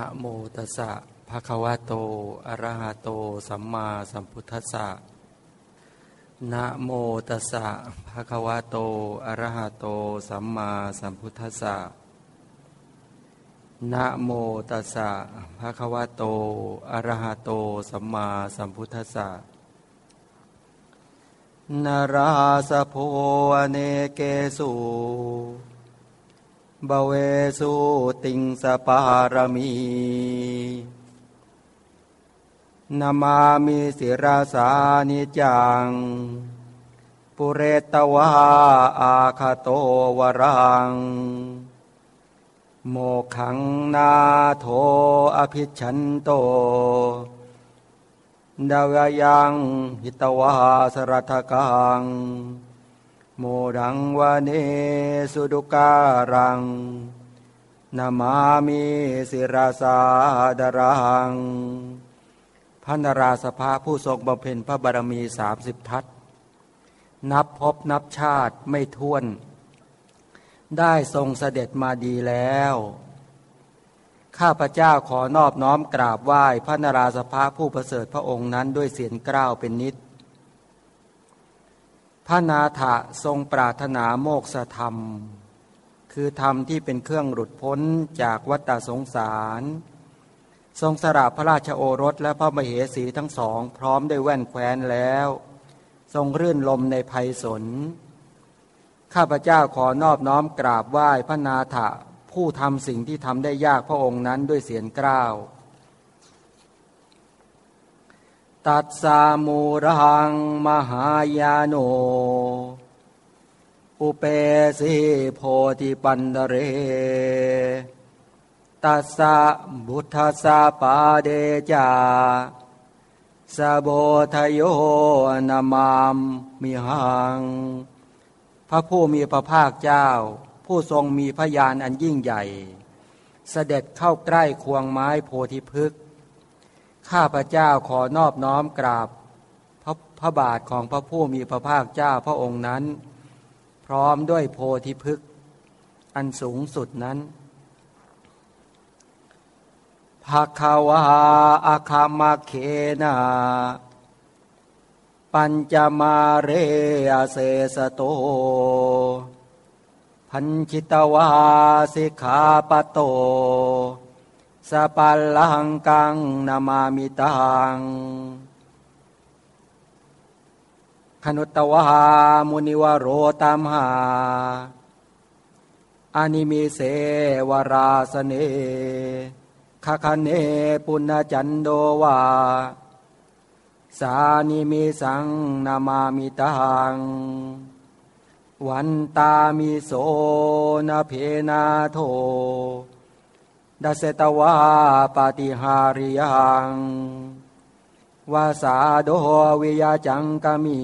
นะโมตัสสะภะคะวะโต อะระหะโต สัมมาสัมพุทธัสสะ นะโมตัสสะภะคะวะโต อะระหะโต สัมมาสัมพุทธัสสะ นะโมตัสสะภะคะวะโต อะระหะโต สัมมาสัมพุทธัสสะนราสโพอเนเกสุ บเวสุติงสปารมีนามามิสิราสานิจัง ปุเรตวาอาคาโตวรัง โมขังนาโทอภิชันโต ดาวยังหิตวาสรัทกัง โมดังวาเนสุดุการังนามามิสิราสาดารังพระนราสภาผู้ทรงบำเพ็ญพระบารมีสามสิบทัศนับพบนับชาติไม่ท้วน ได้ทรงเสด็จมาดีแล้ว ข้าพเจ้าขอนอบน้อมกราบไหว้พระนราสภาผู้ประเสริฐพระองค์นั้นด้วยเสียงกล้าวเป็นนิด พระนาถะทรงปรารถนาโมกษธรรม คือธรรมที่เป็นเครื่องหลุดพ้นจากวัฏสงสาร ทรงสระพระราชโอรสและพระมเหสีทั้งสอง พร้อมได้แว่นแคว้นแล้ว ทรงรื่นลมในภัยสน ข้าพเจ้าขอนอบน้อมกราบไหว้พระนาถะผู้ทำสิ่งที่ทำได้ยากพระองค์นั้นด้วยเสียงกล้าว ตัสสามูรังมหายาโน อุเปสิโพธิปันเร ตัสสะบุทสะปาเดจาสโบทโยนามามมิหัง พระผู้มีพระภาคเจ้า ผู้ทรงมีพยานอันยิ่งใหญ่ เสด็จเข้าใกล้ควงไม้โพธิพฤกษ์ ข้าพระเจ้าขอนอบน้อมกราบพระพระบาทของพระผู้มีพระภาคเจ้าพระองค์นั้น พร้อมด้วยโพธิพฤกษ์อันสูงสุดนั้นภาคาวาอาคามาเคนาปัญจมาเรอเสสโต พันชิตวาสิกขาปโต สปัลลังกังนามามิตังขนุตวหามุนิวโรตามหาอานิมิเสวราสเนคคเนปุณจันโดวา สานิมิสังนามามิตัง วันตามิโสนาเพนาโท ดัสตวาปฏิหาริยังวาสาโดวิยาจังกามี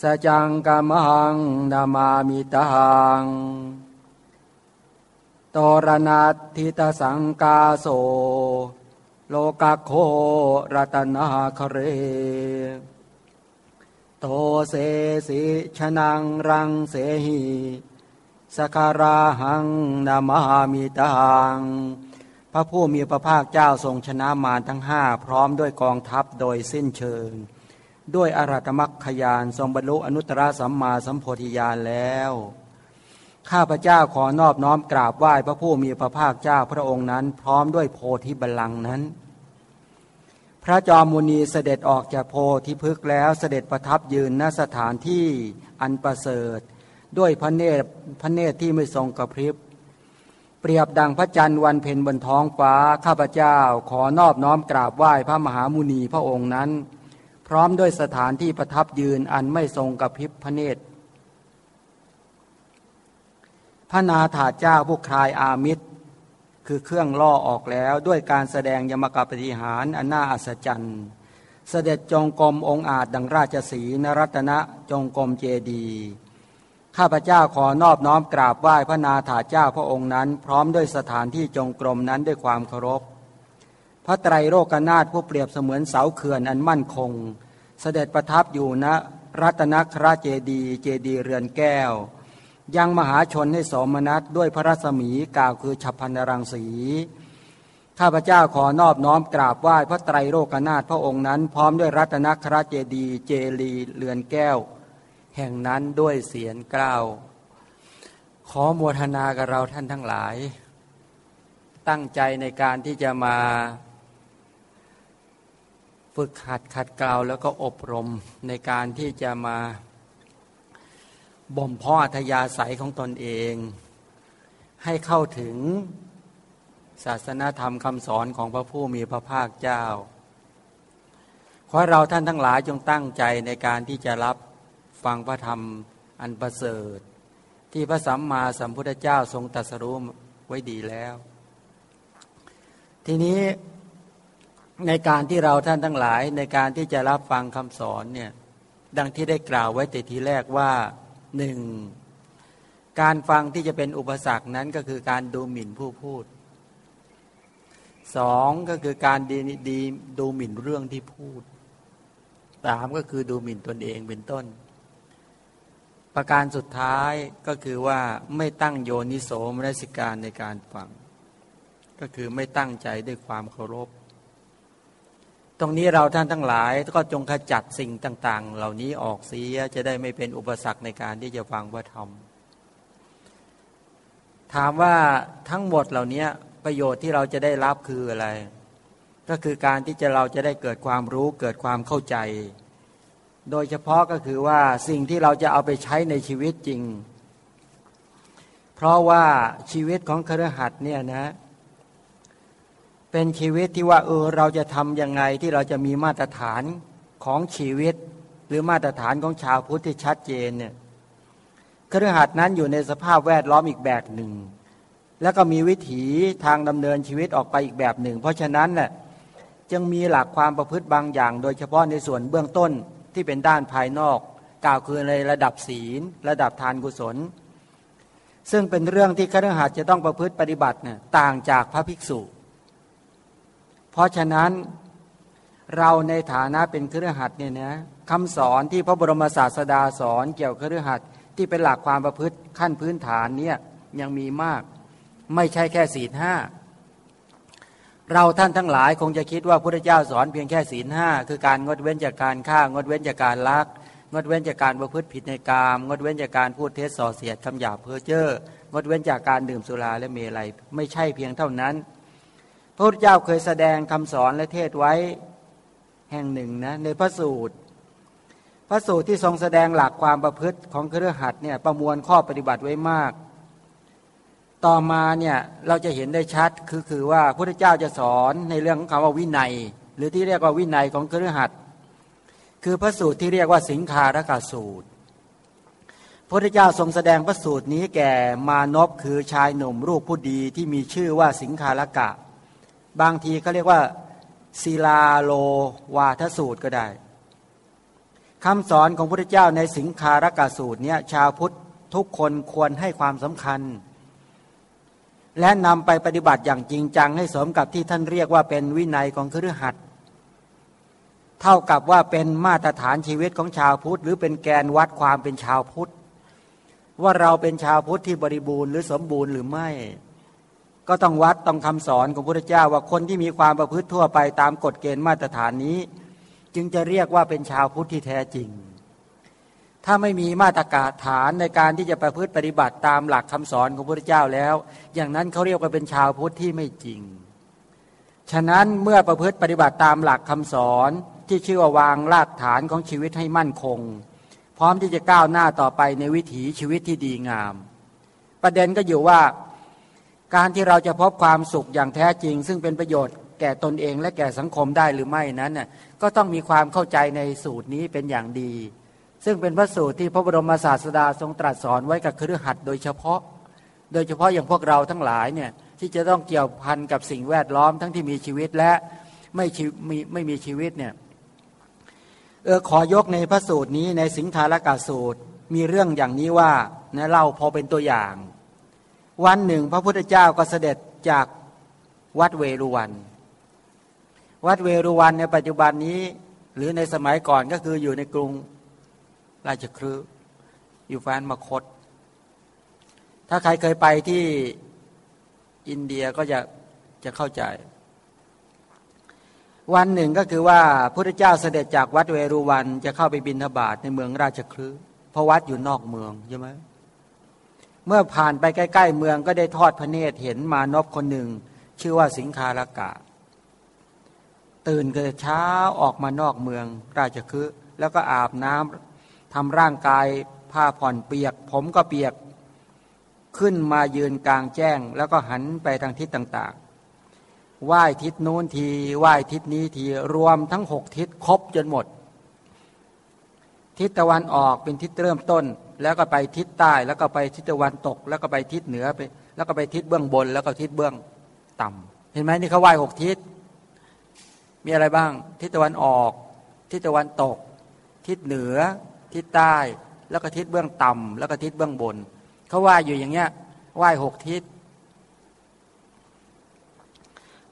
สจังกามังนามามิตังตรนัตทิตสังกาโส โลกโครัตนาคเร โตเสสิชนังรังเสหี สคาราหังนามามิตังพระผู้มีพระภาคเจ้าทรงชนะมารทั้งห้าพร้อมด้วยกองทัพโดยสิ้นเชิง ด้วยอารัตมักขยานทรงบรรลุอนุตตรสัมมาสัมโพธิญาณแล้ว ข้าพเจ้าขอนอบน้อมกราบไหว้พระผู้มีพระภาคเจ้าพระองค์นั้น พร้อมด้วยโพธิบัลลังก์นั้น พระจอมมุนีเสด็จออกจากโพธิพฤกษ์แล้วเสด็จประทับยืนณสถานที่อันประเสริฐ ด้วยพระเนตรพระเนตรที่ไม่ทรงกระพริบ เปรียบดังพระจันทร์วันเพ็ญบนท้องฟ้าข้าพเจ้าขอนอบน้อมกราบไหว้พระมหามุนีพระองค์นั้น พร้อมด้วยสถานที่ประทับยืนอันไม่ทรงกระพริบพระเนตร พระนาถาเจ้าผู้คลายอามิตร คือเครื่องล่อออกแล้วด้วยการแสดงยมกปฏิหารอันน่าอัศจรรย์เสด็จจงกรมองอาจดังราชสีนรัตนะจงกรมเจดี ข้าพเจ้าขอนอบน้อมกราบไหว้พระนาถาเจ้าพระองค์นั้น พร้อมด้วยสถานที่จงกรมนั้นด้วยความเคารพ พระไตรโลกนาถผู้เปรียบเสมือนเสาเขื่อนอันมั่นคง เสด็จประทับอยู่ณรัตนคราเจดีเจดีเรือนแก้ว ยังมหาชนให้สมนัตด้วยพระรัศมีกล่าวคือฉับพันรังสีข้าพเจ้าขอนอบน้อมกราบไหว้พระไตรโลกนาถพระองค์นั้น พร้อมด้วยรัตนคราเจดีเจลีเลือนแก้ว แห่งนั้นด้วยเสียงกล้าว ขอโมทนากับเราท่านทั้งหลาย ตั้งใจในการที่จะมา ฝึกขัดขัดเกลาแล้วก็อบรมในการที่จะมาบ่มเพาะอัธยาศัยของตนเอง ให้เข้าถึงศาสนาธรรมคำสอนของพระผู้มีพระภาคเจ้า ขอเราท่านทั้งหลายจงตั้งใจในการที่จะรับ ฟังพระธรรมอันประเสริฐ ที่พระสัมมาสัมพุทธเจ้าทรงตรัสรู้ไว้ดีแล้ว ทีนี้ในการที่เราท่านทั้งหลายในการที่จะรับฟังคำสอนเนี่ยดังที่ได้กล่าวไว้แต่ทีแรกว่าหนึ่งการฟังที่จะเป็นอุปสรรคนั้นก็คือการดูหมิ่นผู้พูดสองก็คือการดีดีดูหมิ่นเรื่องที่พูดสามก็คือดูหมิ่นตนเองเป็นต้น ประการสุดท้ายก็คือว่าไม่ตั้งโยนิโสมนสิการในการฟัง ก็คือไม่ตั้งใจด้วยความเคารพ ตรงนี้เราท่านทั้งหลายก็จงขจัดสิ่งต่าง ๆ เหล่านี้ออกเสียจะได้ไม่เป็นอุปสรรคในการที่จะฟังพระธรรม ถามว่าทั้งหมดเหล่านี้ประโยชน์ที่เราจะได้รับคืออะไร ก็คือการที่จะเราจะได้เกิดความรู้เกิดความเข้าใจ โดยเฉพาะก็คือว่าสิ่งที่เราจะเอาไปใช้ในชีวิตจริง เพราะว่าชีวิตของครหัสเนี่ยนะ เป็นชีวิตที่ว่าเออเราจะทำยังไงที่เราจะมีมาตรฐานของชีวิต หรือมาตรฐานของชาวพุทธที่ชัดเจนเนี่ยครหัสนั้นอยู่ในสภาพแวดล้อมอีกแบบหนึ่ง แล้วก็มีวิถีทางดำเนินชีวิตออกไปอีกแบบหนึ่ง เพราะฉะนั้นเนี่ยจึงมีหลักความประพฤติบางอย่าง โดยเฉพาะในส่วนเบื้องต้น ที่เป็นด้านภายนอก กล่าวคือในระดับศีล ระดับทานกุศล ซึ่งเป็นเรื่องที่คฤหัสถ์จะต้องประพฤติปฏิบัติเนี่ยต่างจากพระภิกษุ เพราะฉะนั้นเราในฐานะเป็นคฤหัสถ์เนี่ยนะคำสอนที่พระบรมศาสดาสอนเกี่ยวกับคฤหัสถ์ที่เป็นหลักความประพฤติขั้นพื้นฐานเนี่ยยังมีมาก ไม่ใช่แค่ศีลห้า เราท่านทั้งหลายคงจะคิดว่าพระเจ้าสอนเพียงแค่ศีลห้าคือการงดเว้นจากการฆ่างดเว้นจากการลัก งดเว้นจากการประพฤติผิดในกาม งดเว้นจากการพูดเท็จส่อเสียดคำหยาบเพ้อเจ้องดเว้นจากการดื่มสุราและเมลัยไม่ใช่เพียงเท่านั้น พระพุทธเจ้าเคยแสดงคำสอนและเทศไว้แห่งหนึ่งนะในพระสูตร พระสูตรที่ทรงแสดงหลักความประพฤติของเครือขัดเนี่ยประมวลข้อปฏิบัติไว้มาก ต่อมาเนี่ยเราจะเห็นได้ชัดคือคือว่าพระพุทธเจ้าจะสอนในเรื่องของคำว่าวินัย หรือที่เรียกว่าวินัยของเครือขัดคือพระสูตรที่เรียกว่าสิงคารกาสูตรพระพุทธเจ้าทรงแสดงพระสูตรนี้แก่มานพคือชายหนุ่มรูปผู้ดีที่มีชื่อว่าสิงคารกะ บางทีเขาเรียกว่าศิลาโลวาทสูตรก็ได้คำสอนของพระพุทธเจ้าในสิงคารกาสูตรเนี่ยชาวพุทธทุกคนควรให้ความสำคัญ และนำไปปฏิบัติอย่างจริงจังให้สมกับที่ท่านเรียกว่าเป็นวินัยของครือหัดเท่ากับว่าเป็นมาตรฐานชีวิตของชาวพุทธ หรือเป็นแกนวัดความเป็นชาวพุทธ ว่าเราเป็นชาวพุทธที่บริบูรณ์หรือสมบูรณ์หรือไม่ ก็ต้องวัดต้องคำสอนของพระพุทธเจ้าว่าคนที่มีความประพฤติทั่วไปตามกฎเกณฑ์มาตรฐานนี้ จึงจะเรียกว่าเป็นชาวพุทธที่แท้จริง ถ้าไม่มีมาตรการฐานในการที่จะประพฤติปฏิบัติตามหลักคำสอนของพระพุทธเจ้าแล้ว อย่างนั้นเขาเรียกว่าเป็นชาวพุทธที่ไม่จริง ฉะนั้นเมื่อประพฤติปฏิบัติตามหลักคำสอนที่ชื่อว่าวางรากฐานของชีวิตให้มั่นคง พร้อมที่จะก้าวหน้าต่อไปในวิถีชีวิตที่ดีงาม ประเด็นก็อยู่ว่า การที่เราจะพบความสุขอย่างแท้จริง ซึ่งเป็นประโยชน์แก่ตนเองและแก่สังคมได้หรือไม่นั้นน่ก็ต้องมีความเข้าใจในสูตรนี้เป็นอย่างดี ซึ่งเป็นพระสูตรที่พระบรมศาสดาทรงตรัสสอนไว้กับครือขัดโดยเฉพาะ โดยเฉพาะอย่างพวกเราทั้งหลายเนี่ยที่จะต้องเกี่ยวพันกับสิ่งแวดล้อมทั้งที่มีชีวิตและไม่มีไม่มีชีวิตเนี่ยเออขอยกในพระสูตรนี้ในสิงคารกาสูตรมีเรื่องอย่างนี้ว่านะเล่าพอเป็นตัวอย่าง วันหนึ่งพระพุทธเจ้าก็เสด็จจากวัดเวรุวัน วัดเวรุวันในปัจจุบันนี้หรือในสมัยก่อนก็คืออยู่ในกรุง ราชครือยู่แฟนมคต ถ้าใครเคยไปที่อินเดียก็จะจะเข้าใจ วันหนึ่งก็คือว่าพระเจ้าเสด็จจากวัดเวรุวันจะเข้าไปบินทบาทในเมืองราชคลือเพราะวัดอยู่นอกเมืองใช่ไหมเมื่อผ่านไปใกล้ ๆ เมืองก็ได้ทอดพระเนตรเห็นมานพคนหนึ่ง ชื่อว่าสิงคารกะ ตื่นกันเช้าออกมานอกเมือง ราชคลือแล้วก็อาบน้ำ ทำร่างกายผ้าผ่อนเปียก ผมก็เปียก ขึ้นมายืนกลางแจ้ง แล้วก็หันไปทางทิศต่างๆไหว้ทิศนู้นทีไหว้ทิศนี้ทีรวมทั้งหกทิศครบจนหมด ทิศตะวันออกเป็นทิศเริ่มต้น แล้วก็ไปทิศใต้ แล้วก็ไปทิศตะวันตก แล้วก็ไปทิศเหนือไป แล้วก็ไปทิศเบื้องบน แล้วก็ทิศเบื้องต่ำเห็นไหมนี่เขาไหว้หกทิศมีอะไรบ้าง ทิศตะวันออก ทิศตะวันตก ทิศเหนือ ทิศใต้ แล้วก็ทิศเบื้องต่ำแล้วก็ทิศเบื้องบนเขาไหว้อยู่อย่างเงี้ยไหว้หกทิศ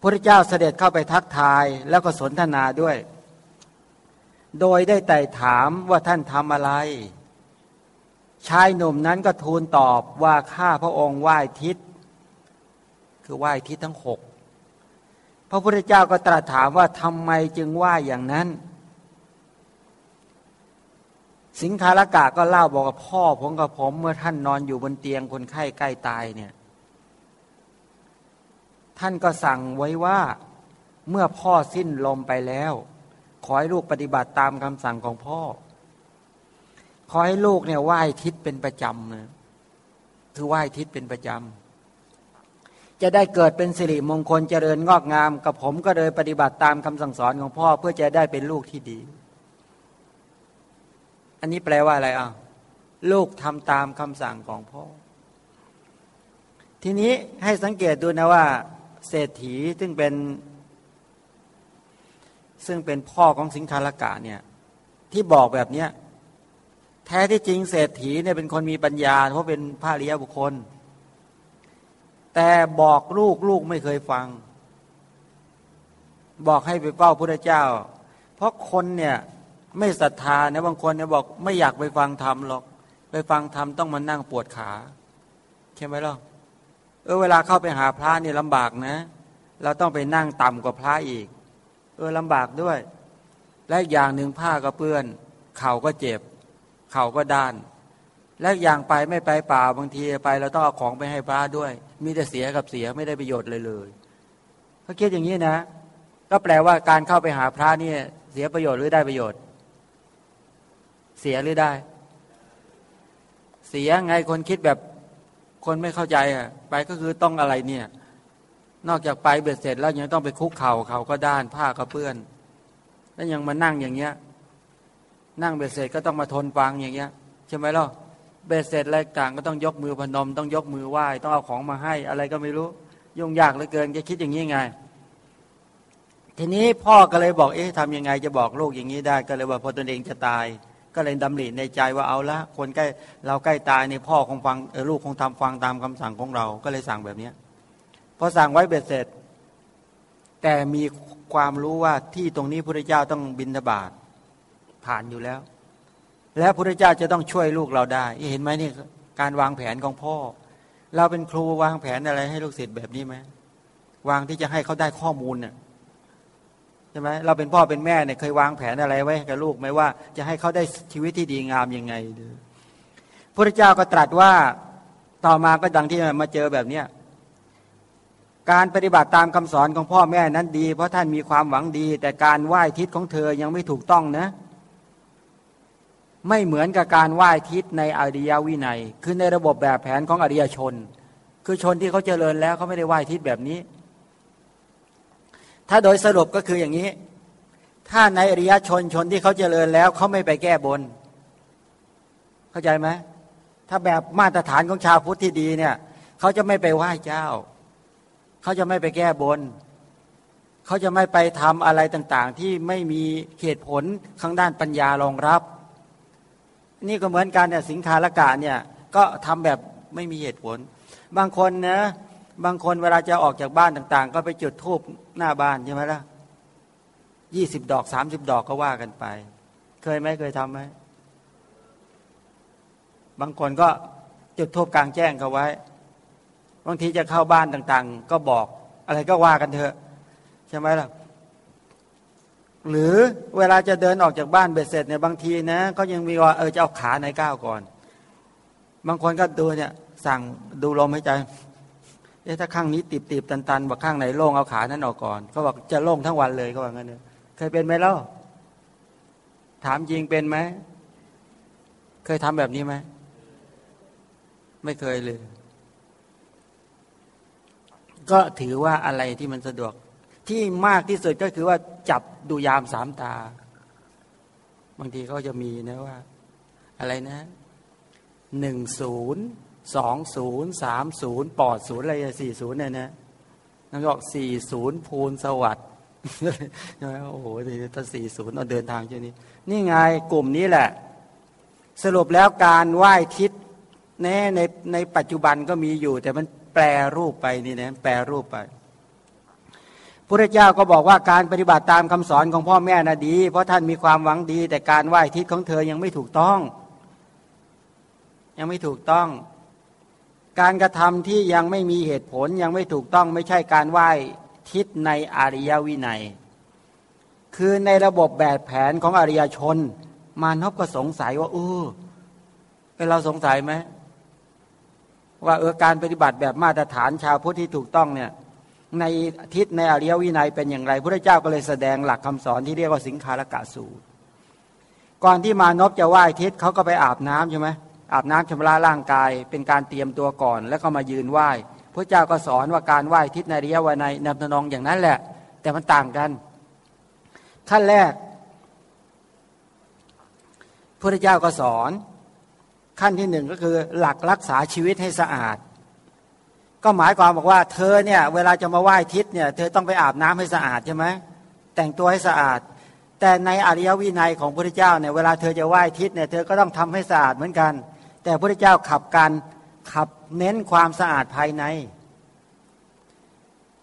พระเจ้าเสด็จเข้าไปทักทายแล้วก็สนทนาด้วย โดยได้ไต่ถามว่าท่านทำอะไร ชายหนุ่มนั้นก็ทูลตอบว่าข้าพระองค์ไหว้ทิศ คือไหว้ทิศทั้งหกพระพุทธเจ้าก็ตรัสถามว่าทำไมจึงไหว้อย่างนั้น สิงคารกะก็เล่าบอกกับพ่อผมกับผมเมื่อท่านนอนอยู่บนเตียงคนไข้ใกล้ตายเนี่ย ท่านก็สั่งไว้ว่าเมื่อพ่อสิ้นลมไปแล้ว ขอให้ลูกปฏิบัติตามคำสั่งของพ่อ ขอให้ลูกเนี่ยไหว้ทิศเป็นประจำนะคือไหว้ทิศเป็นประจำจะได้เกิดเป็นสิริมงคลเจริญงอกงาม กับผมก็เลยปฏิบัติตามคำสั่งสอนของพ่อเพื่อจะได้เป็นลูกที่ดี อันนี้แปลว่าอะไรอะลูกทำตามคำสั่งของพ่อ ทีนี้ให้สังเกตดูนะว่า เศรษฐีซึ่งเป็น ซึ่งเป็นพ่อของสิงคารกะเนี่ย ที่บอกแบบเนี้ยแท้ที่จริงเศรษฐีเนี่ยเป็นคนมีปัญญา เพราะเป็นพระริยบุคคล แต่บอกลูกลูกไม่เคยฟัง บอกให้ไปเฝ้าพระเจ้า เพราะคนเนี่ย ไม่ศรัทธาเนี่ยบางคนเนี่ยบอกไม่อยากไปฟังธรรมหรอก ไปฟังธรรมต้องมานั่งปวดขาใช่ไหมล่ะเออเวลาเข้าไปหาพระนี่ลำบากนะ เราต้องไปนั่งต่ำกว่าพระอีก เออลำบากด้วย และอย่างหนึ่งผ้าก็เปื้อน เข่าก็เจ็บ เข่าก็ด้าน และอย่างไปไม่ไปป่าบางทีไป เราต้องเอาของไปให้พระด้วย มีแต่เสียกับเสียไม่ได้ประโยชน์เลยเลยเขาคิดอย่างนี้นะ ก็แปลว่าการเข้าไปหาพระนี่เสียประโยชน์หรือได้ประโยชน์ เสียหรือได้ เสียไงคนคิดแบบคนไม่เข้าใจอะ ไปก็คือต้องอะไรเนี่ย นอกจากไปเบ็ดเสร็จแล้วยังต้องไปคุกเข่าเขาก็ด้านผ้าก็เปื้อน แล้วยังมานั่งอย่างเงี้ย นั่งเบ็ดเสร็จก็ต้องมาทนฟังอย่างเงี้ยใช่ไหมล่ะเบ็ดเสร็จอะไรต่างก็ต้องยกมือพนม ต้องยกมือไหว้ต้องเอาของมาให้ อะไรก็ไม่รู้ ยุ่งยากเหลือเกินจะคิดอย่างนี้ไง ทีนี้พ่อก็เลยบอกเอ๊ะทำยังไงจะบอกลูกอย่างนี้ได้ก็เลยว่าพอตนเองจะตาย ก็เลยดำริในใจว่าเอาละคนใกล้เราใกล้ตายในพ่อคงฟังลูกคงทำฟังตามคำสั่งของเราก็เลยสั่งแบบเนี้ยพอสั่งไว้เบ็ดเสร็จ แต่มีความรู้ว่าที่ตรงนี้พระเจ้าต้องบินทบาทผ่านอยู่แล้ว แล้วพระเจ้าจะต้องช่วยลูกเราได้ เห็นไหมนี่การวางแผนของพ่อ เราเป็นครูวางแผนอะไรให้ลูกศิษย์แบบนี้ไหมวางที่จะให้เขาได้ข้อมูลเนี่ย ใช่ไหมเราเป็นพ่อเป็นแม่เนี่ยเคยวางแผนอะไรไว้กับลูกไหมว่า จะให้เขาได้ชีวิตที่ดีงามยังไงพระเจ้าก็ตรัสว่าต่อมาก็ดังที่มาเจอแบบเนี้ยการปฏิบัติตามคำสอนของพ่อแม่นั้นดี เพราะท่านมีความหวังดี แต่การไหว้ทิศของเธอยังไม่ถูกต้องนะ ไม่เหมือนกับการไหว้ทิศในอริยวินัย คือในระบบแบบแผนของอริยชน คือชนที่เขาเจริญแล้วเขาไม่ได้ไหว้ทิศแบบนี้ ถ้าโดยสรุปก็คืออย่างนี้ ถ้าในอริยชนชนที่เขาเจริญแล้วเขาไม่ไปแก้บน เข้าใจไหมถ้าแบบมาตรฐานของชาวพุทธที่ดีเนี่ยเขาจะไม่ไปไหว้เจ้า เขาจะไม่ไปแก้บน เขาจะไม่ไปทำอะไรต่าง ๆ ที่ไม่มีเหตุผลข้างด้านปัญญารองรับ นี่ก็เหมือนกันเนี่ยสิงคาลกะเนี่ยก็ทำแบบไม่มีเหตุผล บางคนนะ บางคนเวลาจะออกจากบ้านต่าง ๆ ก็ไปจุดธูปหน้าบ้านใช่ไหมล่ะยี่สิบดอกสามสิบดอกก็ว่ากันไป เคยไหมเคยทำไหมบางคนก็จุดธูปกลางแจ้งเขาไว้ บางทีจะเข้าบ้านต่าง ๆ ก็บอกอะไรก็ว่ากันเถอะ ใช่ไหมล่ะ หรือเวลาจะเดินออกจากบ้านเบ็ดเสร็จเนี่ยบางทีนะก็ยังมีว่าเออจะเอาขาไหนก้าวก่อน บางคนก็ดูเนี่ย สั่งดูลมหายใจ เอ๊ะถ้าข้างนี้ติบติบตันตันบอกข้างไหนโล่งเอาขานั้นออกก่อนเขาบอกจะโล่งทั้งวันเลยเขาบอกงั้นเนี่ยเคยเป็นไหมเล่าถามจริงเป็นไหมเคยทำแบบนี้ไหมไม่เคยเลย ก็ถือว่าอะไรที่มันสะดวก ที่มากที่สุดก็คือว่าจับดูยามสามตา บางทีเขาจะมีนะว่า อะไรนะหนึ่งศูนย์ สองศูนย์สามศูนย์ปอดศูนย์อะไรสี่ศูนย์เนี่ยนะนั่นก็สี่ศูนย์ภูลสวัสดิ์โอ้โหถ้าสี่ศูนย์เราเดินทางเช่นนี้ นี่ไงกลุ่มนี้แหละ สรุปแล้วการไหว้ทิศแน่ในในปัจจุบันก็มีอยู่ แต่มันแปรรูปไปนี่นะแปรรูปไปพระเจ้าก็บอกว่าการปฏิบัติตามคำสอนของพ่อแม่น่ะดี เพราะท่านมีความหวังดี แต่การไหว้ทิศของเธอยังไม่ถูกต้อง ยังไม่ถูกต้อง การกระทำที่ยังไม่มีเหตุผลยังไม่ถูกต้องไม่ใช่การไหว้ทิศในอริยวินัย คือในระบบแบบแผนของอริยชน มานพก็สงสัยว่าเออเป็นเราสงสัยไหมว่าเออการปฏิบัติแบบมาตรฐานชาวพุทธที่ถูกต้องเนี่ยในทิศในอริยวินัยเป็นอย่างไรพระเจ้าก็เลยแสดงหลักคำสอนที่เรียกว่าสิงคารกะสูตร ก่อนที่มานพจะไหว้ทิศเขาก็ไปอาบน้ำใช่ไหม อาบน้ำชำระร่างกาย เป็นการเตรียมตัวก่อน แล้วก็มายืนไหว้พระเจ้าก็สอนว่าการไหว้ทิศในริยวินัยนำนองอย่างนั้นแหละ แต่มันต่างกัน ขั้นแรกพระเจ้าก็สอน ขั้นที่หนึ่งก็คือหลักรักษาชีวิตให้สะอาด ก็หมายความบอกว่า เธอเนี่ยเวลาจะมาไหว้ทิศเนี่ย เธอต้องไปอาบน้ำให้สะอาดใช่ไหมแต่งตัวให้สะอาด แต่ในอริยวินัยของพระเจ้าเนี่ยเวลาเธอจะไหว้ทิศเนี่ยเธอก็ต้องทำให้สะอาดเหมือนกัน แต่พระเจ้าขับการขับเน้นความสะอาดภายใน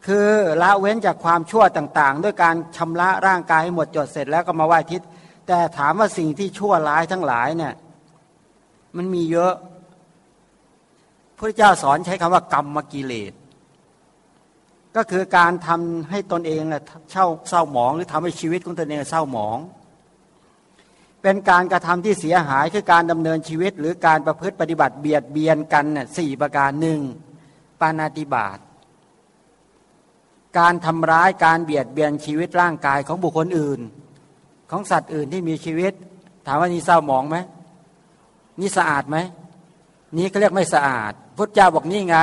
คือละเว้นจากความชั่วต่างๆ ด้วยการชำระร่างกายให้หมดจดเสร็จแล้วก็มาไหว้ทิศแต่ถามว่าสิ่งที่ชั่วร้ายทั้งหลายเนี่ยมันมีเยอะพระเจ้าสอนใช้คำว่ากรรมมกิเลสก็คือการทำให้ตนเองเช่าเศร้าหมอง หรือทำให้ชีวิตของตนเองเศร้าหมอง เป็นการกระทำที่เสียหายคือการดำเนินชีวิต หรือการประพฤติปฏิบัติเบียดเบียนกันน่สี่ประการหนึ่งปานาติบาตการทำร้ายการเบียดเบียนชีวิตร่างกายของบุคคลอื่น ของสัตว์อื่นที่มีชีวิต ถามว่านี่เศร้าหมองไหมนี่สะอาดไหมนี่เขาเรียกไม่สะอาด พุทธเจ้าบอกนี่ไง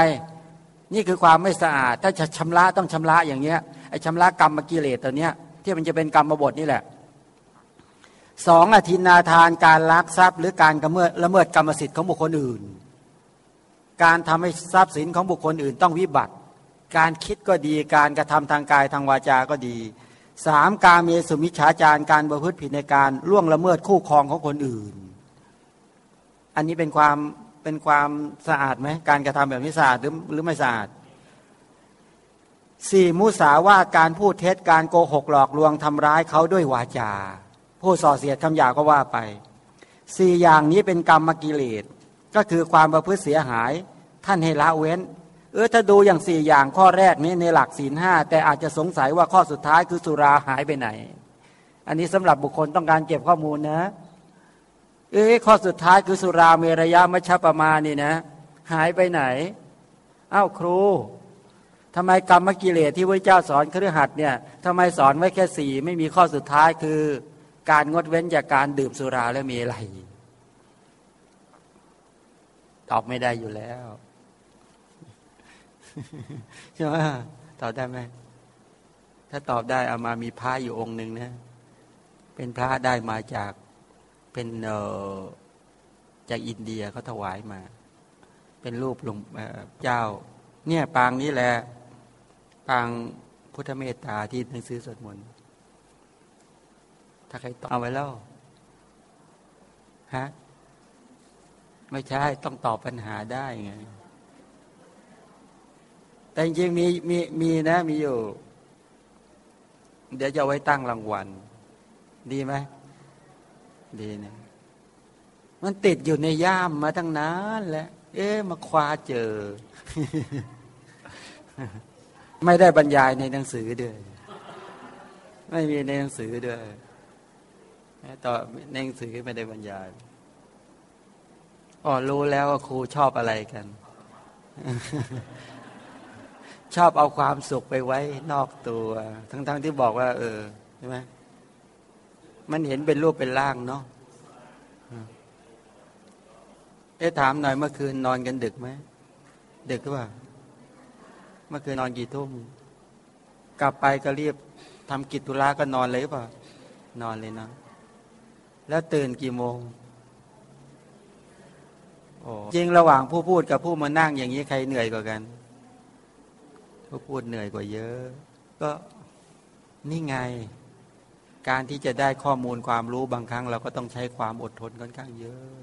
นี่คือความไม่สะอาด ถ้าจะชำระต้องชำระอย่างเงี้ยไอ้ชำระกรรมกิเลสตัวเนี้ยที่มันจะเป็นกรรมบทนี่แหละ สองอธินาทานการลักทรัพย์ หรือการกระเมิดละเมิดกรรมสิทธิ์ของบุคคลอื่น การทำให้ทรัพย์สินของบุคคลอื่นต้องวิบัติ การคิดก็ดีการกระทำทางกายทางวาจาก็ดีสามการเมสุมิชฌาจารการประพฤติผิดในการล่วงละเมิดคู่ครองของคนอื่น อันนี้เป็นความเป็นความสะอาดไหมการกระทำแบบนี้สะอาดหรือหรือไม่สะอาดสี่มุสาว่าการพูดเท็จการโกหกหลอกลวงทำร้ายเขาด้วยวาจา ผู้ส่อเสียดคำหยาก็ว่าไปสี่อย่างนี้เป็นกรรมกิเลสก็คือความประพฤติเสียหาย ท่านให้ละเว้น เออถ้าดูอย่างสี่อย่างข้อแรกนี้ในหลักศีลห้าแต่อาจจะสงสัยว่าข้อสุดท้ายคือสุราหายไปไหน อันนี้สำหรับบุคคลต้องการเก็บข้อมูลนะ เอ้ข้อสุดท้ายคือสุราเมรยามัชปมานี่นะ หายไปไหนอ้าวครูทำไมกรรมกิเลสที่พระเจ้าสอนครือหัดเนี่ยทำไมสอนไว้แค่สี่ไม่มีข้อสุดท้ายคือ การงดเว้นจากการดื่มสุราและมีอะไร ตอบไม่ได้อยู่แล้วใช่ไหมตอบได้ไหมถ้าตอบได้เอามามีพระอยู่องค์หนึ่งนะเป็นพระได้มาจากเป็นเออจากอินเดียเขาถวายมา เป็นรูปหลวงเจ้า เนี่ยปางนี้แหละ ปางพุทธเมตตาที่หนังสือสวดมนต์ ใครต้องเอาไว้แล้วฮะไม่ใช่ต้องตอบปัญหาได้ไงแต่จริงมีมีมีนะมีอยู่ เดี๋ยวจะไว้ตั้งรางวัล ดีไหมดีนะมันติดอยู่ในย่ามมาตั้งนานแล้วเอ๊ะมาคว้าเจอ ไม่ได้บรรยายในหนังสือด้วย ไม่มีในหนังสือด้วย ต่อในหนังสือไม่ได้บรรยายอ๋อรู้แล้วว่าครูชอบอะไรกัน ชอบเอาความสุขไปไว้นอกตัว ทั้งๆทที่บอกว่า เออใช่ไหมมันเห็นเป็นรูปเป็นร่างเนาะเอ๊ะถามหน่อยเมื่อคืนนอนกันดึกไหมดึกหรือเปล่าเมื่อคืนนอนกี่ทุ่มกลับไปก็รีบทำกิจธุระก็นอนเลยหรือเปล่านอนเลยนะ แล้วตื่นกี่โมงจริงระหว่างผู้พูดกับผู้มานั่งอย่างนี้ใครเหนื่อยกว่ากัน ผู้พูดเหนื่อยกว่าเยอะ ก็นี่ไง การที่จะได้ข้อมูลความรู้บางครั้ง เราก็ต้องใช้ความอดทนค่อนข้างเยอะ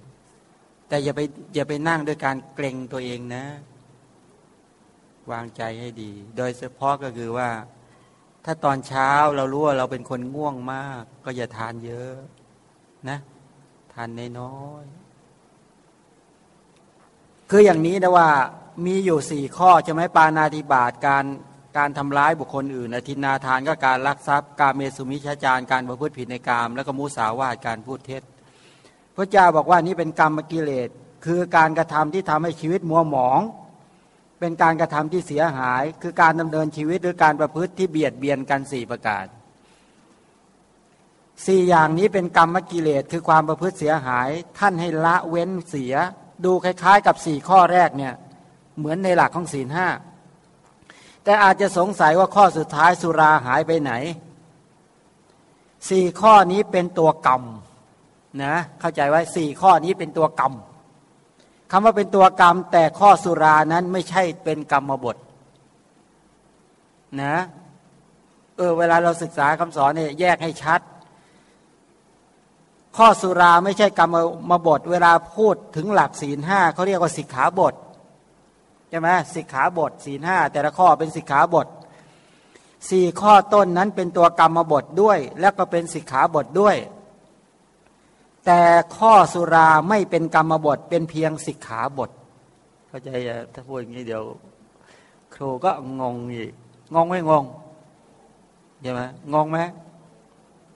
แต่อย่าไปอย่าไปนั่งด้วยการเกรงตัวเองนะ วางใจให้ดี โดยเฉพาะก็คือว่า ถ้าตอนเช้าเรารู้ว่าเราเป็นคนง่วงมาก ก็อย่าทานเยอะ นะทานในน้อยคืออย่างนี้นะว่ามีอยู่สี่ข้อใช่ไหมปานาธิบาตการการทำร้ายบุคคลอื่นอธินาทานก็การลักทรัพย์ การเมสุมิชาจารการประพฤติผิดในกาม แล้วก็มุสาวาทการพูดเท็จ พระเจ้าบอกว่านี่เป็นกรรมกิเลสคือการกระทำที่ทำให้ชีวิตมัวหมอง เป็นการกระทำที่เสียหาย คือการดำเนินชีวิตหรือการประพฤติที่เบียดเบียนกันสี่ประการ สี่อย่างนี้เป็นกรรมกิเลสคือความประพฤติเสียหาย ท่านให้ละเว้นเสีย ดูคล้าย ๆ กับสี่ข้อแรกเนี่ยเหมือนในหลักของศีลห้าแต่อาจจะสงสัยว่าข้อสุดท้ายสุราหายไปไหนสี่ข้อนี้เป็นตัวกรรมนะเข้าใจไว้สี่ข้อนี้เป็นตัวกรรมคำว่าเป็นตัวกรรม แต่ข้อสุรานั้นไม่ใช่เป็นกรรมบทนะเออเวลาเราศึกษาคำสอนเนี่ยแยกให้ชัด ข้อสุราไม่ใช่กรรมมาบท เวลาพูดถึงหลักศีลห้าเขาเรียกว่าสิกขาบทใช่ไหมสิกขาบทศีลห้าแต่ละข้อเป็นสิกขาบทสี่ข้อต้นนั้นเป็นตัวกรรมบทด้วย แล้วก็เป็นสิกขาบทด้วย แต่ข้อสุราไม่เป็นกรรมบทเป็นเพียงสิกขาบท เข้าใจถ้าพูดอย่างนี้เดี๋ยว ครูก็งงอีกงงไม่งงใช่ไหมงงไหม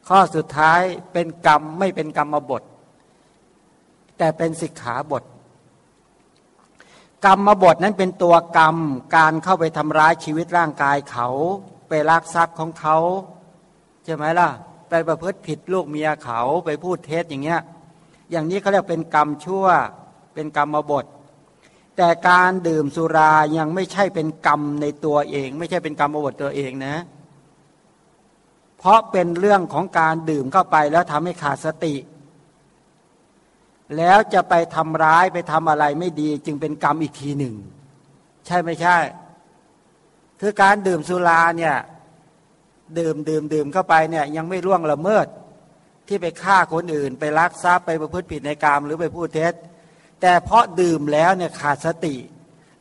ข้อสุดท้ายเป็นกรรมไม่เป็นกรรมบท แต่เป็นสิกขาบท กรรมบทนั้นเป็นตัวกรรมการเข้าไปทำร้ายชีวิตร่างกายเขา ไปลักทรัพย์ของเขาใช่ไหมล่ะ ไปประพฤติผิดลูกเมียเขาไปพูดเท็จอย่างเงี้ยอย่างนี้เขาเรียกเป็นกรรมชั่วเป็นกรรมบท แต่การดื่มสุรายังไม่ใช่เป็นกรรมในตัวเอง ไม่ใช่เป็นกรรมบทตัวเองนะเราะเป็นเรื่องของการดื่มเข้าไปแล้วทำให้ขาดสติ แล้วจะไปทำร้ายไปทำอะไรไม่ดี จึงเป็นกรรมอีกทีหนึ่ง ใช่ไม่ใช่ คือการดื่มสุราเนี่ยดื่มดื่มดื่มเข้าไปเนี่ยยังไม่ร่วงละเมิด ที่ไปฆ่าคนอื่น ไปลักทรัพย์ไปประพฤติผิดในกรรมหรือไปพูดเท็จ แต่เพราะดื่มแล้วเนี่ยขาดสติ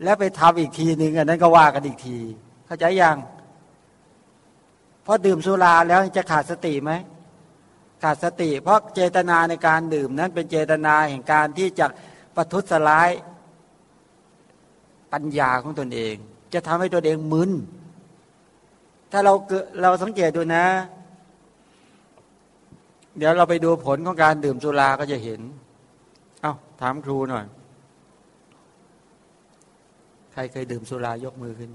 แล้วไปทำอีกทีหนึ่งอันนั้นก็ว่ากันอีกที เข้าใจยัง พราะดื่มสุราแล้วจะขาดสติไหมขาดสติ เพราะเจตนาในการดื่มนั้นเป็นเจตนาแห่งการที่จะประทุษร้ายปัญญาของตนเอง จะทำให้ตัวเองมึนถ้าเราเราสังเกตดูนะ เดี๋ยวเราไปดูผลของการดื่มสุราก็จะเห็น เอา้าถามครูหน่อย ใครเคยดื่มสุรายกมือขึ้น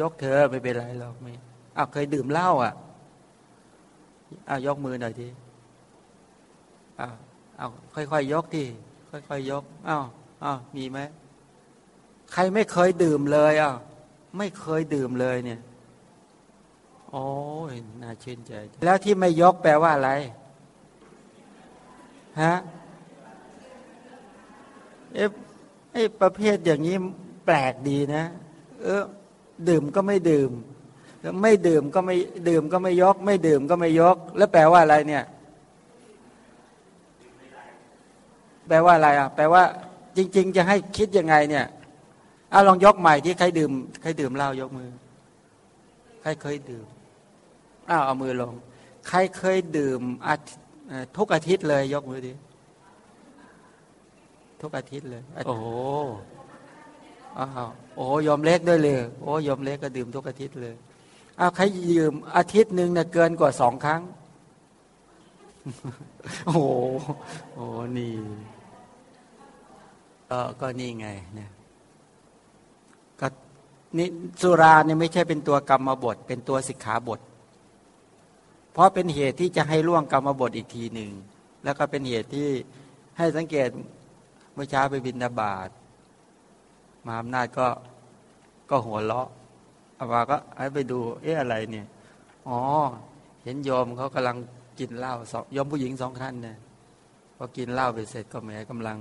ยกเธอไม่เป็นไรหรอกไม่อ้าวเคยดื่มเหล้าอะอ้าวยกมือหน่อยทีอ้าวอ้าวค่อยๆยกทีค่อยๆยกอ้าวอ้าวมีไหมใครไม่เคยดื่มเลยอะไม่เคยดื่มเลยเนี่ยโอ้ยน่าชื่นใจ แล้วที่ไม่ยกแปลว่าอะไรฮะเอ๊ะไอ้ประเภทอย่างนี้แปลกดีนะ เออ ดื่มก็ไม่ดื่ม ไม่ดื่มก็ไม่ดื่มก็ไม่ยก ไม่ดื่มก็ไม่ยก แล้วแปลว่าอะไรเนี่ย แปลว่าอะไรอะ แปลว่า จริง ๆ จะให้คิดยังไงเนี่ยเอาลองยกใหม่ที่ใครดื่มใครดื่มเหล้ายกมือ ใครเคยดื่มอ้าวเอามือลง ใครเคยดื่มทุกอาทิตย์เลย ยกมือดิทุกอาทิตย์เลย โอ้ อ้าวโอ้ยอมเล็กด้วยเลย โอ้ยอมเล็กก็ดื่มทุกอาทิตย์เลยอ้าวใครยืมอาทิตย์หนึ่งเนี่ยเกินกว่าสองครั้ง โอ้โหโอ้นี่ก็ก็นี่ไงเนี่ยก็นี่สุราเนี่ยไม่ใช่เป็นตัวกรรมบท เป็นตัวสิกขาบท เพราะเป็นเหตุที่จะให้ล่วงกรรมบทอีกทีหนึ่ง แล้วก็เป็นเหตุที่ให้สังเกตเมื่อเช้าไปบินนาบาต มาอำนาจก็ก็หัวเราะอาวาก็ให้ไปดู เอ๊ะอะไรเนี่ย อ๋อ เห็นโยมเขากำลังกินเหล้าสองยมผู้หญิงสองท่านเนี่ยพอกินเหล้าไปเสร็จก็แหมกำลัง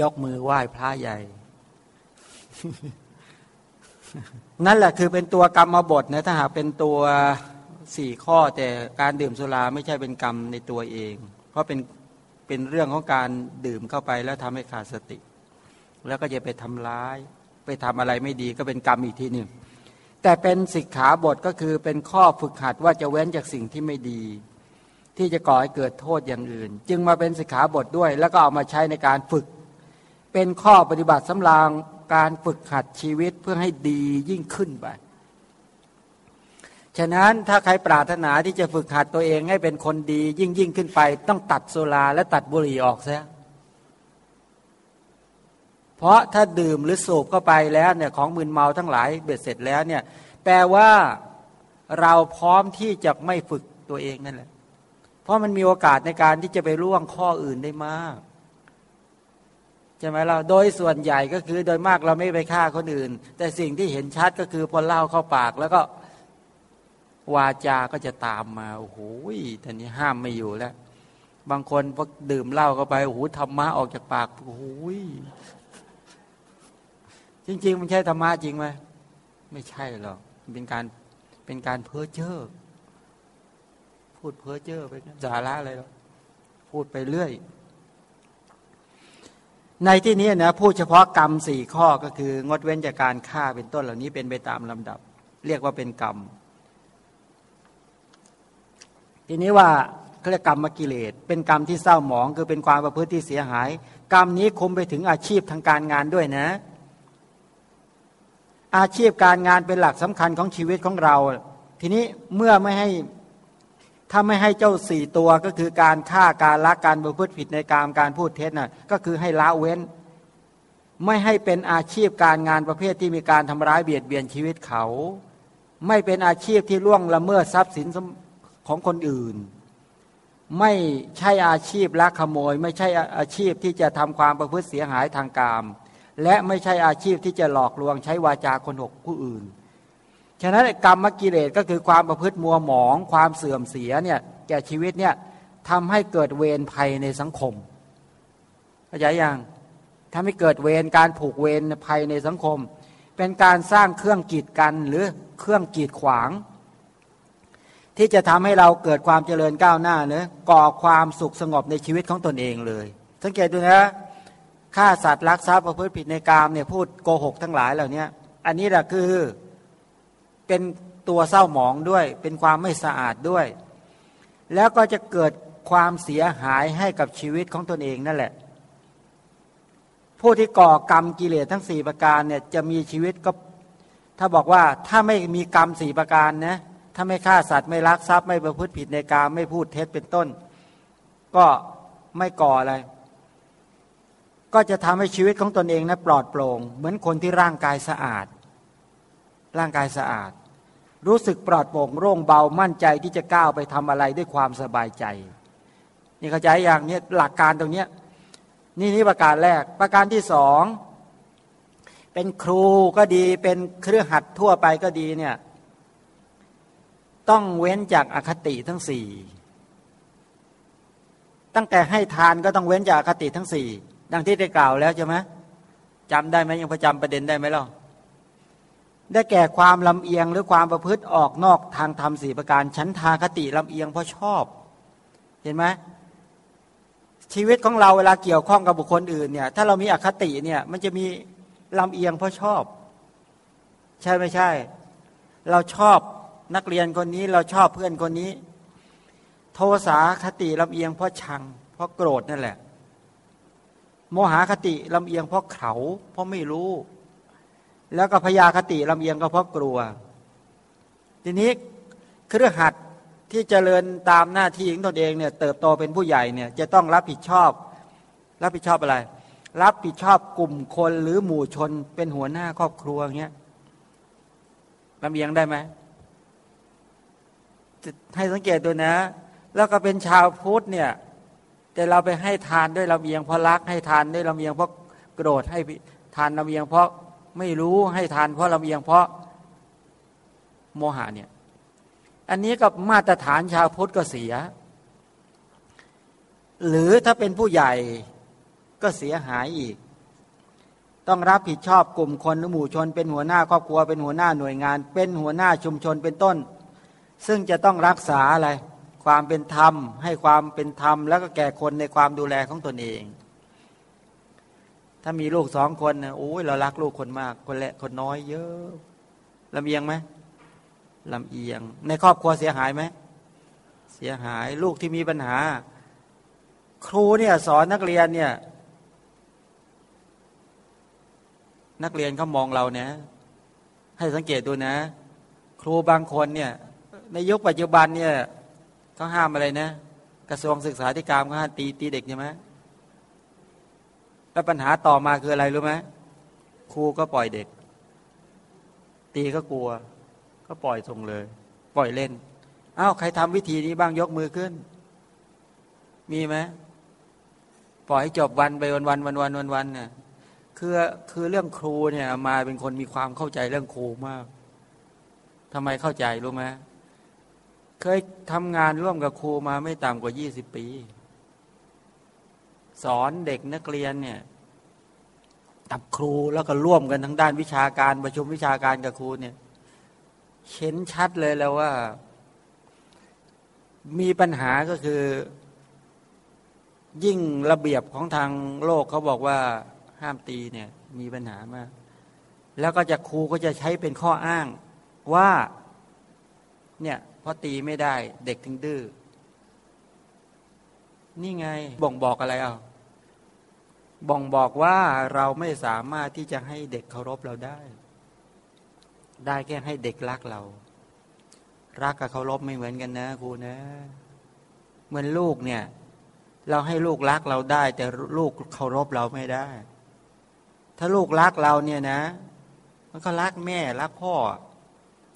ยกมือไหว้พระใหญ่ นั่นแหละคือเป็นตัวกรรมบทนะถ้าหากเป็นตัวสี่ข้อแต่การดื่มสุราไม่ใช่เป็นกรรมในตัวเอง เพราะเป็นเป็นเรื่องของการดื่มเข้าไปแล้วทำให้ขาดสติ แล้วก็จะไปทำร้าย ไปทำอะไรไม่ดีก็เป็นกรรมอีกทีหนึ่งแต่เป็นสิกขาบทก็คือเป็นข้อฝึกหัดว่าจะเว้นจากสิ่งที่ไม่ดี ที่จะก่อให้เกิดโทษอย่างอื่น จึงมาเป็นสิกขาบทด้วย แล้วก็เอามาใช้ในการฝึก เป็นข้อปฏิบัติสำรางการฝึกหัดชีวิตเพื่อให้ดียิ่งขึ้นไปฉะนั้นถ้าใครปรารถนาที่จะฝึกหัดตัวเองให้เป็นคนดียิ่งยิ่งขึ้นไป ต้องตัดโซลาและตัดบุหรี่ออกซะ เพราะถ้าดื่มหรือสูบเข้าไปแล้วเนี่ยของมึนเมาทั้งหลายเบ็ดเสร็จแล้วเนี่ยแปลว่าเราพร้อมที่จะไม่ฝึกตัวเองนั่นแหละ เพราะมันมีโอกาสในการที่จะไปล่วงข้ออื่นได้มากใช่ไหมเราโดยส่วนใหญ่ก็คือโดยมากเราไม่ไปฆ่าคนอื่น แต่สิ่งที่เห็นชัดก็คือพอเล่าเข้าปาก แล้วก็วาจาก็จะตามมาโอ้โหท่านี้ห้ามไม่อยู่แล้ว บางคนพอดื่มเหล้าเข้าไปโอ้โหธรรมะออกจากปากโอ้โห จริง ๆ มันใช่ธรรมะจริงไหมไม่ใช่หรอกเป็นการเป็นการเพ้อเจ้อพูดเพ้อเจ้อไปสาระอะไรหรอกพูดไปเรื่อย ในที่นี้นะพูดเฉพาะกรรมสี่ข้อก็คือ งดเว้นจากการฆ่าเป็นต้นเหล่านี้เป็นไปตามลำดับ เรียกว่าเป็นกรรม ทีนี้ว่าเขาเรียกกรรมกิเลสเป็นกรรมที่เศร้าหมอง คือเป็นความประพฤติที่เสียหาย กรรมนี้คุมไปถึงอาชีพทางการงานด้วยนะ อาชีพการงานเป็นหลักสำคัญของชีวิตของเรา ทีนี้เมื่อไม่ให้ถ้าไม่ให้เจ้าสี่ตัวก็คือการฆ่าการลักการประพฤติผิดในการการพูดเท็จน่ะก็คือให้ละเว้น ไม่ให้เป็นอาชีพการงานประเภทที่มีการทำร้ายเบียดเบียนชีวิตเขา ไม่เป็นอาชีพที่ล่วงละเมิดทรัพย์สินของคนอื่น ไม่ใช่อาชีพลักขโมย ไม่ใช่อาชีพที่จะทำความประพฤติเสียหายทางกาม และไม่ใช่อาชีพที่จะหลอกลวงใช้วาจาคนหกผู้อื่น ฉะนั้นกรรมกิเลสก็คือความประพฤติมัวหมอง ความเสื่อมเสียเนี่ยแก่ชีวิตเนี่ยทำให้เกิดเวรภัยในสังคมเข้าใจยังทำให้เกิดเวรการผูกเวรภัยในสังคม เป็นการสร้างเครื่องกีดกันหรือเครื่องกีดขวาง ที่จะทำให้เราเกิดความเจริญก้าวหน้าเนะก่อความสุขสงบในชีวิตของตนเองเลย สังเกตดูนะ ฆ่าสัตว์ลักทรัพย์ประพฤติผิดในกามเนี่ยพูดโกหกทั้งหลายเหล่านี้อันนี้แหละคือเป็นตัวเศร้าหมองด้วย เป็นความไม่สะอาดด้วย แล้วก็จะเกิดความเสียหายให้กับชีวิตของตนเองนั่นแหละ ผู้ที่ก่อกรรมกิเลสทั้งสี่ประการเนี่ยจะมีชีวิตก็ ถ้าบอกว่าถ้าไม่มีกรรมสี่ประการนะถ้าไม่ฆ่าสัตว์ไม่ลักทรัพย์ไม่ประพฤติผิดในกามไม่พูดเท็จเป็นต้น ก็ไม่ก่ออะไร ก็จะทำให้ชีวิตของตนเองนะปลอดโปร่ง เหมือนคนที่ร่างกายสะอาด ร่างกายสะอาด รู้สึกปลอดโปร่งโล่งเบามั่นใจที่จะก้าวไปทำอะไรด้วยความสบายใจ นี่เข้าใจอย่างนี้หลักการตรงนี้นี่นี่ประการแรก ประการที่สองเป็นครูก็ดีเป็นเครือขัดทั่วไปก็ดีเนี่ยต้องเว้นจากอคติทั้งสี่ตั้งแต่ให้ทานก็ต้องเว้นจากอคติทั้งสี่ ดังที่ได้กล่าวแล้วใช่ไหมจำได้ไหมยังพอจำประเด็นได้ไหมล่ะได้แก่ความลำเอียงหรือความประพฤติออกนอกทางธรรมสี่ประการชั้นทางคติลำเอียงเพราะชอบ เห็นไหมชีวิตของเราเวลาเกี่ยวข้องกับบุคคลอื่นเนี่ยถ้าเรามีอคติเนี่ยมันจะมีลำเอียงเพราะชอบ ใช่ไม่ใช่ เราชอบนักเรียนคนนี้เราชอบเพื่อนคนนี้ โทสาคติลำเอียงเพราะชัง เพราะโกรธนั่นแหละ โมหคติลำเอียงเพราะเขาเพราะไม่รู้ แล้วก็พยาคติลำเอียงก็เพราะกลัว ทีนี้เครือขัดที่เจริญตามหน้าที่ของตนเองเนี่ยเติบโตเป็นผู้ใหญ่เนี่ยจะต้องรับผิดชอบ รับผิดชอบอะไร รับผิดชอบกลุ่มคนหรือหมู่ชนเป็นหัวหน้าครอบครัวเงี้ยลำเอียงได้ไหมให้สังเกตดูนะ แล้วก็เป็นชาวพุทธเนี่ย แต่เราไปให้ทานด้วยลำเอียงเพราะรักให้ทานด้วยลำเอียงเพราะโกรธให้ทานลำเอียงเพราะไม่รู้ให้ทานเพราะลำเอียงเพราะโมหะเนี่ยอันนี้กับมาตรฐานชาวพุทธก็เสีย หรือถ้าเป็นผู้ใหญ่ก็เสียหายอีก ต้องรับผิดชอบกลุ่มคนหมู่ชน เป็นหัวหน้าครอบครัวเป็นหัวหน้าหน่วยงาน เป็นหัวหน้าชุมชนเป็นต้น ซึ่งจะต้องรักษาอะไร ความเป็นธรรม ให้ความเป็นธรรม แล้วก็แก่คนในความดูแลของตนเอง ถ้ามีลูกสองคนนะโอ้ยเรารักลูกคนมาก คนละคนน้อยเยอะลำเอียงไหมลำเอียง ในครอบครัวเสียหายไหมเสียหายลูกที่มีปัญหา ครูเนี่ยสอนนักเรียนเนี่ย นักเรียนเขามองเราเนี่ยให้สังเกตดูนะ ครูบางคนเนี่ย ในยุคปัจจุบันเนี่ย เขาห้ามอะไรนะ กระทรวงศึกษาธิการเขาห้ามตีตีเด็กใช่ไหมแล้วปัญหาต่อมาคืออะไรรู้ไหมครูก็ปล่อยเด็ก ตีก็กลัว ก็ปล่อยส่งเลย ปล่อยเล่นอ้าวใครทำวิธีนี้บ้างยกมือขึ้น มีไหมปล่อยให้จบวันไปวันวันวันวันวันวันเนี่ยคือคือเรื่องครูเนี่ยมาเป็นคนมีความเข้าใจเรื่องครูมากทำไมเข้าใจรู้ไหม เคยทำงานร่วมกับครูมาไม่ต่ำกว่ายี่สิบปี สอนเด็กนักเรียนเนี่ยกับครูแล้วก็ร่วมกันทั้งด้านวิชาการประชุมวิชาการกับครูเนี่ยเห็นชัดเลยแล้วว่า มีปัญหาก็คือ ยิ่งระเบียบของทางโลกเขาบอกว่าห้ามตีเนี่ยมีปัญหามาก แล้วก็จะครูก็จะใช้เป็นข้ออ้างว่าเนี่ย พอตีไม่ได้ เด็กถึงดื้อ นี่ไงบ่งบอกอะไรเอะบ่งบอกว่าเราไม่สามารถที่จะให้เด็กเคารพเราได้ ได้แค่ให้เด็กรักเรา รักกับเคารพไม่เหมือนกันนะครูนะ เหมือนลูกเนี่ย เราให้ลูกรักเราได้ แต่ลูกเคารพเราไม่ได้ ถ้าลูกรักเราเนี่ยนะ มันก็รักแม่รักพ่อ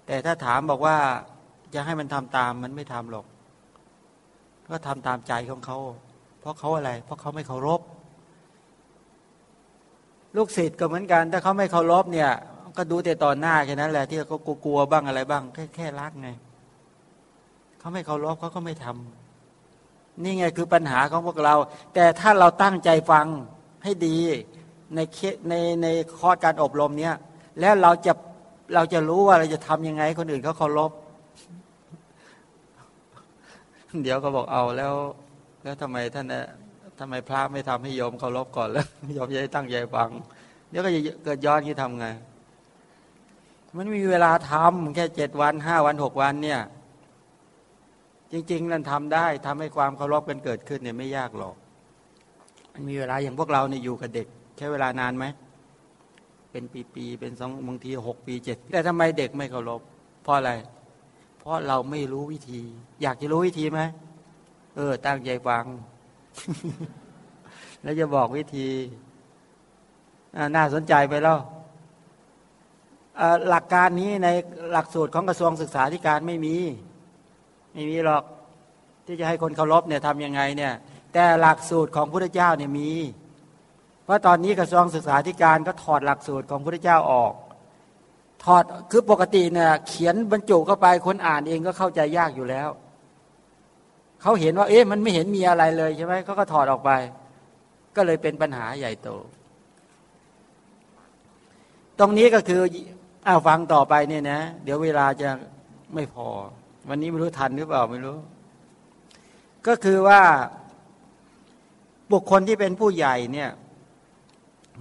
แต่ถ้าถามบอกว่า จะให้มันทำตามมันไม่ทำหรอก ก็ทำตามใจของเขา เพราะเขาอะไร เพราะเขาไม่เคารพ ลูกศิษย์ก็เหมือนกัน ถ้าเขาไม่เคารพเนี่ย ก็ดูแต่ตอนหน้าแค่นั้นแหละ ที่เขากลัวบ้างอะไรบ้าง แค่แค่รักไง เขาไม่เคารพเขาก็ไม่ทำนี่ไงคือปัญหาของพวกเรา แต่ถ้าเราตั้งใจฟังให้ดีในในในคอร์สการอบรมเนี้ยแล้วเราจะเราจะรู้ว่าเราจะทํำยังไงคนอื่นเขาเคารพ เดี๋ยวเขาบอกเอาแล้ว แล้วทำไมท่านนะทำไมพระไม่ทำให้โยมเคารพก่อนแล้วโยมจะได้ตั้งใจฟัง เดี๋ยวก็จะเกิดย้อนที่ทำไง มันมีเวลาทำแค่เจ็ดวันห้าวันหกวันเนี่ย จริง ๆ นั่นทำได้ทำให้ความเคารพกันเกิดขึ้นเนี่ยไม่ยากหรอก มันมีเวลาอย่างพวกเราเนี่ยอยู่กับเด็ก ใช้เวลานานไหมเป็นปีๆเป็นสองบางทีหกปีเจ็ดแต่ทำไมเด็กไม่เคารพเพราะอะไร เพราะเราไม่รู้วิธี อยากจะรู้วิธีไหมเออ ตั้งใจฟัง แล้วจะบอกวิธีน่าสนใจไปแล้วหลักการนี้ในหลักสูตรของกระทรวงศึกษาธิการไม่มี ไม่มีหรอก ที่จะให้คนเคารพเนี่ยทำยังไงเนี่ย แต่หลักสูตรของพระเจ้าเนี่ยมี เพราะตอนนี้กระทรวงศึกษาธิการก็ถอดหลักสูตรของพระเจ้าออก ถอดคือปกติเนี่ยเขียนบรรจุเข้าไปคนอ่านเองก็เข้าใจยากอยู่แล้ว เขาเห็นว่า เอ๊ะมันไม่เห็นมีอะไรเลยใช่ไหมเขาก็ถอดออกไป ก็เลยเป็นปัญหาใหญ่โต ตรงนี้ก็คืออ้าวฟังต่อไปเนี่ยนะ เดี๋ยวเวลาจะไม่พอ วันนี้ไม่รู้ทันหรือเปล่าไม่รู้ ก็คือว่าบุคคลที่เป็นผู้ใหญ่เนี่ย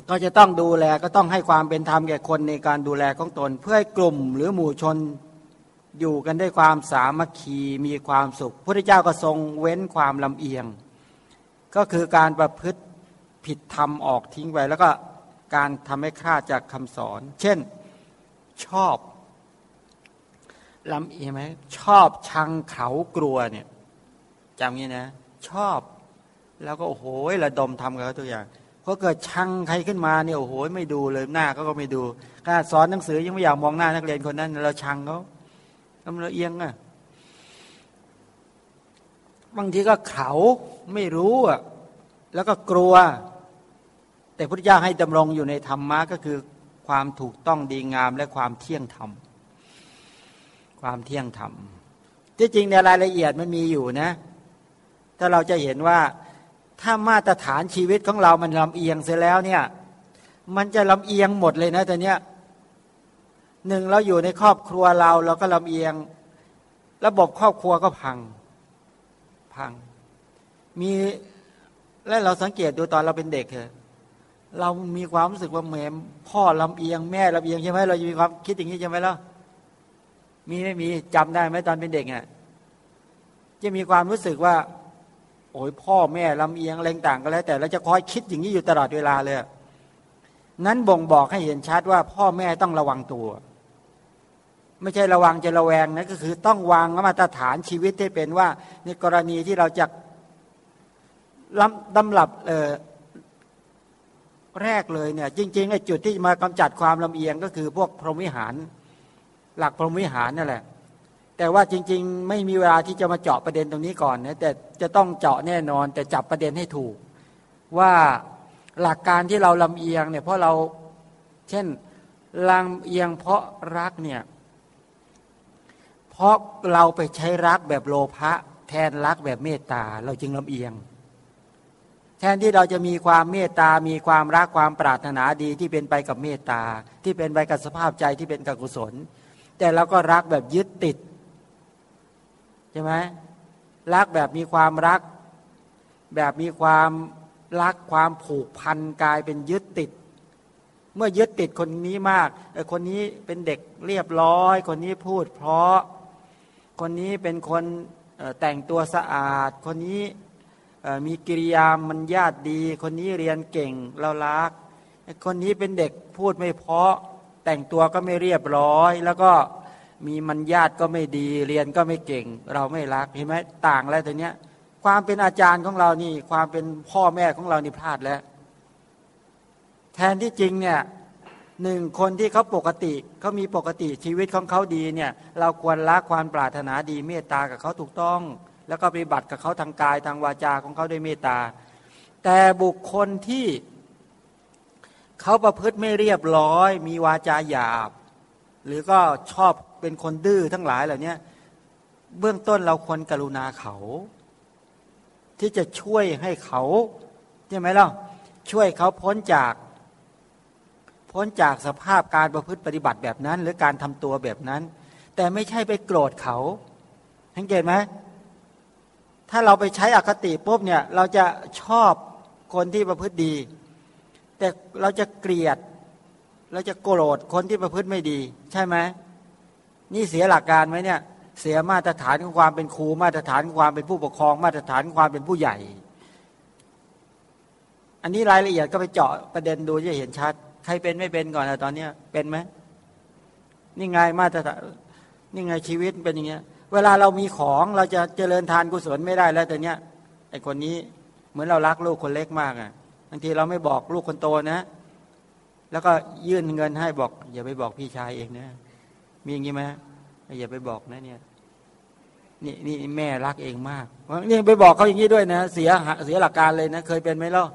ก็จะต้องดูแลก็ต้องให้ความเป็นธรรมแก่คนในการดูแลของตน เพื่อให้กลุ่มหรือหมู่ชนอยู่กันด้วยความสามัคคีมีความสุขพระเจ้าก็ทรงเว้นความลำเอียง ก็คือการประพฤติผิดธรรมออกทิ้งไปแล้วก็การทำให้คลาดจากคำสอน เช่นชอบลำเอียงไหมชอบชังเขากลัวเนี่ยจำงี้นะ ชอบแล้วก็โอ้โหระดมทำกับเขาตัวอย่าง พอเกิดชังใครขึ้นมาเนี่ยโอ้โหไม่ดูเลยหน้าเขาก็ไม่ดูการสอนหนังสือยังไม่อยากมองหน้านักเรียนคนนั้น เราชังเขาทำเราเอียงอะบางทีก็เขาไม่รู้อะแล้วก็กลัว แต่พุทธเจ้าให้ดำรงอยู่ในธรรมะก็คือความถูกต้องดีงามและความเที่ยงธรรม ความเที่ยงธรรมที่จริงในรายละเอียดมันมีอยู่นะ ถ้าเราจะเห็นว่า ถ้ามาตรฐานชีวิตของเรามันลำเอียงเสียแล้วเนี่ย มันจะลำเอียงหมดเลยนะตอนเนี้ยหนึ่งเราอยู่ในครอบครัวเราเราก็ลำเอียง ระบบครอบครัวก็พังพัง มีและเราสังเกตดูตอนเราเป็นเด็กเถอะเรามีความรู้สึกว่าแม่พ่อลำเอียงแม่ลำเอียงใช่ไหมเราจะมีความคิดอย่างนี้ใช่ไหมล่ะมีไม่มีจำได้ไหมตอนเป็นเด็กเนี่ยจะมีความรู้สึกว่า โอ้ยพ่อแม่ลำเอียงแรงต่างก็แล้วแต่เราจะคอยคิดอย่างนี้อยู่ตลอดเวลาเลย นั้นบ่งบอกให้เห็นชัดว่าพ่อแม่ต้องระวังตัว ไม่ใช่ระวังจะระแวงนะก็คือต้องวางมาตรฐานชีวิตที่เป็นว่า ในกรณีที่เราจะลำดำหลับเออแรกเลยเนี่ย จริงๆไอ้จุดที่มากำจัดความลำเอียงก็คือพวกพรหมวิหาร หลักพรหมวิหารนั่นแหละ แต่ว่าจริง ๆ ไม่มีเวลาที่จะมาเจาะประเด็นตรงนี้ก่อนนะแต่จะต้องเจาะแน่นอน แต่จับประเด็นให้ถูก ว่าหลักการที่เราลำเอียงเนี่ยเพราะเราเช่นลำเอียงเพราะรักเนี่ยเพราะเราไปใช้รักแบบโลภะแทนรักแบบเมตตา เราจึงลำเอียง แทนที่เราจะมีความเมตตา มีความรักความปรารถนาดีที่เป็นไปกับเมตตา ที่เป็นไปกับสภาพใจที่เป็นกับกุศล แต่เราก็รักแบบยึดติด ใช่ไหมรักแบบมีความรัก แบบมีความรักความผูกพันกลายเป็นยึดติด เมื่อยึดติดคนนี้มากคนนี้เป็นเด็กเรียบร้อย คนนี้พูดเพราะ คนนี้เป็นคนแต่งตัวสะอาด คนนี้มีกิริยามันญาติดี คนนี้เรียนเก่งเรารัก คนนี้เป็นเด็กพูดไม่เพราะ แต่งตัวก็ไม่เรียบร้อย แล้วก็ มีมันญาติก็ไม่ดีเรียนก็ไม่เก่ง เราไม่รักเห็นไหมต่างแล้วแต่เนี้ย ความเป็นอาจารย์ของเรานี่ ความเป็นพ่อแม่ของเรานี่พลาดแล้ว แทนที่จริงเนี่ยหนึ่งคนที่เขาปกติเขามีปกติชีวิตของเขาดีเนี่ย เราควรรักความปรารถนาดีเมตตากับเขาถูกต้อง แล้วก็ปฏิบัติกับเขาทางกายทางวาจาของเขาด้วยเมตตา แต่บุคคลที่เขาประพฤติไม่เรียบร้อย มีวาจาหยาบ หรือก็ชอบ เป็นคนดื้อทั้งหลายเหล่านี้เบื้องต้นเราควรกรุณาเขา ที่จะช่วยให้เขาใช่ไหมล่ะช่วยเขาพ้นจาก พ้นจากสภาพการประพฤติปฏิบัติแบบนั้น หรือการทำตัวแบบนั้น แต่ไม่ใช่ไปโกรธเขาสังเกตไหมถ้าเราไปใช้อคติปุ๊บเนี่ยเราจะชอบคนที่ประพฤติดี แต่เราจะเกลียด เราจะโกรธคนที่ประพฤติไม่ดี ใช่ไหม นี่เสียหลักการไหมเนี่ย เสียมาตรฐานของความเป็นครูมาตรฐานของความเป็นผู้ปกครองมาตรฐานของความเป็นผู้ใหญ่ อันนี้รายละเอียดก็ไปเจาะประเด็นดูจะเห็นชัด ใครเป็นไม่เป็นก่อนนะตอนเนี้ยเป็นไหมนี่ไงมาตรฐานนี่ไงชีวิตเป็นอย่างเงี้ย เวลาเรามีของเราจะเจริญทานกุศลไม่ได้แล้วแต่เนี้ยไอคนนี้เหมือนเรารักลูกคนเล็กมากอะบางทีเราไม่บอกลูกคนโตนะ แล้วก็ยื่นเงินให้บอก อย่าไปบอกพี่ชายเองนะ มีอย่างนี้ไหมอย่าไปบอกนะเนี่ยนี่นี่แม่รักเองมากนี่ไปบอกเขาอย่างนี้ด้วยนะ เสียเสียหลักการเลยนะ เคยเป็นไหมล่ะ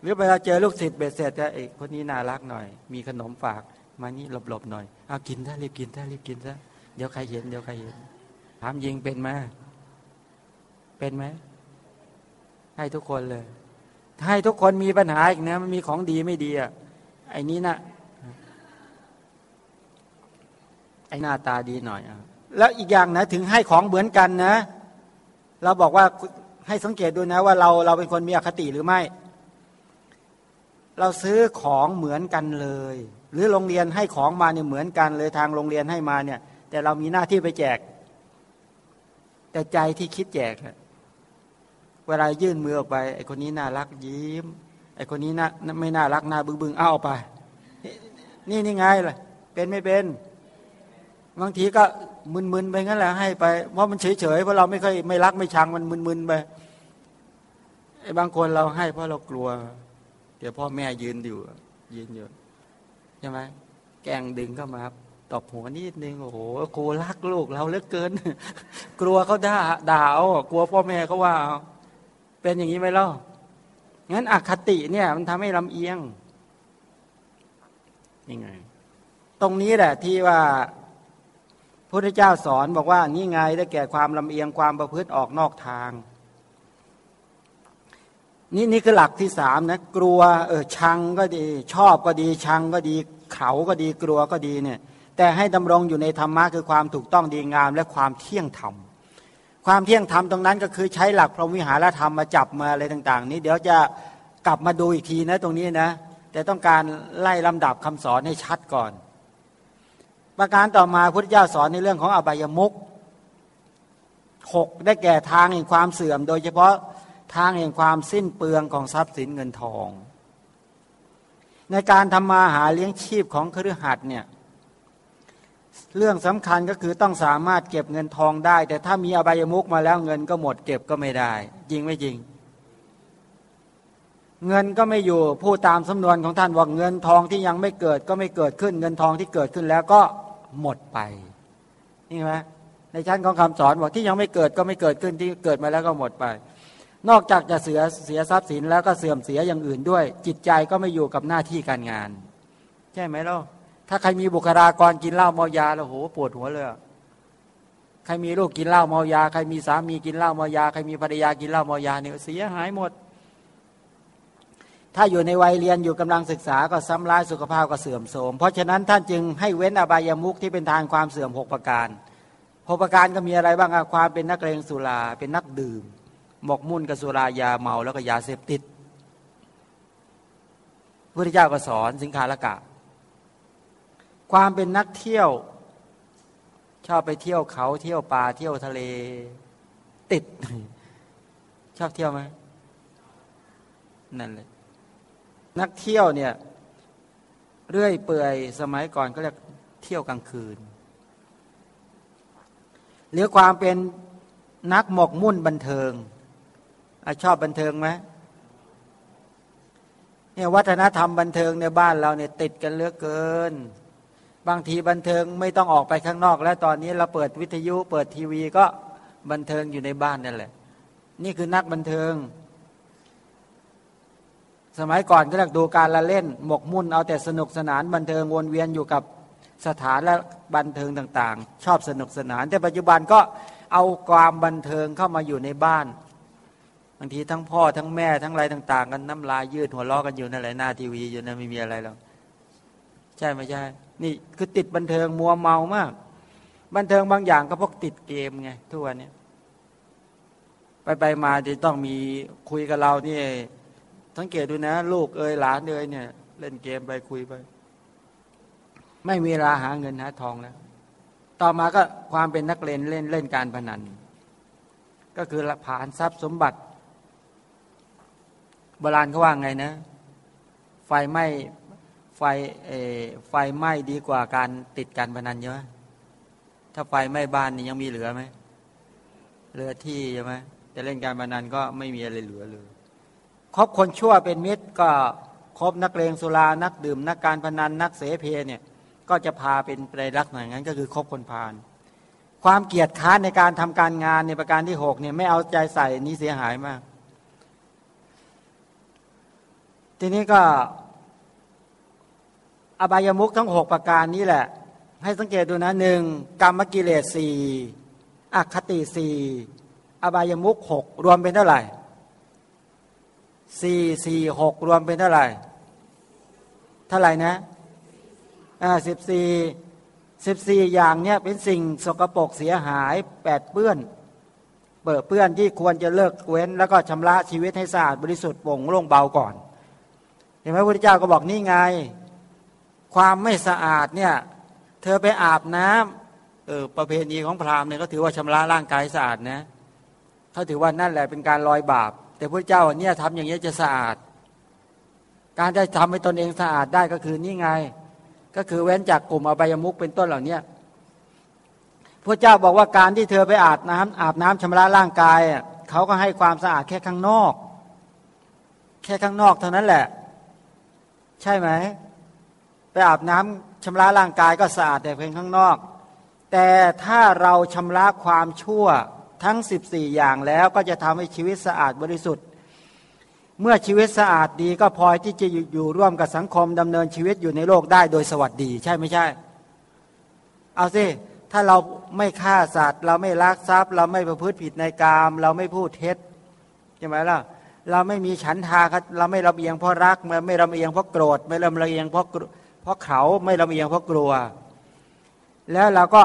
หรือเวลาเจอลูกศิษย์เบ็ดเสร็จไอ้คนนี้น่ารักหน่อย มีขนมฝาก มานี่หลบๆหน่อยเอากินซะรีบกินซะรีบกินซะเดี๋ยวใครเห็นเดี๋ยวใครเห็นถามยิงเป็นไหมเป็นไหมให้ทุกคนเลยให้ทุกคนมีปัญหาอีกนะมันมีของดีไม่ดีอะไอ้นี้นะ ไอ้หน้าตาดีหน่อยอแล้วอีกอย่างนะถึงให้ของเหมือนกันนะ เราบอกว่าให้สังเกตดูนะว่าเราเราเป็นคนมีอคติหรือไม่ เราซื้อของเหมือนกันเลย หรือโรงเรียนให้ของมาเนี่ยเหมือนกันเลยทางโรงเรียนให้มาเนี่ย แต่เรามีหน้าที่ไปแจก แต่ใจที่คิดแจกเวลายื่นมือออกไปไอคนนี้น่ารักยิ้มไอคนนี้น่าไม่น่ารักน่าบึ้งบึ้งเอาไป นี่นี่ไงล่ะเป็นไม่เป็น บางทีก็มึนๆไปงั้นแหละให้ไปเพราะมันเฉยๆเพราะเราไม่ค่อยไม่รักไม่ชังมันมึนๆไปไอ้บางคนเราให้เพราะเรากลัว เดี๋ยวพ่อแม่ยืนอยู่ยืนอยู่ใช่ไหมแกงดึงเข้ามาตบหัวนิดนึงโอ้โหกูรักลูกเราเลือกเกิน กลัวเขาด่าด่าเอากลัวพ่อแม่เขาว่า เป็นอย่างนี้ไหมล่ะงั้นอคติเนี่ย มันทำให้ลำเอียงยังไง ตรงนี้แหละที่ว่า พระเจ้าสอนบอกว่านี่ไงได้แก่ความลำเอียงความประพฤติออกนอกทาง นี่นี่คือหลักที่สามนะกลัวเออชังก็ดี ชอบก็ดีชังก็ดีเขาก็ดีกลัวก็ดีเนี่ยแต่ให้ดำรงอยู่ในธรรมะคือความถูกต้องดีงาม และความเที่ยงธรรมความเที่ยงธรรมตรงนั้นก็คือใช้หลักพรหมวิหารธรรมมาจับมาอะไรต่าง ๆ นี้เดี๋ยวจะกลับมาดูอีกทีนะตรงนี้นะ แต่ต้องการไล่ลำดับคำสอนให้ชัดก่อน ประการต่อมาพุทธเจ้าสอนในเรื่องของอบายมุกหกได้แก่ทางแห่งความเสื่อม โดยเฉพาะทางแห่งความสิ้นเปลืองของทรัพย์สินเงินทอง ในการทำมาหาเลี้ยงชีพของครือขัดเนี่ยเรื่องสำคัญก็คือต้องสามารถเก็บเงินทองได้ แต่ถ้ามีอบายมุกมาแล้วเงินก็หมดเก็บก็ไม่ได้จริงไม่จริง เงินก็ไม่อยู่ผู้ตามสำนวนของท่านว่าเงินทองที่ยังไม่เกิดก็ไม่เกิดขึ้น เงินทองที่เกิดขึ้นแล้วก็ หมดไป นี่ไหมในชั้นของคำสอนบอกที่ยังไม่เกิดก็ไม่เกิดขึ้นที่เกิดมาแล้วก็หมดไป นอกจากจะเสียเสียทรัพย์สินแล้วก็เสื่อมเสียอย่างอื่นด้วย จิตใจก็ไม่อยู่กับหน้าที่การงาน ใช่ไหมล่ะถ้าใครมีบุคลากรกินเหล้าเมายาแล้วโหปวดหัวเลยใครมีลูกกินเหล้าเมายา ใครมีสามีกินเหล้าเมายา ใครมีภรรยากินเหล้าเมายาเนี่ยเสียหายหมด ถ้าอยู่ในวัยเรียนอยู่กำลังศึกษาก็ซ้ำร้ายสุขภาพก็เสื่อมโทรม เพราะฉะนั้นท่านจึงให้เว้นอบายามุขที่เป็นทางความเสื่อมหกประการหกประการก็มีอะไรบ้างอะความเป็นนักเลงสุราเป็นนักดื่ม หมกมุ่นกับสุรายาเมาแล้วก็ยาเสพติดพระพุทธเจ้าก็สอนสิงคาละกะ ความเป็นนักเที่ยวชอบไปเที่ยวเขาเที่ยวป่าเที่ยวทะเลติด ชอบเที่ยวไหมนั่นเลย นักเที่ยวเนี่ยเรื่อยเปื่อยสมัยก่อนก็เรียกเที่ยวกลางคืน หรือความเป็นนักหมกมุ่นบันเทิงอชอบบันเทิงไหมเนี่ยวัฒนธรรมบันเทิงในบ้านเราเนี่ยติดกันเลือกเกิน บางทีบันเทิงไม่ต้องออกไปข้างนอก แล้วตอนนี้เราเปิดวิทยุเปิดทีวีก็บันเทิงอยู่ในบ้านนั่นแหละ นี่คือนักบันเทิง สมัยก่อนก็เรียกดูการละเล่น หมกมุ่นเอาแต่สนุกสนานบันเทิงวนเวียนอยู่กับสถานและบันเทิงต่างๆ ชอบสนุกสนาน แต่ปัจจุบันก็เอาความบันเทิงเข้ามาอยู่ในบ้านบางทีทั้งพ่อทั้งแม่ทั้งอะไรต่าง ๆ กันน้ำลายยืดหัวล้อกันอยู่นั่นแหละหน้าทีวีอยู่นั่นไม่มีอะไรแล้วใช่ไม่ใช่ นี่คือติดบันเทิงมัวเมามาก บันเทิงบางอย่างก็พวกติดเกมไงทุกวันนี้ไปไปมาจะต้องมีคุยกับเรานี่ สังเกตดูนะ ลูกเอยหลานเอยเนี่ย เล่นเกมไปคุยไป ไม่มีเวลาหาเงินหาทองแล้ว ต่อมาก็ความเป็นนักเล่นเล่นเล่นการพนัน ก็คือผ่านทรัพย์สมบัติโบราณเขาว่าไงนะ ไฟไหม้ไฟไฟไหม้ดีกว่าการติดการพนันเยอะถ้าไฟไหม้บ้านนี่ยังมีเหลือไหมเหลือที่ใช่ไหมจะเล่นการพนันก็ไม่มีอะไรเหลือเลย คบคนชั่วเป็นมิตรก็คบนักเลงสุรานักดื่ม นักการพนันนักเสเพเนี่ยก็จะพาเป็นไปรักหน่อยงั้นก็คือคบคนพาลความเกียดค้านในการทำการงานในประการที่หกเนี่ยไม่เอาใจใส่นี้เสียหายมาก ทีนี้ก็ อบายมุกทั้งหกประการนี้แหละ ให้สังเกตดูนะหนึ่งกรรมกิเลสสี่อคติสี่อบายมุกหกรวมเป็นเท่าไหร่ สี่สี่หกรวมเป็นเท่าไหร่ เท่าไหร่นะอ่าสิบสี่สิบสี่อย่างเนี้ยเป็นสิ่งสกปรกเสียหายแปดเปื้อน เปิดเปื้อนที่ควรจะเลิกเว้น แล้วก็ชำระชีวิตให้สะอาดบริสุทธิ์ป่งโล่งเบาก่อน เห็นไหมพระพุทธเจ้าก็บอกนี่ไง ความไม่สะอาดเนี่ย เธอไปอาบน้ำเออประเพณีของพราหมณ์เนี่ยก็ถือว่าชำระร่างกายสะอาดนะเขาถือว่านั่นแหละเป็นการลอยบาป แต่พระเจ้าเนี่ยทำอย่างนี้จะสะอาด การจะทำให้ตนเองสะอาดได้ก็คือนี่ไง ก็คือเว้นจากกลุ่มอบายมุกเป็นต้นเหล่านี้พระเจ้าบอกว่าการที่เธอไปอาบน้ำอาบน้ำชำระร่างกายเขาก็ให้ความสะอาดแค่ข้างนอก แค่ข้างนอกเท่านั้นแหละ ใช่ไหมไปอาบน้ำชำระร่างกายก็สะอาดแต่เพียงข้างนอก แต่ถ้าเราชำระความชั่ว ทั้ง 14 อย่างแล้วก็จะทำให้ชีวิตสะอาดบริสุทธิ์ เมื่อชีวิตสะอาดดีก็พลอยที่จะอยู่ร่วมกับสังคมดำเนินชีวิตอยู่ในโลกได้โดยสวัสดีใช่ไม่ใช่ เอาสิถ้าเราไม่ฆ่าสัตว์ เราไม่ลักทรัพย์ เราไม่ประพฤติผิดในกาม เราไม่พูดเท็จใช่ไหมล่ะเราไม่มีฉันทาเราไม่ลำเอียงเพราะรักไม่ลำเอียงเพราะโกรธ ไม่ลำเอียงเพราะเพราะเขาไม่ลำเอียงเพราะกลัว แล้วเราก็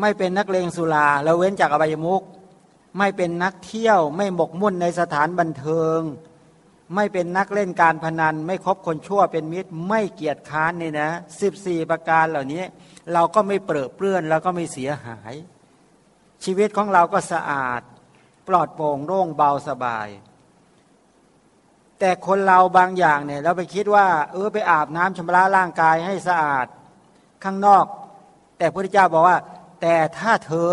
ไม่เป็นนักเลงสุราเราเว้นจากอบายมุกไม่เป็นนักเที่ยว ไม่หมกมุ่นในสถานบันเทิง ไม่เป็นนักเล่นการพนัน ไม่คบคนชั่วเป็นมิตร ไม่เกียจค้านนี่นะสิบสี่ประการเหล่านี้ เราก็ไม่เปรอะเปื้อนแล้วก็ไม่เสียหาย ชีวิตของเราก็สะอาด ปลอดโปร่งโล่งเบาสบาย แต่คนเราบางอย่างเนี่ยเราไปคิดว่า เออไปอาบน้ำชำระร่างกายให้สะอาด ข้างนอก แต่พระพุทธเจ้าบอกว่า แต่ถ้าเธอ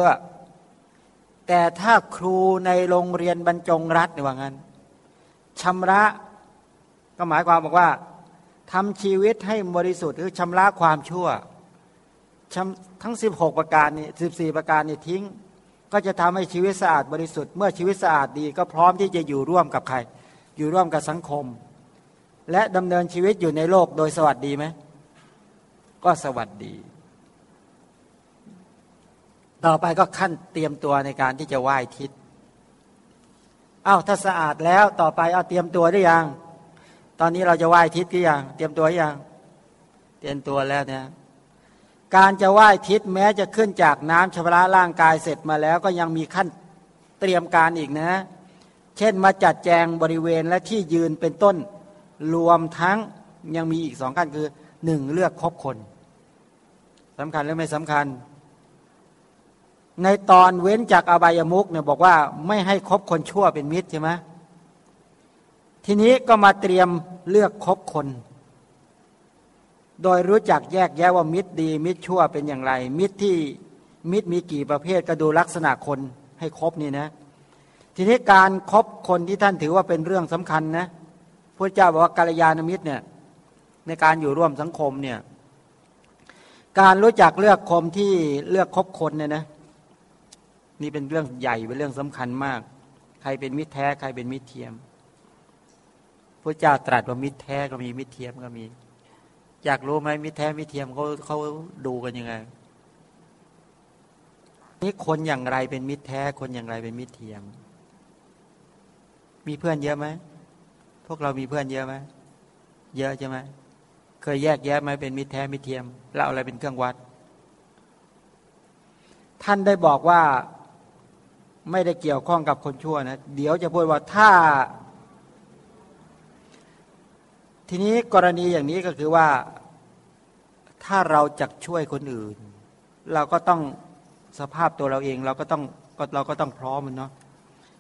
แต่ถ้าครูในโรงเรียนบรรจงรัฐเนี่ยว่างั้นชำระก็หมายความบอกว่าทำชีวิตให้บริสุทธิ์คือชำระความชั่วทั้ง 16 ประการนี้14 ประการนี้ทิ้ง ก็จะทำให้ชีวิตสะอาดบริสุทธิ์เมื่อชีวิตสะอาดดีก็พร้อมที่จะอยู่ร่วมกับใคร อยู่ร่วมกับสังคม และดำเนินชีวิตอยู่ในโลกโดยสวัสดีไหมก็สวัสดี ต่อไปก็ขั้นเตรียมตัวในการที่จะไหว้ทิศอา้าวถ้าสะอาดแล้วต่อไปเอาเตรียมตัวได้ยัง ตอนนี้เราจะไหว้ทิศหรือยัง เตรียมตัวยัง เตรียมตัวแล้วเนี่ยการจะไหว้ทิศแม้จะขึ้นจากน้ำชำระร่างกายเสร็จมาแล้วก็ยังมีขั้นเตรียมการอีกนะ เช่นมาจัดแจงบริเวณและที่ยืนเป็นต้นรวมทั้งยังมีอีกสองขั้นคือหนึ่งเลือกคบคนสำคัญหรือไม่สำคัญ ในตอนเว้นจากอบายมุกเนี่ยบอกว่าไม่ให้คบคนชั่วเป็นมิตรใช่ไหมทีนี้ก็มาเตรียมเลือกคบคน โดยรู้จักแยกแยะว่ามิตรดี มิตรชั่วเป็นอย่างไร มิตรที่มิตรมีกี่ประเภทก็ดูลักษณะคนให้ครบนี่นะ ทีนี้การครบคนที่ท่านถือว่าเป็นเรื่องสำคัญนะพระเจ้าบอกว่ากัลยาณมิตรเนี่ยในการอยู่ร่วมสังคมเนี่ยการรู้จักเลือกคมที่เลือกคบคนเนี่ยนะ นี่เป็นเรื่องใหญ่เป็นเรื่องสำคัญมาก ใครเป็นมิตรแท้ใครเป็นมิตรเทียมพระเจ้าตรัสว่ามิตรแท้ก็มีมิตรเทียมก็มี อยากรู้ไหมมิตรแท้มิตรเทียมเขาเขาดูกันยังไงนี่คนอย่างไรเป็นมิตรแท้คนอย่างไรเป็นมิตรเทียม มีเพื่อนเยอะไหมพวกเรามีเพื่อนเยอะไหมเยอะใช่ไหมเคยแยกแยะไหมเป็นมิตรแท้มิตรเทียม แล้วอะไรเป็นเครื่องวัด ท่านได้บอกว่า ไม่ได้เกี่ยวข้องกับคนชั่วนะ เดี๋ยวจะพูดว่าถ้า ทีนี้กรณีอย่างนี้ก็คือว่า ถ้าเราจะช่วยคนอื่น เราก็ต้องสภาพตัวเราเอง เราก็ต้องเราก็ต้องพร้อมมันเนาะ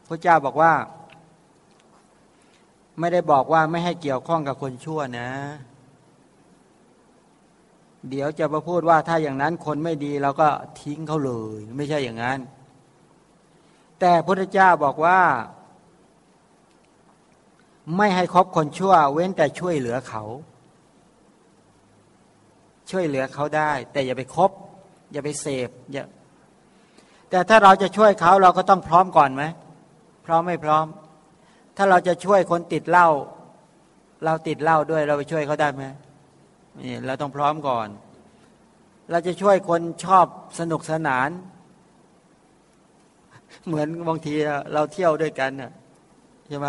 พระเจ้าบอกว่า ไม่ได้บอกว่าไม่ให้เกี่ยวข้องกับคนชั่วนะ เดี๋ยวจะมาพูดว่าถ้าอย่างนั้นคนไม่ดีเราก็ทิ้งเขาเลย ไม่ใช่อย่างนั้น แต่พระเจ้าบอกว่า ไม่ให้คบคนชั่ว เว้นแต่ช่วยเหลือเขา ช่วยเหลือเขาได้ แต่อย่าไปคบ อย่าไปเสพอย่าแต่ถ้าเราจะช่วยเขาเราก็ต้องพร้อมก่อนไหมพร้อมไม่พร้อม ถ้าเราจะช่วยคนติดเหล้าเราติดเหล้าด้วยเราไปช่วยเขาได้ไหมนี่เราต้องพร้อมก่อน เราจะช่วยคนชอบสนุกสนาน เหมือนบางทีเราเที่ยวด้วยกันใช่ไหม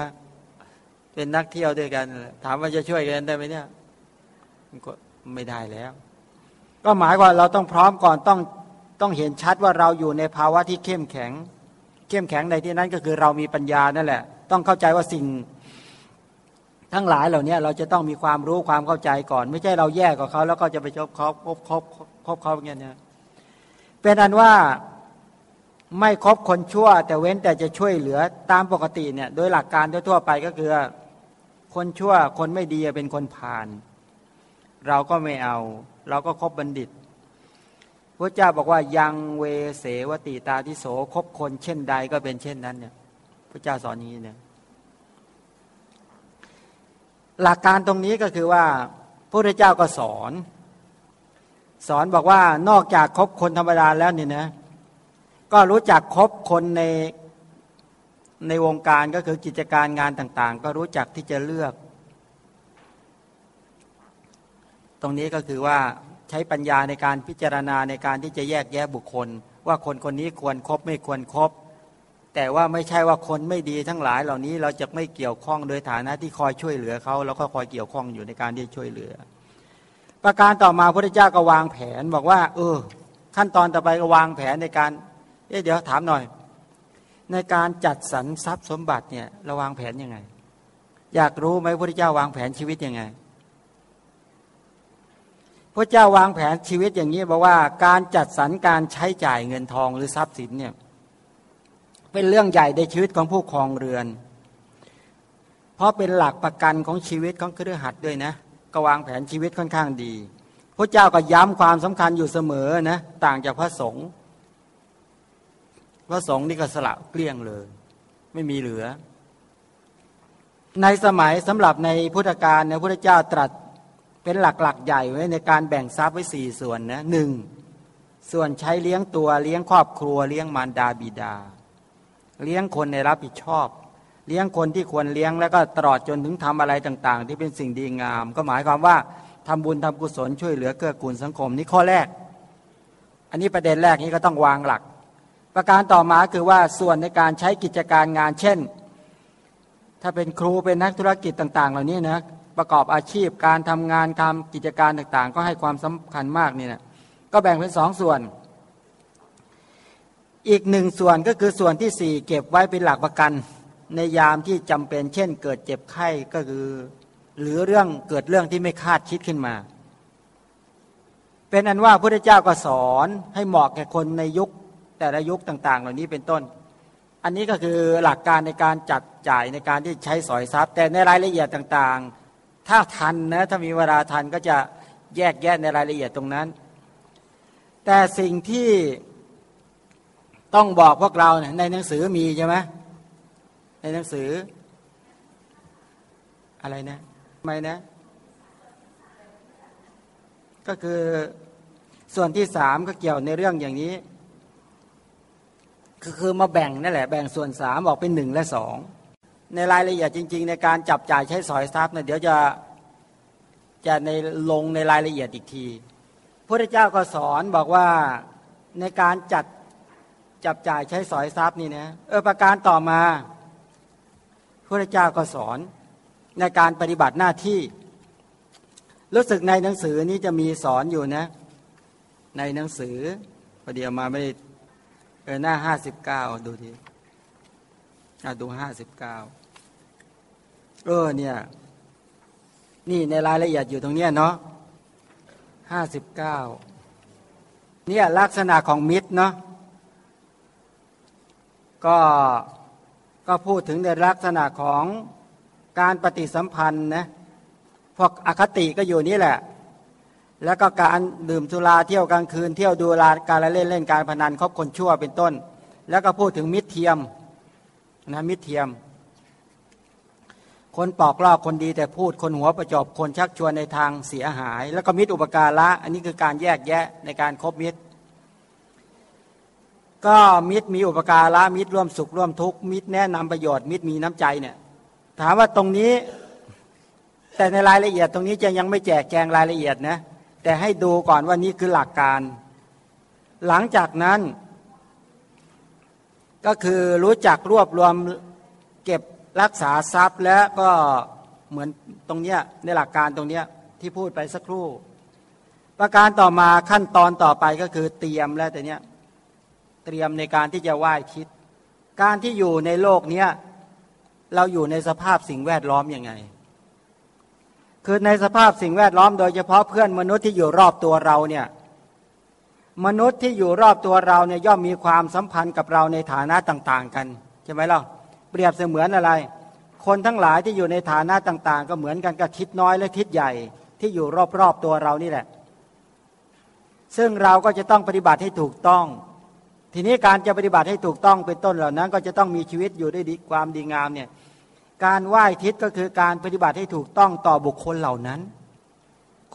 เป็นนักเที่ยวด้วยกัน ถามว่าจะช่วยกันได้ไหมเนี่ยก็ไม่ได้แล้ว ก็หมายว่าเราต้องพร้อมก่อนต้องต้องเห็นชัดว่าเราอยู่ในภาวะที่เข้มแข็ง เข้มแข็งในที่นั้นก็คือเรามีปัญญานั่นแหละ ต้องเข้าใจว่าสิ่งทั้งหลายเหล่านี้เราจะต้องมีความรู้ความเข้าใจก่อน ไม่ใช่เราแยกกับเขาแล้วก็จะไปชบเขาคบคบคบเขาอย่างเงี้ยเป็นอันว่า ไม่คบคนชั่ว แต่เว้นแต่จะช่วยเหลือตามปกติเนี่ยโดยหลักการทั่วไปก็คือ คนชั่วคนไม่ดีเป็นคนผ่าน เราก็ไม่เอา เราก็คบบัณฑิตพระเจ้าบอกว่ายังเวเสวติตาทิโสคบคนเช่นใดก็เป็นเช่นนั้นเนี่ยพระเจ้าสอนนี้เนี่ยหลักการตรงนี้ก็คือว่าพระพุทธเจ้าก็สอน สอนบอกว่านอกจากคบคนธรรมดาแล้วเนี่ยนะ ก็รู้จักคบคนในในวงการก็คือกิจการงานต่างๆ ก็รู้จักที่จะเลือก ตรงนี้ก็คือว่าใช้ปัญญาในการพิจารณาในการที่จะแยกแยะบุคคล ว่าคนคนนี้ควรครบไม่ควรครบแต่ว่าไม่ใช่ว่าคนไม่ดีทั้งหลายเหล่านี้เราจะไม่เกี่ยวข้องโดยฐานะที่คอยช่วยเหลือเขาแล้วก็คอยเกี่ยวข้องอยู่ในการที่ช่วยเหลือ ประการต่อมาพระเจ้าก็วางแผนบอกว่า เออ ขั้นตอนต่อไปก็วางแผนในการ เอ๊ะเดี๋ยวถามหน่อย ในการจัดสรรทรัพย์สมบัติเนี่ยราวางแผนยังไง อยากรู้ไหมพระเจ้าวางแผนชีวิตยังไงพระเจ้าวางแผนชีวิตอย่างนี้บอกว่าการจัดสรรการใช้จ่ายเงินทองหรือทรัพย์สินเนี่ยเป็นเรื่องใหญ่ในชีวิตของผู้ครองเรือน เพราะเป็นหลักประกันของชีวิตของเครือขัดด้วยนะก็วางแผนชีวิตค่อนข้างดีพระเจ้าก็ย้ำความสำคัญอยู่เสมอนะต่างจากพระสงฆ์ พระสงฆ์นี่ก็สละเกลี้ยงเลย ไม่มีเหลือ ในสมัยสำหรับในพุทธกาลในพระเจ้าตรัสเป็นหลักๆใหญ่ไว้ในการแบ่งทรัพย์ไว้สี่ส่วนนะหนึ่งส่วนใช้เลี้ยงตัวเลี้ยงครอบครัวเลี้ยงมารดาบิดา เลี้ยงคนในรับผิดชอบ เลี้ยงคนที่ควรเลี้ยงแล้วก็ตลอดจนถึงทำอะไรต่าง ๆ ที่เป็นสิ่งดีงาม ก็หมายความว่าทำบุญทำกุศลช่วยเหลือเกื้อกูลสังคมนี่ข้อแรก อันนี้ประเด็นแรกนี้ก็ต้องวางหลัก ประการต่อมาคือว่าส่วนในการใช้กิจการงาน เช่น ถ้าเป็นครูเป็นนักธุรกิจต่าง ๆ เหล่านี้นะประกอบอาชีพการทำงานทำกิจการต่างๆ ก็ให้ความสำคัญมากนี่นะก็แบ่งเป็นสองส่วน อีกหนึ่งส่วนก็คือส่วนที่สี่เก็บไว้เป็นหลักประกัน ในยามที่จำเป็น เช่น เกิดเจ็บไข้ก็คือ หรือเรื่องเกิดเรื่องที่ไม่คาดคิดขึ้นมา เป็นอันว่าพระเจ้าก็สอนให้เหมาะแก่คนในยุค แต่ละยุคต่าง ๆ เหล่านี้เป็นต้น อันนี้ก็คือหลักการในการจัดจ่ายในการที่ใช้สอยทรัพย์ แต่ในรายละเอียดต่างๆ ถ้าทันนะถ้ามีเวลาทันก็จะแยกแยะในรายละเอียดตรงนั้น แต่สิ่งที่ต้องบอกพวกเราในหนังสือมีใช่ไหมในหนังสือ อะไรนะไม่นะ ก็คือส่วนที่สามก็เกี่ยวในเรื่องอย่างนี้ คือคือมาแบ่งนั่นแหละแบ่งส่วนสามออกเป็นหนึ่งและสองในรายละเอียดจริง ๆ ในการจับจ่ายใช้สอยทรัพย์เนี่ยเดี๋ยวจะจะในลงในรายละเอียดอีกทีพระเจ้าก็สอนบอกว่าในการจัดจับจ่ายใช้สอยทรัพย์นี่นะเออประการต่อมาพระเจ้าก็สอนในการปฏิบัติหน้าที่ รู้สึกในหนังสือนี้จะมีสอนอยู่นะ ในหนังสือประเดี๋ยวมาไม่ ออหน้าห้าสิบเก้าดูทีดูห้าสิบเก้าเออเนี่ย นี่ในรายละเอียดอยู่ตรงเนี้ยเนาะห้าสิบเก้าเนี่ยลักษณะของมิตรเนาะก็ก็พูดถึงในลักษณะของการปฏิสัมพันธ์นะพวกอคติก็อยู่นี่แหละ แล้วก็การดื่มสุราเที่ยวกลางคืน เที่ยวดูลาการเล่นเล่นการพนันคบคนชั่วเป็นต้น แล้วก็พูดถึงมิตรเทียมนะมิตรเทียม คนปอกลอกคนดีแต่พูดคนหัวประจบคนชักชวนในทางเสียหาย แล้วก็มิตรอุปการะอันนี้คือการแยกแยะในการคบมิตร ก็มิตรมีอุปการะมิตรร่วมสุขร่วมทุกข์มิตรแนะนำประโยชน์มิตรมีน้ำใจเนี่ยถามว่าตรงนี้แต่ในรายละเอียดตรงนี้จะยังไม่แจกแจงรายละเอียดนะ แต่ให้ดูก่อนว่านี่คือหลักการ หลังจากนั้น ก็คือรู้จักรวบรวมเก็บรักษาทรัพย์แล้วก็เหมือนตรงเนี้ยในหลักการตรงเนี้ยที่พูดไปสักครู่ ประการต่อมาขั้นตอนต่อไปก็คือเตรียมแล้วแต่เนี้ยเตรียมในการที่จะไหว้คิด การที่อยู่ในโลกเนี้ยเราอยู่ในสภาพสิ่งแวดล้อมอยังไง คือในสภาพสิ่งแวดล้อมโดยเฉพาะเพื่อนมนุษย์ที่อยู่รอบตัวเราเนี่ยมนุษย์ที่อยู่รอบตัวเราเนี่ยย่อมมีความสัมพันธ์กับเราในฐานะต่าง ๆ กันใช่ไหมล่ะเปรียบเสมือนอะไร คนทั้งหลายที่อยู่ในฐานะต่าง ๆ ก็เหมือนกันกับทิศน้อยและทิศใหญ่ที่อยู่รอบๆตัวเรานี่แหละ ซึ่งเราก็จะต้องปฏิบัติให้ถูกต้อง ทีนี้การจะปฏิบัติให้ถูกต้องเป็นต้นเหล่านั้น ก็จะต้องมีชีวิตอยู่ด้วยความดีงามเนี่ย การไหว้ทิศก็คือการปฏิบัติให้ถูกต้องต่อบุคคลเหล่านั้น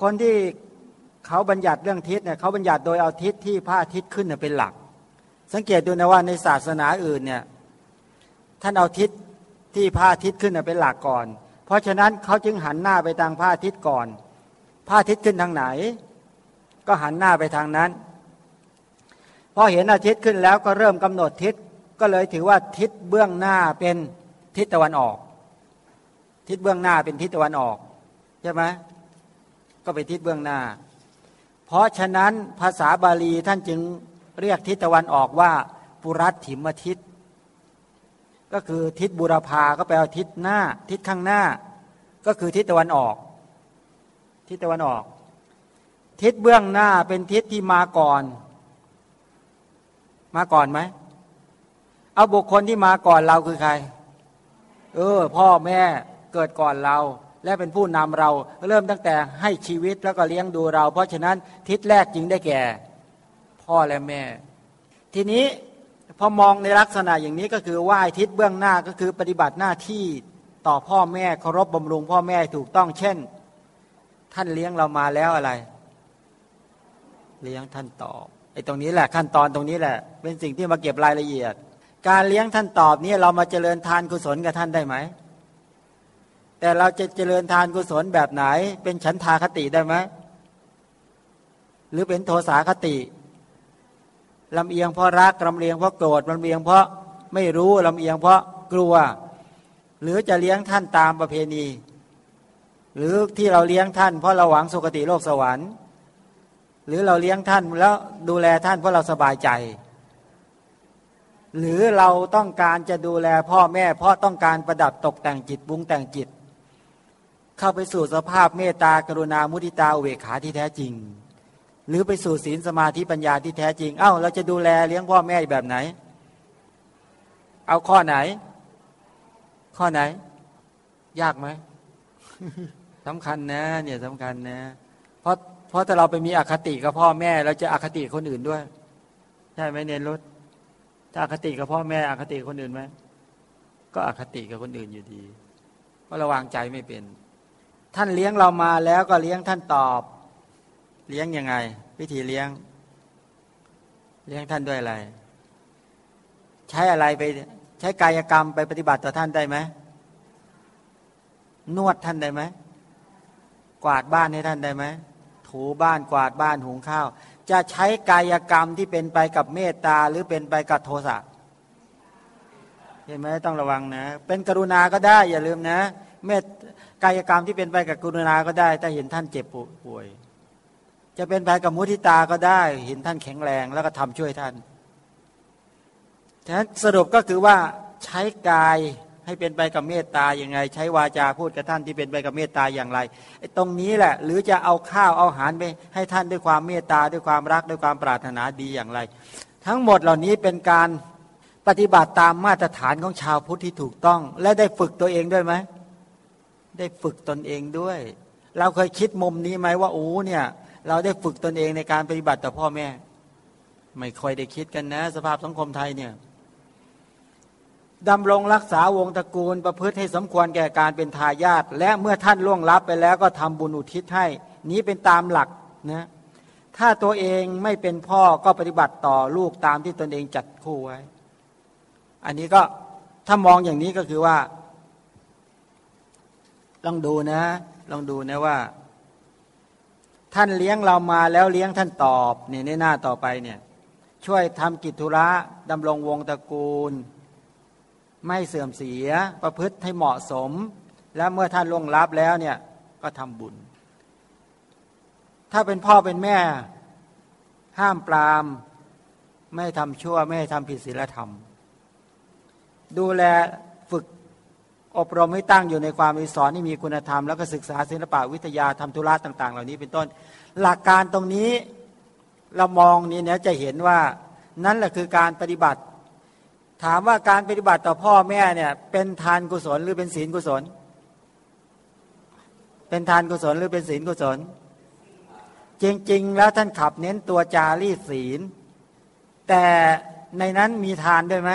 คนที่เขาบัญญัติเรื่องทิศเนี่ยเขาบัญญัติโดยเอาทิศที่พระอาทิตย์ขึ้นเป็นหลัก สังเกตดูนะว่าในศาสนาอื่นเนี่ยท่านเอาทิศที่พระอาทิตย์ขึ้นเป็นหลักก่อน เพราะฉะนั้นเขาจึงหันหน้าไปทางพระอาทิตย์ก่อนพระอาทิตย์ขึ้นทางไหน ก็หันหน้าไปทางนั้นพอเห็นอาทิตย์ขึ้นแล้วก็เริ่มกำหนดทิศก็เลยถือว่าทิศเบื้องหน้าเป็นทิศตะวันออก ทิศเบื้องหน้าเป็นทิศตะวันออกใช่ไหมก็เป็นทิศเบื้องหน้า เพราะฉะนั้นภาษาบาลีท่านจึงเรียกทิศตะวันออกว่า ปุรัตถิมทิศก็คือทิศบุรพาก็แปลว่าทิศหน้า ทิศข้างหน้า ก็คือทิศตะวันออก ทิศตะวันออก ทิศเบื้องหน้าเป็นทิศที่มาก่อน มาก่อนไหมเอาบุคคลที่มาก่อนเราคือใคร เออ พ่อแม่ เกิดก่อนเรา และเป็นผู้นำเราเริ่มตั้งแต่ให้ชีวิตแล้วก็เลี้ยงดูเรา เพราะฉะนั้นทิศแรกจึงได้แก่ พ่อและแม่ ทีนี้พอมองในลักษณะอย่างนี้ก็คือไหว้ทิศเบื้องหน้าก็คือปฏิบัติหน้าที่ต่อพ่อแม่เคารพบำรุงพ่อแม่ถูกต้องเช่น ท่านเลี้ยงเรามาแล้วอะไร เลี้ยงท่านตอบไอ้ตรงนี้แหละขั้นตอนตรงนี้แหละ เป็นสิ่งที่มาเก็บรายละเอียด การเลี้ยงท่านตอบนี้เรามาเจริญทานกุศลกับท่านได้ไหม แต่เราจะเจริญทานกุศลแบบไหน เป็นฉันทาคติได้ไหมหรือเป็นโทสาคติลำเอียงเพราะรักลำเอียงเพราะโกรธลำเอียงเพราะไม่รู้ลำเอียงเพราะกลัว หรือจะเลี้ยงท่านตามประเพณี หรือที่เราเลี้ยงท่าน เพราะเราหวังสุคติโลกสวรรค์ หรือเราเลี้ยงท่านแล้วดูแลท่านเพราะเราสบายใจ หรือเราต้องการจะดูแลพ่อแม่ เพราะต้องการประดับตกแต่งจิตบุ้งแต่งจิต เข้าไปสู่สภาพเมตตากรุณามุทิตาเวขาที่แท้จริง หรือไปสู่ศีลสมาธิปัญญาที่แท้จริง เอ้าเราจะดูแลเลี้ยงพ่อแม่แบบไหน เอาข้อไหน ข้อไหน ยากไหมสำคัญนะ เนี่ยสำคัญนะ เพราะเพราะถ้าเราไปมีอคติกับพ่อแม่เราจะอคติคนอื่นด้วย ใช่ไหมเนรถถ้าอคติกับพ่อแม่อคติคนอื่นไหมก็อคติกับคนอื่นอยู่ดี เพราะราวางใจไม่เป็น ท่านเลี้ยงเรามาแล้วก็เลี้ยงท่านตอบ เลี้ยงยังไง วิธีเลี้ยง เลี้ยงท่านด้วยอะไร ใช้อะไรไป ใช้กายกรรมไปปฏิบัติต่อท่านได้ไหมนวดท่านได้ไหมกวาดบ้านให้ท่านได้ไหมถูบ้านกวาดบ้านหุงข้าว จะใช้กายกรรมที่เป็นไปกับเมตตาหรือเป็นไปกับโทสะเห็นไหมต้องระวังนะ เป็นกรุณาก็ได้ อย่าลืมนะ เมต กายกรรมที่เป็นไปกับกรุณาก็ได้ ถ้าเห็นท่านเจ็บป่วย จะเป็นไปกับมุทิตาก็ได้ เห็นท่านแข็งแรงแล้วก็ทำช่วยท่านฉะนั้นสรุปก็คือว่าใช้กายให้เป็นไปกับเมตตาอย่างไง ใช้วาจาพูดกับท่านที่เป็นไปกับเมตตาอย่างไรไอ้ตรงนี้แหละ หรือจะเอาข้าวเอาอาหารไปให้ท่านด้วยความเมตตาด้วยความรักด้วยความปรารถนาดีอย่างไร ทั้งหมดเหล่านี้เป็นการปฏิบัติตามมาตรฐานของชาวพุทธที่ถูกต้อง และได้ฝึกตัวเองด้วยไหม ได้ฝึกตนเองด้วย เราเคยคิดมุมนี้ไหมว่าโอ้เนี่ย เราได้ฝึกตนเองในการปฏิบัติต่อพ่อแม่ ไม่ค่อยได้คิดกันนะ สภาพสังคมไทยเนี่ยดำรงรักษาวงตระกูลประพฤติให้สมควรแก่การเป็นทายาทและเมื่อท่านล่วงลับไปแล้วก็ทำบุญอุทิศให้ นี้เป็นตามหลักนะถ้าตัวเองไม่เป็นพ่อก็ปฏิบัติต่อลูกตามที่ตนเองจัดคู่ไว้ อันนี้ก็ถ้ามองอย่างนี้ก็คือว่า ลองดูนะ ลองดูนะว่า ท่านเลี้ยงเรามาแล้วเลี้ยงท่านตอบเนี่ยในหน้าต่อไปเนี่ย ช่วยทำกิจธุระดำรงวงตระกูล ไม่เสื่อมเสียประพฤติให้เหมาะสม และเมื่อท่านล่วงลับแล้วเนี่ยก็ทำบุญ ถ้าเป็นพ่อเป็นแม่ ห้ามปราม ไม่ทำชั่ว ไม่ทำผิดศีลธรรม ดูแล อบรมให้ตั้งอยู่ในความมีสอนที่มีคุณธรรมแล้วก็ศึกษาศิลปะวิทยาทำธุระต่าง ๆ เหล่านี้เป็นต้น หลักการตรงนี้เรามองนี่เนี่ยจะเห็นว่านั่นแหละคือการปฏิบัติ ถามว่าการปฏิบัติต่อพ่อแม่เนี่ยเป็นทานกุศลหรือเป็นศีลกุศล เป็นทานกุศลหรือเป็นศีลกุศล จริง ๆ แล้วท่านขับเน้นตัวจารีศีล แต่ในนั้นมีทานด้วยไหม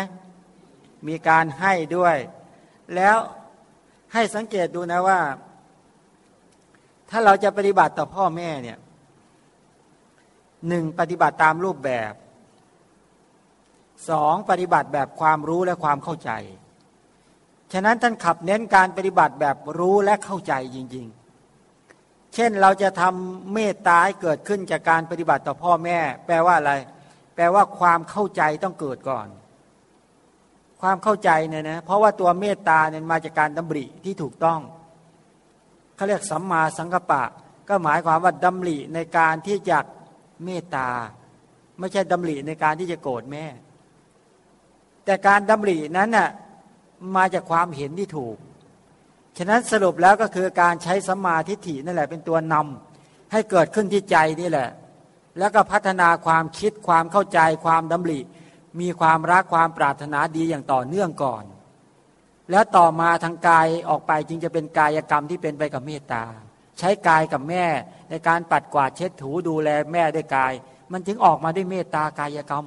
มีการให้ด้วย แล้วให้สังเกตดูนะว่า ถ้าเราจะปฏิบัติต่อพ่อแม่เนี่ยหนึ่งปฏิบัติตามรูปแบบสองปฏิบัติแบบความรู้และความเข้าใจ ฉะนั้นท่านขับเน้นการปฏิบัติแบบรู้และเข้าใจจริง ๆ เช่นเราจะทำเมตตาให้เกิดขึ้นจากการปฏิบัติต่อพ่อแม่ แปลว่าอะไร แปลว่าความเข้าใจต้องเกิดก่อน ความเข้าใจเนี่ยนะเพราะว่าตัวเมตตาเนี่ยมาจากการดำริที่ถูกต้องเขาเรียกสัมมาสังกปะ ก็หมายความว่าดำริในการที่จะเมตตา ไม่ใช่ดำริในการที่จะโกรธแม่ แต่การดำรินั้นน่ะมาจากความเห็นที่ถูก ฉะนั้นสรุปแล้วก็คือการใช้สัมมาทิฏฐินั่นแหละเป็นตัวนำให้เกิดขึ้นที่ใจนี่แหละ แล้วก็พัฒนาความคิดความเข้าใจความดำริ มีความรักความปรารถนาดีอย่างต่อเนื่องก่อน แล้วต่อมาทางกายออกไปจึงจะเป็นกายกรรมที่เป็นไปกับเมตตา ใช้กายกับแม่ในการปัดกวาดเช็ดถูดูแลแม่ด้วยกาย มันจึงออกมาด้วยเมตตากายกรรม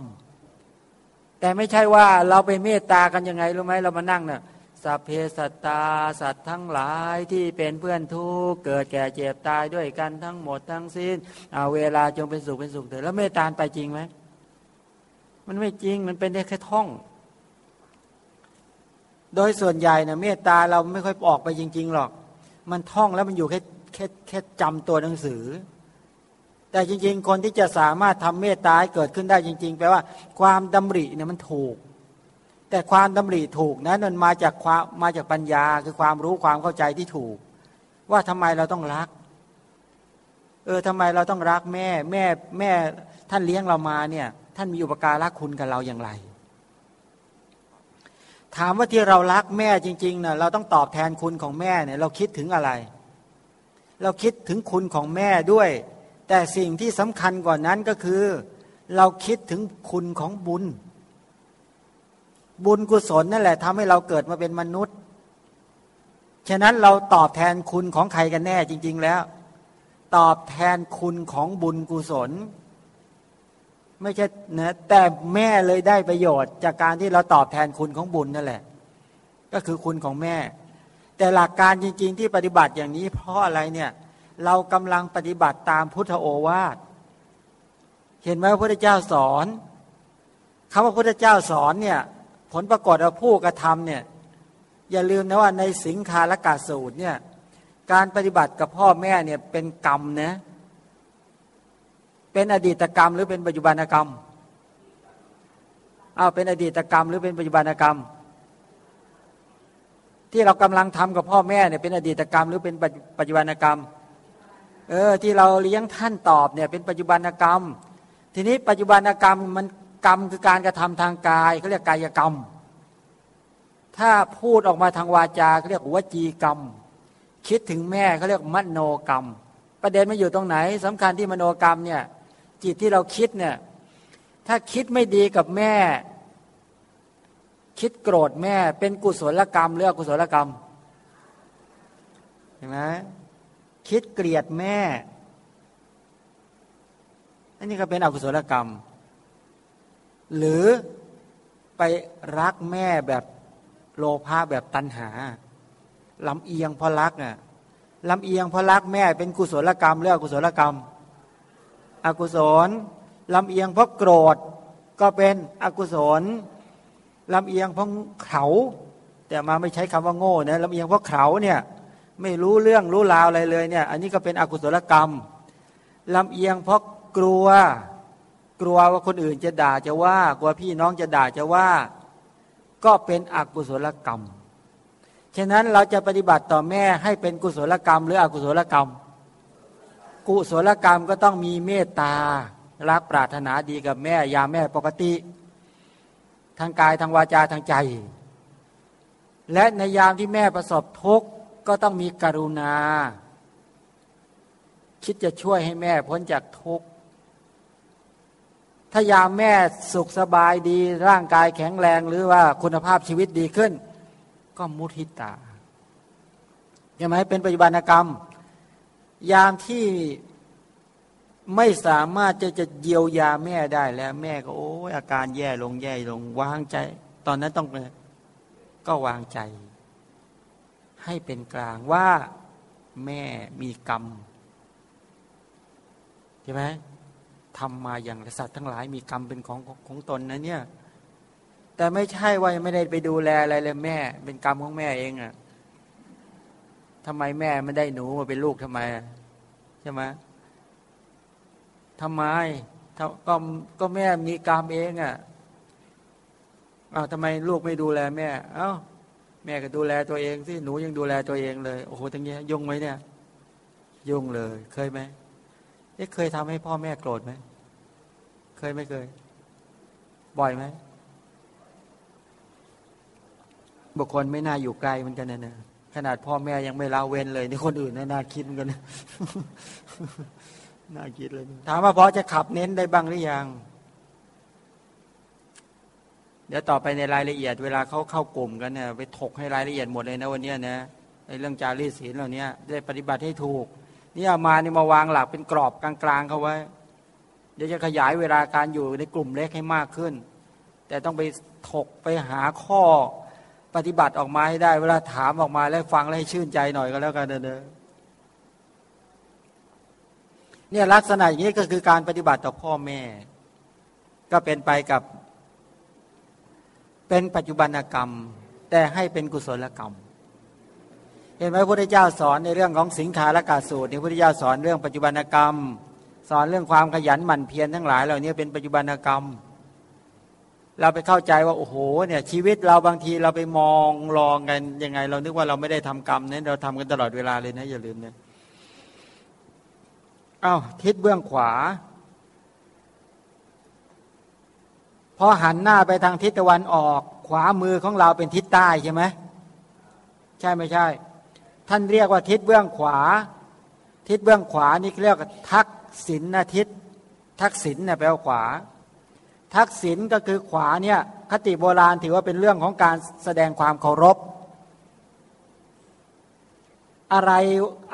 แต่ไม่ใช่ว่าเราไปเมตตากันยังไงรู้ไหมเรามานั่งเนี่ยสัพเพสัตตาสัตว์ทั้งหลายที่เป็นเพื่อนทุกเกิดแก่เจ็บตายด้วยกันทั้งหมดทั้งสิ้นเอาเวลาจงเป็นสุขเป็นสุขเถิดแล้วเมตตาไปจริงไหม มันไม่จริงมันเป็นได้แค่ท่อง โดยส่วนใหญ่นะเมตตาเราไม่ค่อยออกไปจริง ๆ หรอก มันท่องแล้วมันอยู่แค่แค่แค่จำตัวหนังสือ แต่จริง ๆ คนที่จะสามารถทำเมตตาให้เกิดขึ้นได้จริง ๆ แปลว่า ความดำริเนี่ยมันถูก แต่ความดำริถูกนั้นมันมาจากความมาจากปัญญาคือความรู้ความเข้าใจที่ถูก ว่าทำไมเราต้องรัก เออทำไมเราต้องรักแม่ แม่แม่ท่านเลี้ยงเรามาเนี่ย ท่านมีอุปการะคุณกับเราอย่างไร ถามว่าที่เรารักแม่จริงๆน่ะเราต้องตอบแทนคุณของแม่เนี่ยเราคิดถึงอะไร เราคิดถึงคุณของแม่ด้วย แต่สิ่งที่สำคัญกว่านั้นก็คือ เราคิดถึงคุณของบุญ บุญกุศลนั่นแหละทำให้เราเกิดมาเป็นมนุษย์ฉะนั้นเราตอบแทนคุณของใครกันแน่จริง ๆ แล้ว ตอบแทนคุณของบุญกุศล ไม่ใช่นะแต่แม่เลยได้ประโยชน์ จากการที่เราตอบแทนคุณของบุญนั่นแหละ ก็คือคุณของแม่ แต่หลักการจริง ๆ ที่ปฏิบัติอย่างนี้เพราะอะไรเนี่ย เรากำลังปฏิบัติตามพุทธโอวาทเห็นไหมพระพุทธเจ้าสอนคำว่าพระพุทธเจ้าสอนเนี่ย ผลปรากฏว่าผู้กระทำเนี่ย อย่าลืมนะว่าในสิงคาลกาสูตรเนี่ย การปฏิบัติกับพ่อแม่เนี่ยเป็นกรรมนะเเป็นอดีตกรรม หรือเป็นปัจจุบันกรรมอ้าวเป็นอดีตกรรม หรือเป็นปัจจุบันกรรม ที่เรากำลังทำกับพ่อแม่เนี่ยเป็นอดีตกรรม หรือเป็นปัจจุบันกรรมเออที่เราเลี้ยงท่านตอบเนี่ยเป็นปัจจุบันกรรม ทีนี้ปัจจุบันกรรมมันกรรมคือการกระทำทางกายเขาเรียกกายกรรม ถ้าพูดออกมาทางวาจาเขาเรียกวจีกรรม คิดถึงแม่เขาเรียกมโนกรรม ประเด็นมันอยู่ตรงไหนสำคัญที่มโนกรรมเนี่ย จิตที่เราคิดเนี่ยถ้าคิดไม่ดีกับแม่ คิดโกรธแม่ เป็นกุศลกรรมหรืออกุศลกรรมเห็นไหมคิดเกลียดแม่อันนี้ก็เป็นอกุศลกรรม หรือไปรักแม่แบบโลภะแบบตัณหาลำเอียงเพราะรักอะลำเอียงเพราะรักแม่เป็นกุศลกรรมหรืออกุศลกรรม อกุศลลำเอียงเพราะโกรธก็เป็นอกุศลลำเอียงเพราะเขาแต่มาไม่ใช้คำว่าโง่นะลำเอียงเพราะเขาเนี่ยไม่รู้เรื่องรู้ราวอะไรเลยเนี่ย อันนี้ก็เป็นอกุศลกรรมลำเอียงเพราะกลัว กลัวว่าคนอื่นจะด่าจะว่ากลัวพี่น้องจะด่าจะว่า ก็เป็นอกุศลกรรม ฉะนั้นเราจะปฏิบัติต่อแม่ให้เป็นกุศลกรรม หรืออกุศลกรรม กุศลกรรมก็ต้องมีเมตตา รักปรารถนาดีกับแม่ยาแม่ปกติ ทางกายทางวาจาทางใจ และในยามที่แม่ประสบทุกข์ก็ต้องมีกรุณา คิดจะช่วยให้แม่พ้นจากทุกข์ถ้ายามแม่สุขสบายดี ร่างกายแข็งแรงหรือว่าคุณภาพชีวิตดีขึ้น ก็มุทิตาใช่ไหมเป็นปัจจุบันกรรม ยามที่ไม่สามารถจะจะเยียวยาแม่ได้แล้ว แม่ก็โอ้ยอาการแย่ลงแย่ลงวางใจ ตอนนั้นต้องก็วางใจ ให้เป็นกลางว่าแม่มีกรรมใช่ไหมทำมาอย่างสัตว์ทั้งหลายมีกรรมเป็นของของตนนะเนี่ย แต่ไม่ใช่ว่าไม่ได้ไปดูแลอะไรเลยแม่ เป็นกรรมของแม่เองอะ่ะ ทำไมแม่ไม่ได้หนูมาเป็นลูกทำไมใช่ไหมทำไมก็ก็แม่มีกรรมเองอะ่ะอ้าวทำไมลูกไม่ดูแลแม่ เอา้าแม่ก็ดูแลตัวเองสิหนูยังดูแลตัวเองเลยโอ้โหตั้งเงี้ยยุ่งไหมเนี่ย ยุ่งเลย เคยไหมเอ๊ะเคยทำให้พ่อแม่โกรธไหมเคยไม่เคย บ่อยไหมบุคคลไม่น่าอยู่ไกลเหมือนกันนะนะ ขนาดพ่อแม่ยังไม่ละเว้นเลยนี่คนอื่นน่าคิดเหมือนกันน่าคิดเลย ถามว่าพอจะขับเน้นได้บ้างหรือยัง เดี๋ยวต่อไปในรายละเอียด เวลาเขาเข้ากลุ่มกันเนี่ยไปถกให้รายละเอียดหมดเลยนะวันนี้นะในเรื่องจารีศีลเหล่านี้ได้ปฏิบัติให้ถูก นี่เอามานี่มาวางหลักเป็นกรอบกลางๆเขาไว้ เดี๋ยวจะขยายเวลาการอยู่ในกลุ่มเล็กให้มากขึ้น แต่ต้องไปถกไปหาข้อ ปฏิบัติออกมาให้ได้ เวลาถามออกมาแล้วฟังแล้วให้ชื่นใจหน่อยก็แล้วกันเด้อเนี่ยลักษณะอย่างนี้ก็คือการปฏิบัติต่อพ่อแม่ ก็เป็นไปกับ เป็นปัจจุบันกรรม แต่ให้เป็นกุศลกรรม เห็นไหมพระพุทธเจ้าสอนในเรื่องของสิงขารกาสูตรในพระพุทธเจ้าสอนเรื่องปัจจุบันกรรม สอนเรื่องความขยันหมั่นเพียรทั้งหลายเหล่านี้เป็นปัจจุบันกรรม เราไปเข้าใจว่าโอ้โหเนี่ยชีวิตเราบางทีเราไปมองลองกันยังไง เรานึกว่าเราไม่ได้ทำกรรมนั้นเราทำกันตลอดเวลาเลยนะอย่าลืมเนี่ยอา้าวทิศเบื้องขวา พอหันหน้าไปทางทิศตะวันออก ขวามือของเราเป็นทิศใต้ใช่ไหมใช่ไม่ใช่ ท่านเรียกว่าทิศเบื้องขวา ทิศเบื้องขวานี่เรียกว่าทักษิณทิศทักษิณเนี่ยแปลว่าขวา ทักษิณก็คือขวาเนี่ยคติโบราณถือว่าเป็นเรื่องของการแสดงความเคารพ อะไร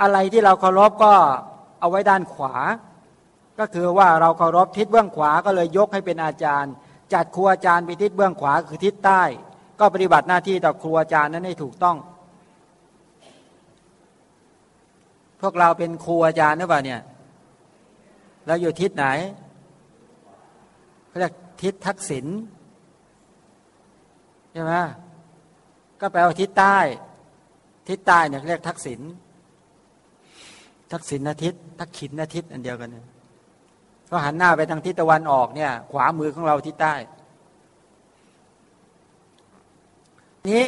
อะไรที่เราเคารพก็เอาไว้ด้านขวา ก็คือว่าเราเคารพทิศเบื้องขวาก็เลยยกให้เป็นอาจารย์ จัดครูอาจารย์ไปทิศเบื้องขวาคือทิศใต้ ก็ปฏิบัติหน้าที่ต่อครูอาจารย์นั้นให้ถูกต้อง พวกเราเป็นครูอาจารย์หรือเปล่าเนี่ยเราอยู่ทิศไหนเขาเรียก ทิศทักษิณใช่ไหมก็แปลว่าทิศใต้ ทิศใต้เนี่ยเรียกทักษิณทักษิณอาทิศทักขิณทิศอันเดียวกันเนี่ยก็หันหน้าไปทางทิศตะวันออกเนี่ย ขวามือของเราทิศใต้ นี้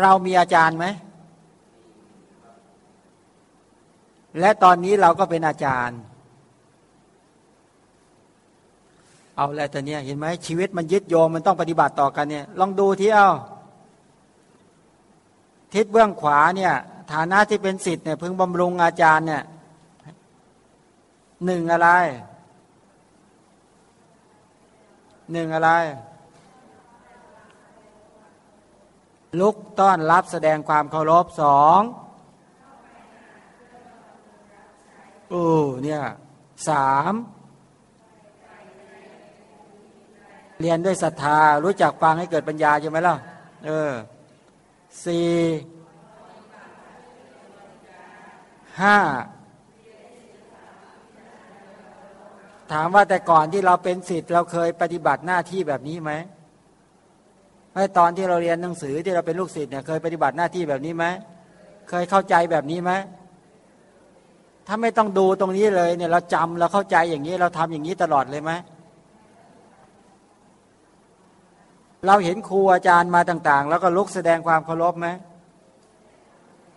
เรามีอาจารย์ไหม และตอนนี้เราก็เป็นอาจารย์ เอาอะไรแต่เนี้ยเห็นไหมชีวิตมันยึดโยมมันต้องปฏิบัติต่อกันเนี่ย ลองดูที่เอาทิศเบื้องขวาเนี่ย ฐานะที่เป็นสิทธิ์เนี่ยพึงบำรุงอาจารย์เนี่ยหนึ่งอะไรหนึ่งอะไร ลุกต้อนรับแสดงความเคารพสองโอ้เนี่ยสาม เรียนด้วยศรัทธา รู้จักฟังให้เกิดปัญญาใช่ไหมล่ะเออสี่ห้าถามว่าแต่ก่อนที่เราเป็นสิทธิ์เราเคยปฏิบัติหน้าที่แบบนี้ไหมไอ้ตอนที่เราเรียนหนังสือที่เราเป็นลูกศิษย์เนี่ยเคยปฏิบัติหน้าที่แบบนี้ไหมเคยเข้าใจแบบนี้ไหมถ้าไม่ต้องดูตรงนี้เลยเนี่ยเราจำเราเข้าใจอย่างนี้เราทำอย่างนี้ตลอดเลยไหม เราเห็นครูอาจารย์มาต่าง ๆ แล้วก็ลุกแสดงความเคารพไหม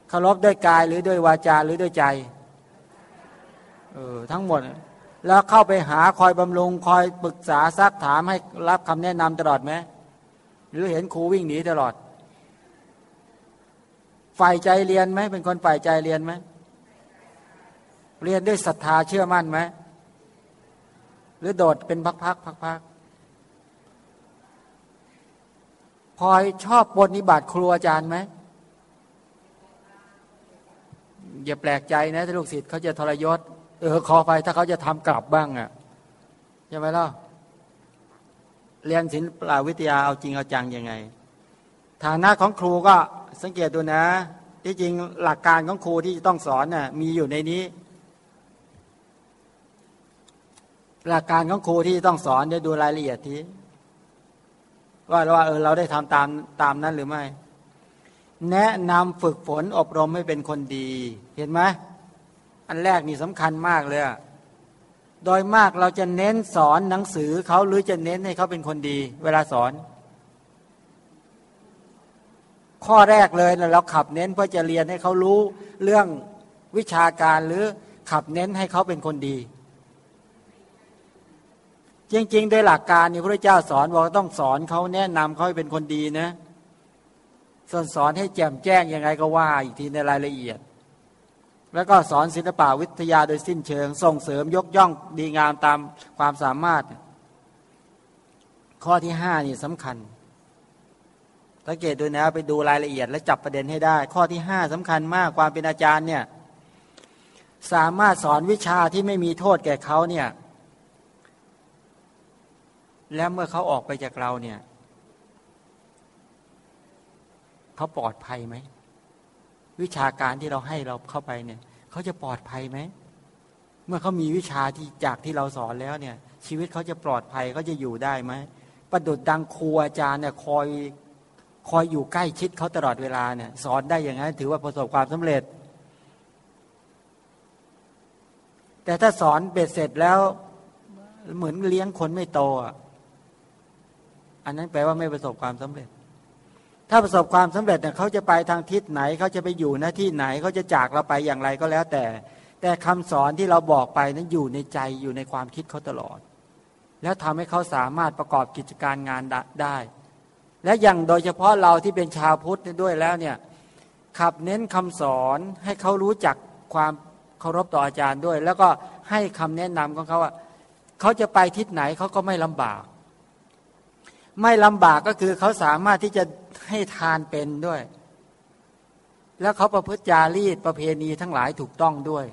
เคารพด้วยกายหรือด้วยวาจาหรือด้วยใจเออทั้งหมด แล้วเข้าไปหาคอยบำรุงคอยปรึกษาซักถามให้รับคำแนะนำตลอดไหมหรือเห็นครูวิ่งหนีตลอด ฝ่ายใจเรียนไหมเป็นคนฝ่ายใจเรียนไหมเรียนด้วยศรัทธาเชื่อมั่นไหมหรือโดดเป็นพักๆพักๆ พลอยชอบปฏิบัติครูอาจารย์ไหมอย่าแปลกใจนะถ้าลูกศิษย์เขาจะทรยศ เออขอไปถ้าเขาจะทำกลับบ้างอะ่ะใช่ไหมล่ะเรียนศิลปวิทยาเอาจริงเอาจังยังไง ฐานะของครูก็สังเกตดูนะ ที่จริงหลักการของครูที่จะต้องสอนน่ะมีอยู่ในนี้ หลักการของครูที่ต้องสอนเดี๋ยวดูรายละเอียดที ว่าว่าเออเราได้ทำตามตามนั้นหรือไม่ แนะนำฝึกฝนอบรมให้เป็นคนดี เห็นไหมอันแรกนี่สำคัญมากเลยโดยมากเราจะเน้นสอนหนังสือเขาหรือจะเน้นให้เขาเป็นคนดี เวลาสอน ข้อแรกเลยเราขับเน้นเพื่อจะเรียนให้เขารู้เรื่องวิชาการหรือขับเน้นให้เขาเป็นคนดี จริงๆโดยหลักการนี่พระเจ้าสอนบอกต้องสอนเขาแนะนำเขาให้เป็นคนดีนะส่วนสอนให้แจ่มแจ้งยังไงก็ว่าอีกทีในรายละเอียด แล้วก็สอนศิลปวิทยาโดยสิ้นเชิง ส่งเสริมยกย่องดีงามตามความสามารถ ข้อที่ห้านี่สำคัญสังเกตดูนะไปดูรายละเอียด และจับประเด็นให้ได้ ข้อที่ห้าสำคัญมากความเป็นอาจารย์เนี่ยสามารถสอนวิชาที่ไม่มีโทษแก่เขาเนี่ย แล้วเมื่อเขาออกไปจากเราเนี่ยเขาปลอดภัยไหม วิชาการที่เราให้เราเข้าไปเนี่ยเขาจะปลอดภัยไหม เมื่อเขามีวิชาที่จากที่เราสอนแล้วเนี่ย ชีวิตเขาจะปลอดภัยเขาจะอยู่ได้ไหมประดุดดังครูอาจารย์เนี่ยคอยคอยอยู่ใกล้ชิดเขาตลอดเวลาเนี่ย สอนได้อย่างนั้นถือว่าประสบความสำเร็จ แต่ถ้าสอนเบ็ดเสร็จแล้ว เหมือนเลี้ยงคนไม่โตอั อันนั้นแปลว่าไม่ประสบความสำเร็จ ถ้าประสบความสำเร็จเนี่ยเขาจะไปทางทิศไหนเขาจะไปอยู่หน้าที่ไหนเขาจะจากเราไปอย่างไรก็แล้วแต่ แต่คำสอนที่เราบอกไปนั้นอยู่ในใจอยู่ในความคิดเขาตลอด แล้วทำให้เขาสามารถประกอบกิจการงานได้ และอย่างโดยเฉพาะเราที่เป็นชาวพุทธด้วยแล้วเนี่ยขับเน้นคำสอนให้เขารู้จักความเคารพต่ออาจารย์ด้วย แล้วก็ให้คำแนะนำของเขาว่าเขาจะไปทิศไหนเขาก็ไม่ลำบาก ไม่ลำบากก็คือเขาสามารถที่จะให้ทานเป็นด้วย แล้วเขาประพฤติจารีตประเพณีทั้งหลายถูกต้องด้วย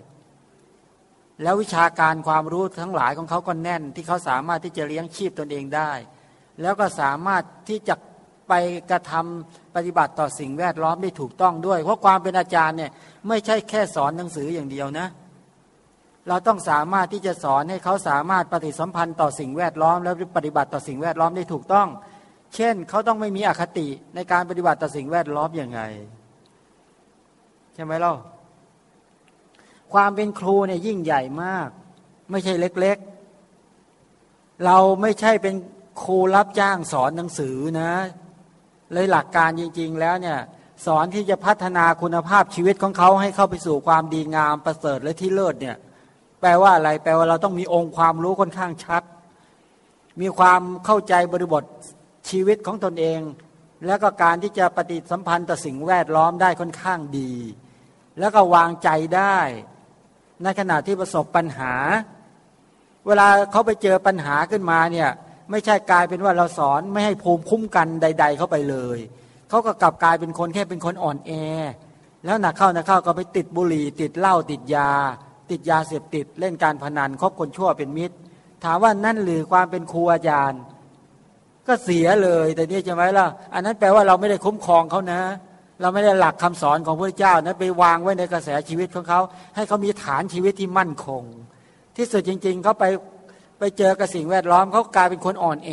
แล้ววิชาการความรู้ทั้งหลายของเขาก็แน่น ที่เขาสามารถที่จะเลี้ยงชีพตนเองได้ แล้วก็สามารถที่จะไปกระทำปฏิบัติต่อสิ่งแวดล้อมได้ถูกต้องด้วย เพราะความเป็นอาจารย์เนี่ยไม่ใช่แค่สอนหนังสืออย่างเดียวนะเเราต้องสามารถที่จะสอนให้เขาสามารถปฏิสัมพันธ์ต่อสิ่งแวดล้อม แล้วปฏิบัติต่อสิ่งแวดล้อมได้ถูกต้อง เช่น เขาต้องไม่มีอคติในการปฏิบัติต่อสิ่งแวดล้อมอย่างไง ใช่ไหมล่ะความเป็นครูเนี่ยยิ่งใหญ่มาก ไม่ใช่เล็ก ๆ เราไม่ใช่เป็นครูรับจ้างสอนหนังสือนะเลยหลักการจริง ๆ แล้วเนี่ยสอนที่จะพัฒนาคุณภาพชีวิตของเขาให้เข้าไปสู่ความดีงามประเสริฐและที่เลิศเนี่ย แปลว่าอะไร แปลว่าเราต้องมีองค์ความรู้ค่อนข้างชัด มีความเข้าใจบริบทชีวิตของตนเอง แล้วก็การที่จะปฏิสัมพันธ์ต่อสิ่งแวดล้อมได้ค่อนข้างดี แล้วก็วางใจได้ ในขณะที่ประสบปัญหา เวลาเขาไปเจอปัญหาขึ้นมาเนี่ยไม่ใช่กลายเป็นว่าเราสอนไม่ให้ภูมิคุ้มกันใด ๆ เข้าไปเลยเขาก็กลับกลายเป็นคนแค่เป็นคนอ่อนแอ แล้วหนักเข้าหนักเข้าก็ไปติดบุหรี่ติดเหล้าติดยา ติดยาเสพติด เล่นการพนันคบคนชั่วเป็นมิตร ถามว่านั่นหรือความเป็นครูอาจารย์ ก็เสียเลย แต่นี่ใช่ไหมล่ะ อันนั้นแปลว่าเราไม่ได้คุ้มครองเขานะ เราไม่ได้หลักคำสอนของพระเจ้านั้นไปวางไว้ในกระแสชีวิตของเขาให้เขามีฐานชีวิตที่มั่นคง ที่สุดจริง ๆเขาไปไปเจอกับสิ่งแวดล้อมเขากลายเป็นคนอ่อนแอ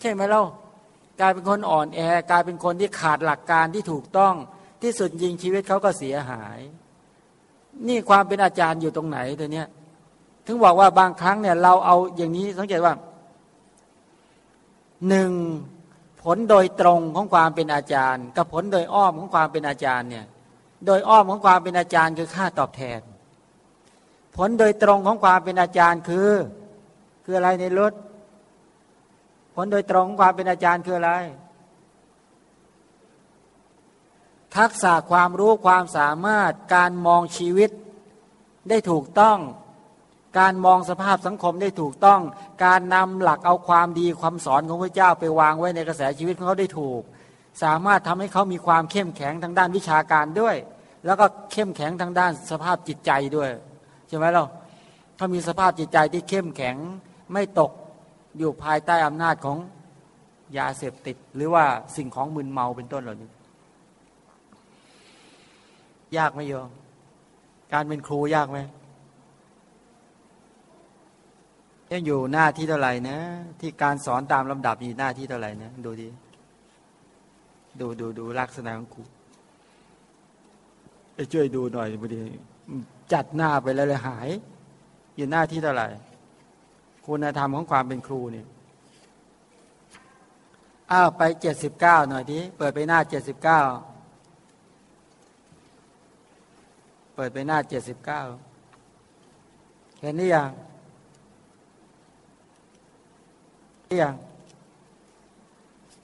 ใช่ไหมเล่ากลายเป็นคนอ่อนแอกลายเป็นคนที่ขาดหลักการที่ถูกต้องที่สุดจริงชีวิตเขาก็เสียหาย นี่ความเป็นอาจารย์อยู่ตรงไหนตัวเนี้ย ถึงบอกว่าบางครั้งเนี่ย เราเอาอย่างนี้สังเกตว่าหนึ่งผลโดยตรงของความเป็นอาจารย์ กับผลโดยอ้อมของความเป็นอาจารย์เนี่ย โดยอ้อมของความเป็นอาจารย์คือค่าตอบแทน ผลโดยตรงของความเป็นอาจารย์คือ คืออะไรในรถผลโดยตรงของความเป็นอาจารย์คืออะไร ทักษะความรู้ความสามารถการมองชีวิตได้ถูกต้อง การมองสภาพสังคมได้ถูกต้อง การนำหลักเอาความดีความสอนของพระเจ้าไปวางไว้ในกระแสชีวิตของเขาได้ถูก สามารถทำให้เขามีความเข้มแข็งทางด้านวิชาการด้วย แล้วก็เข้มแข็งทางด้านสภาพจิตใจด้วยใช่ไหมเราถ้ามีสภาพจิตใจที่เข้มแข็งไม่ตกอยู่ภายใต้อำนาจของยาเสพติด หรือว่าสิ่งของมึนเมาเป็นต้นเหล่านี้ ยากไหมโยมการเป็นครูยากไหมยังอยู่หน้าที่เท่าไหร่นะ ที่การสอนตามลำดับอยู่หน้าที่เท่าไหร่นะ ดูดิดูดูดูลักษณะของครูช่วยดูหน่อยพอดีจัดหน้าไปแล้วเลยหาย อยู่หน้าที่เท่าไหร่ คุณธรรมของความเป็นครูเนี่ยอ้าวไปเจ็ดสิบเก้าหน่อยทีเปิดไปหน้าเจ็ดสิบเก้าเปิดไปหน้าเจ็ดสิบเก้าเห็นหรือยังที่ยัง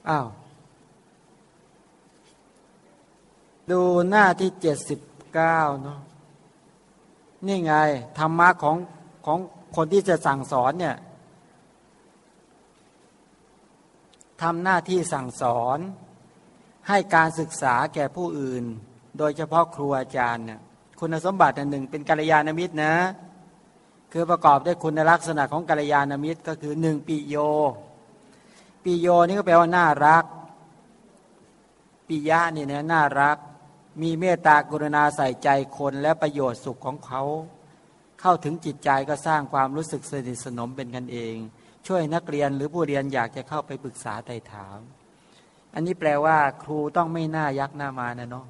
อ้าว ดูหน้าที่เจ็ดสิบเก้าเนาะนี่ไง ธรรมะของของคนที่จะสั่งสอนเนี่ยทำหน้าที่สั่งสอน ให้การศึกษาแก่ผู้อื่น โดยเฉพาะครูอาจารย์เนี่ย คุณสมบัติอันหนึ่งเป็นกัลยาณมิตรนะ คือประกอบด้วยคุณลักษณะของกัลยาณมิตรก็คือหนึ่งปิโย ปิโยนี่ก็แปลว่าน่ารัก ปิยะนี่เนี่ยน่ารัก มีเมตตากรุณาใส่ใจคนและประโยชน์สุขของเขา เข้าถึงจิตใจก็สร้างความรู้สึกสนิทสนมเป็นกันเอง ช่วยนักเรียนหรือผู้เรียนอยากจะเข้าไปปรึกษาไต่ถาม อันนี้แปลว่า ครูต้องไม่น่ายักหน้ามานะเนาะ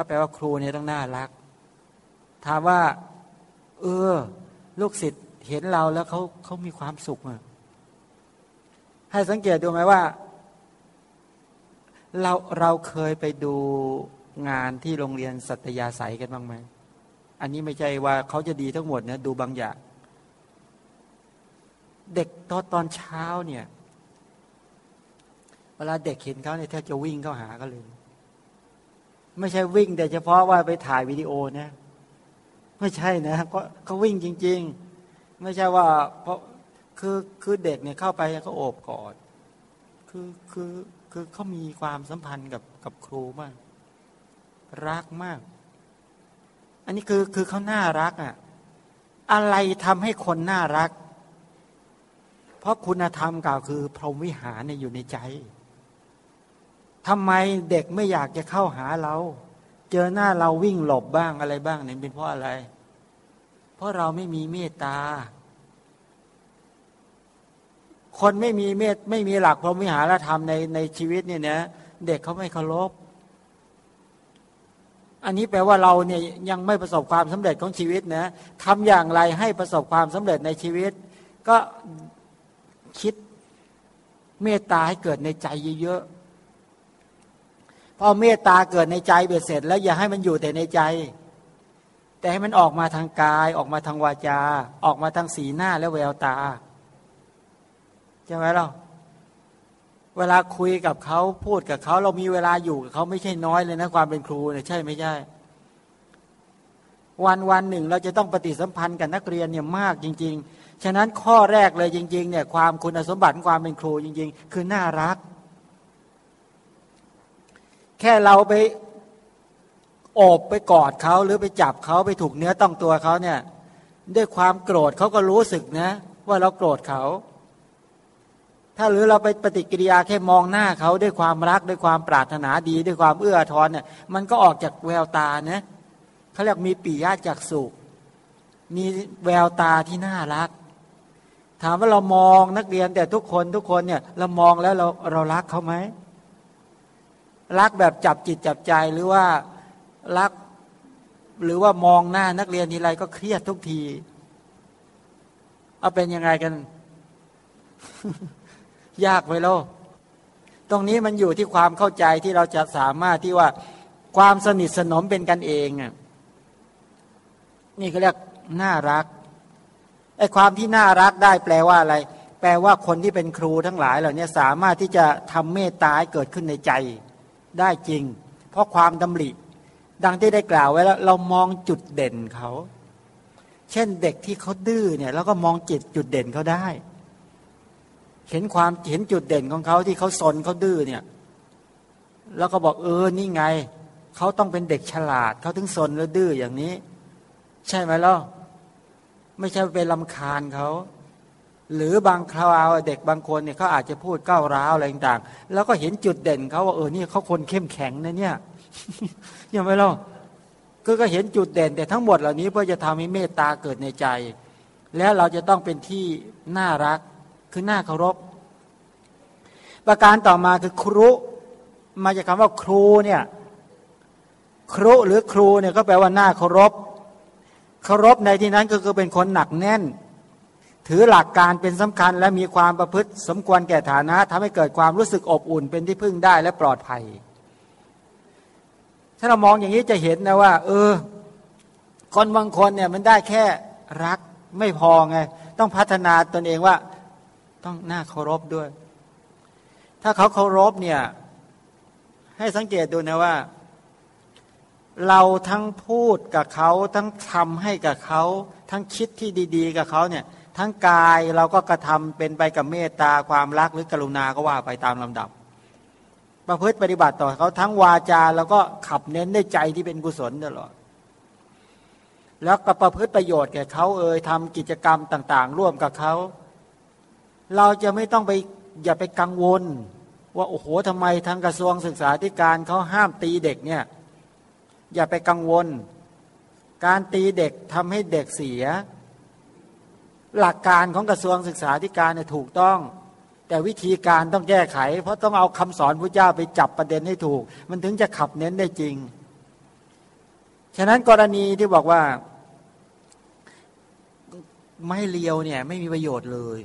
ก็แปลว่าครูเนี่ยต้องน่ารัก ถามว่า เออ ลูกศิษย์เห็นเราแล้วเขาเขามีความสุขอะให้สังเกตดูไหมว่า เราเราเคยไปดูงานที่โรงเรียนสัตยาสายกันบ้างไหมอันนี้ไม่ใช่ว่าเขาจะดีทั้งหมดนะดูบางอย่าง เด็กตอนตอนเช้าเนี่ย เวลาเด็กเห็นเขาเนี่ยแทบจะวิ่งเข้าหากันเลย ไม่ใช่วิ่ง แต่เฉพาะว่าไปถ่ายวิดีโอนะไม่ใช่นะก็เขาวิ่งจริง ๆ ไม่ใช่ว่า เพราะคือคือเด็กเนี่ยเข้าไปเขาโอบกอด คือคือคือเขามีความสัมพันธ์กับกับครูมาก รักมาก อันนี้คือคือเขาน่ารักอะ อะไรทำให้คนน่ารัก เพราะคุณธรรมกล่าวคือ พรหมวิหารเนี่ยอยู่ในใจ ทำไมเด็กไม่อยากจะเข้าหาเรา เจอหน้าเราวิ่งหลบบ้างอะไรบ้างเนี่ยเป็นเพราะอะไร เพราะเราไม่มีเมตตา คนไม่มีเมตไม่มีหลักพรหมวิหารธรรมในในชีวิตเนี่ยนะเด็กเขาไม่เคารพอันนี้แปลว่าเราเนี่ยยังไม่ประสบความสำเร็จของชีวิตนะทำอย่างไรให้ประสบความสำเร็จในชีวิต ก็คิดเมตตาให้เกิดในใจเยอะๆ พอเมตตาเกิดในใจเบียดเสร็จ แล้วอย่าให้มันอยู่แต่ในใจ แต่ให้มันออกมาทางกายออกมาทางวาจา ออกมาทางสีหน้าและแววตาใช่ไหมเราเวลาคุยกับเขาพูดกับเขาเรามีเวลาอยู่กับเขาไม่ใช่น้อยเลยนะความเป็นครูเนี่ยใช่ไม่ใช่ วันวันหนึ่งเราจะต้องปฏิสัมพันธ์กับนักเรียนเนี่ยมากจริง ๆ ฉะนั้นข้อแรกเลยจริง ๆ เนี่ยความคุณสมบัติความเป็นครูจริง ๆ คือน่ารัก แค่เราไปโอบไปกอดเขาหรือไปจับเขาไปถูกเนื้อต้องตัวเขาเนี่ย ด้วยความโกรธเขาก็รู้สึกนะ ว่าเราโกรธเขา ถ้าหรือเราไปปฏิกิริยาแค่มองหน้าเขาด้วยความรักด้วยความปรารถนาดี ด้วยความเอื้อทอนเนี่ย มันก็ออกจากแววตาเนะเขาเรียกมีปียะจากสุขมีแววตาที่น่ารัก ถามว่าเรามองนักเรียนแต่ทุกคนทุกคนเนี่ย เรามองแล้วเราเรารักเขาไหม รักแบบจับจิตจับใจหรือว่ารักหรือว่ามองหน้านักเรียนทีไรก็เครียดทุกที เอาเป็นยังไงกัน ยากไปโลตรงนี้มันอยู่ที่ความเข้าใจที่เราจะสามารถที่ว่าความสนิทสนมเป็นกันเองนี่เขาเรียกน่ารักไอ้ความที่น่ารักได้แปลว่าอะไร แปลว่าคนที่เป็นครูทั้งหลายเหล่านี้สามารถที่จะทำเมตตาให้เกิดขึ้นในใจ ได้จริง เพราะความดำริ ดังที่ได้กล่าวไว้แล้วเรามองจุดเด่นเขา เช่นเด็กที่เขาดื้อเนี่ยแล้วก็มองจิตจุดเด่นเขาได้ เห็นความเห็นจุดเด่นของเขาที่เขาสนเขาดื้อเนี่ย แล้วก็บอกเออนี่ไงเขาต้องเป็นเด็กฉลาดเขาถึงสนแล้วดื้ออย่างนี้ ใช่ไหมล่ะไม่ใช่ไปลำคาญเขา หรือบางคราวเด็กบางคนเนี่ยเขาอาจจะพูดก้าวร้าวอะไรต่างๆ แล้วก็เห็นจุดเด่นเขาว่าเออนี่เขาคนเข้มแข็งนะเนี่ยยังไม่เล่ะก็ก็เห็นจุดเด่นแต่ทั้งหมดเหล่านี้เพื่อจะทำให้เมตตาเกิดในใจ แล้วเราจะต้องเป็นที่น่ารักคือน่าเคารพ ประการต่อมาคือครุมาจากคำว่าครูเนี่ยครุหรือครูเนี่ยก็แปลว่าน่าเคารพเคารพในที่นั้นก็คือเป็นคนหนักแน่น ถือหลักการเป็นสำคัญและมีความประพฤติสมควรแก่ฐานะทำให้เกิดความรู้สึกอบอุ่นเป็นที่พึ่งได้และปลอดภัย ถ้าเรามองอย่างนี้จะเห็นนะว่า เออ คนบางคนเนี่ยมันได้แค่รักไม่พอไง ต้องพัฒนาตนเองว่า ต้องน่าเคารพด้วย ถ้าเขาเคารพเนี่ย ให้สังเกตดูนะว่า เราทั้งพูดกับเขาทั้งทำให้กับเขา ทั้งคิดที่ดี ๆ กับเขาเนี่ย ทั้งกายเราก็กระทำเป็นไปกับเมตตาความรักหรือกรุณาก็ว่าไปตามลำดับ ประพฤติปฏิบัติต่อเขาทั้งวาจาแล้วก็ขับเน้นได้ใจที่เป็นกุศลตลอดแล้วก็ประพฤติประโยชน์แก่เขาเอ่ยทำกิจกรรมต่าง ๆ ร่วมกับเขา เราจะไม่ต้องไปอย่าไปกังวล ว่าโอ้โหทำไมทางกระทรวงศึกษาธิการเขาห้ามตีเด็กเนี่ย อย่าไปกังวล การตีเด็กทำให้เด็กเสีย หลักการของกระทรวงศึกษาธิการเนี่ยถูกต้อง แต่วิธีการต้องแก้ไข เพราะต้องเอาคำสอนพระเจ้าไปจับประเด็นให้ถูก มันถึงจะขับเน้นได้จริง ฉะนั้นกรณีที่บอกว่า ไม่เลียวเนี่ย ไม่มีประโยชน์เลย